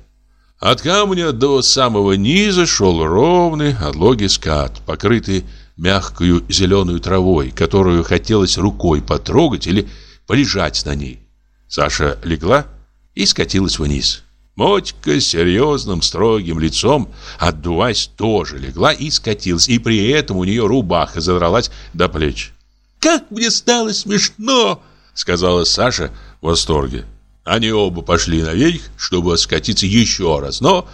S3: От камня до самого низа шел ровный отлогий скат, покрытый мягкую зеленую травой, которую хотелось рукой потрогать или полежать на ней. Саша легла и скатилась вниз. Мотька серьезным, строгим лицом, отдуваясь, тоже легла и скатилась, и при этом у нее рубаха задралась до плеч.
S5: «Как мне стало смешно!» — сказала Саша в восторге.
S3: Они оба пошли наверх, чтобы скатиться еще раз, но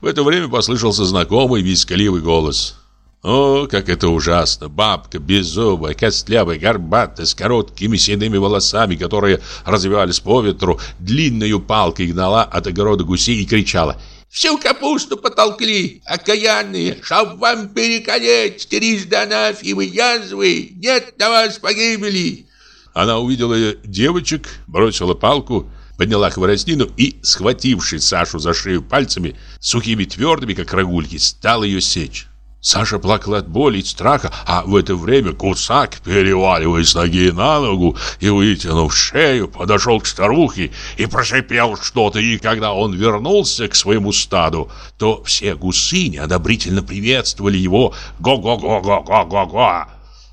S3: в это время послышался знакомый вискливый голос. О, как это ужасно! Бабка беззубая, костлявая, горбатая, с короткими седыми волосами, которые развивались по ветру, длинную палкой гнала от огорода гусей и кричала
S2: Всю капусту потолкли, окаянные, чтоб вам переколеть, трижды анафимы, язвы, нет на вас погибели.
S3: Она увидела девочек, бросила палку подняла хворостину и, схватившись Сашу за шею пальцами, сухими твердыми, как рогульки, стала ее сечь. Саша плакала от боли и страха, а в это время кусак, переваливаясь ноги на ногу и вытянув шею, подошел к старухе и прошипел что-то, и когда он вернулся к своему стаду, то все гусы неодобрительно приветствовали его «го-го-го-го-го-го-го».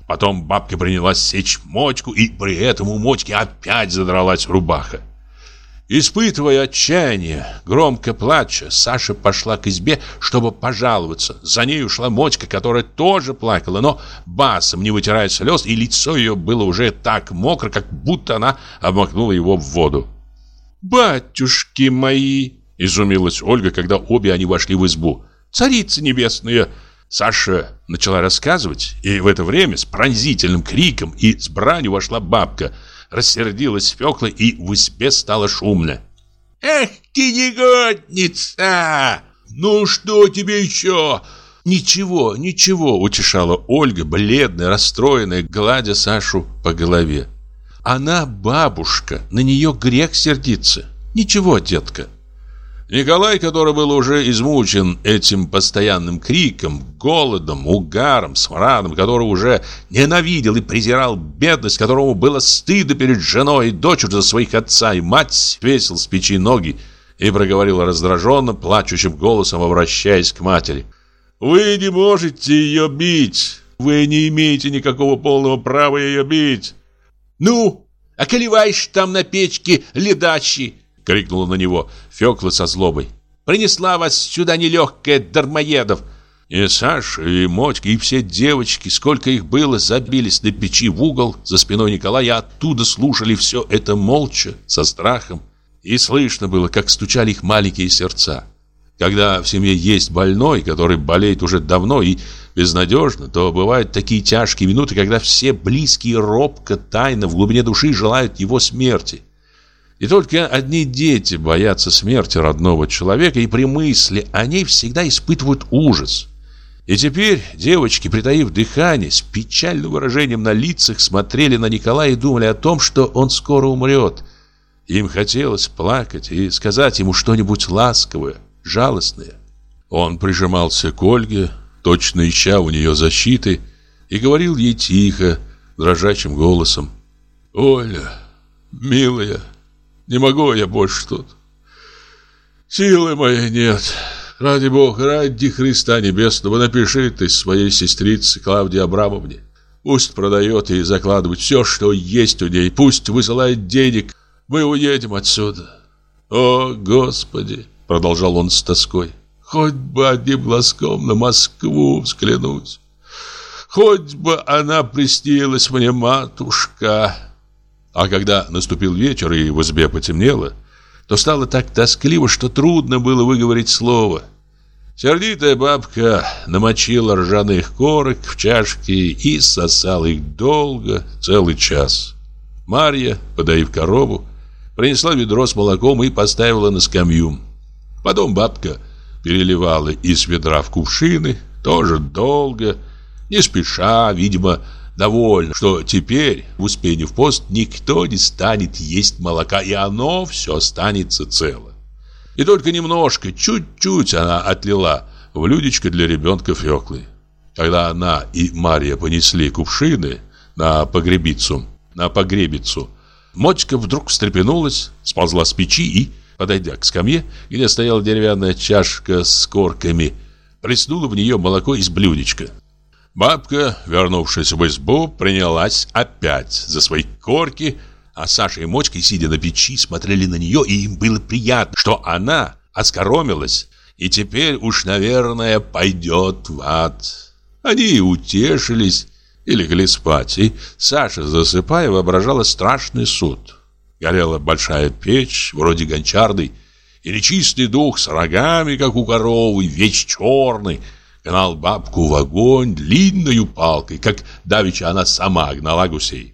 S3: Потом бабка принялась сечь мочку, и при этом у мочки опять задралась рубаха. Испытывая отчаяние, громко плача, Саша пошла к избе, чтобы пожаловаться. За ней ушла Мотька, которая тоже плакала, но басом не вытирая слез, и лицо ее было уже так мокро, как будто она обмакнула его в воду. «Батюшки мои!» – изумилась Ольга, когда обе они вошли в избу. «Царица небесная!» Саша начала рассказывать, и в это время с пронзительным криком и с бранью вошла бабка – рассердилась Фёкла, и в избе стало шумно.
S2: «Эх ты негодница! Ну что тебе еще?»
S3: «Ничего, ничего», — утешала Ольга, бледная, расстроенная, гладя Сашу по голове. «Она бабушка, на нее грех сердиться. Ничего, детка, Николай, который был уже измучен этим постоянным криком, голодом, угаром, смрадом, который уже ненавидел и презирал бедность, которому было стыдно перед женой и дочерью за своих отца и мать, весил с печи ноги и проговорил раздраженно, плачущим голосом, обращаясь к матери. «Вы не можете ее бить! Вы не имеете никакого полного права ее бить!»
S2: «Ну, околеваешь там на печке ледачи!»
S3: — крикнула на него Фёкла со злобой.
S2: «Принесла вас сюда нелегкая, дармоедов!
S1: И Саша, и Мотька, и все девочки, сколько их было, забились на печи в угол за спиной Николая, оттуда слушали все это молча, со страхом. И слышно было, как стучали их маленькие сердца. Когда в семье есть больной, который болеет уже давно и безнадежно, то бывают такие тяжкие минуты, когда все близкие робко, тайно, в глубине души желают его смерти. И только одни дети боятся смерти родного человека, и при мысли о ней всегда испытывают ужас. И теперь девочки, притаив дыхание, с печальным выражением на лицах смотрели на Николая и думали о том, что он скоро умрет. Им хотелось плакать и сказать ему что-нибудь ласковое, жалостное. Он прижимался к Ольге, точно ища у нее защиты, и говорил ей тихо, дрожащим голосом. «Оля, милая, не могу я больше тут. Силы моей нет. Ради Бога, ради Христа Небесного, напиши ты своей сестрице Клавдии Абрамовне. Пусть продает и закладывает все, что есть у ней. Пусть высылает денег. Мы уедем отсюда. О, Господи!» Продолжал он с тоской. Хоть бы одним глазком на Москву взглянуть. Хоть бы она приснилась мне, матушка. А когда наступил вечер и в избе потемнело, то стало так тоскливо, что трудно было выговорить слово. Сердитая бабка намочила ржаных корок в чашки и сосала их долго, целый час. Марья, подоив корову, принесла ведро с молоком и поставила на скамью. Потом бабка переливала из ведра в кувшины, тоже долго, не спеша, видимо, довольна, что теперь в Успенье в пост никто не станет есть молока, и оно все останется цело. И только немножко, чуть-чуть она отлила в людечко для ребенка Феклы. Когда она и Мария понесли кувшины на погребицу, на погребицу, Мотька вдруг встрепенулась, сползла с печи и Подойдя к скамье, где стояла деревянная чашка с корками, плеснула в нее молоко из блюдечка. Бабка, вернувшись в избу, принялась опять за свои корки, а Саша и Мочка, сидя на печи, смотрели на нее, и им было приятно, что она оскоромилась и теперь уж, наверное, пойдет в ад. Они утешились и легли спать, и Саша, засыпая, воображала страшный суд. Горела большая печь, вроде гончарной, и нечистый дух с рогами, как у коровы, весь черный, гнал бабку в огонь длинною палкой, как давеча она сама гнала гусей.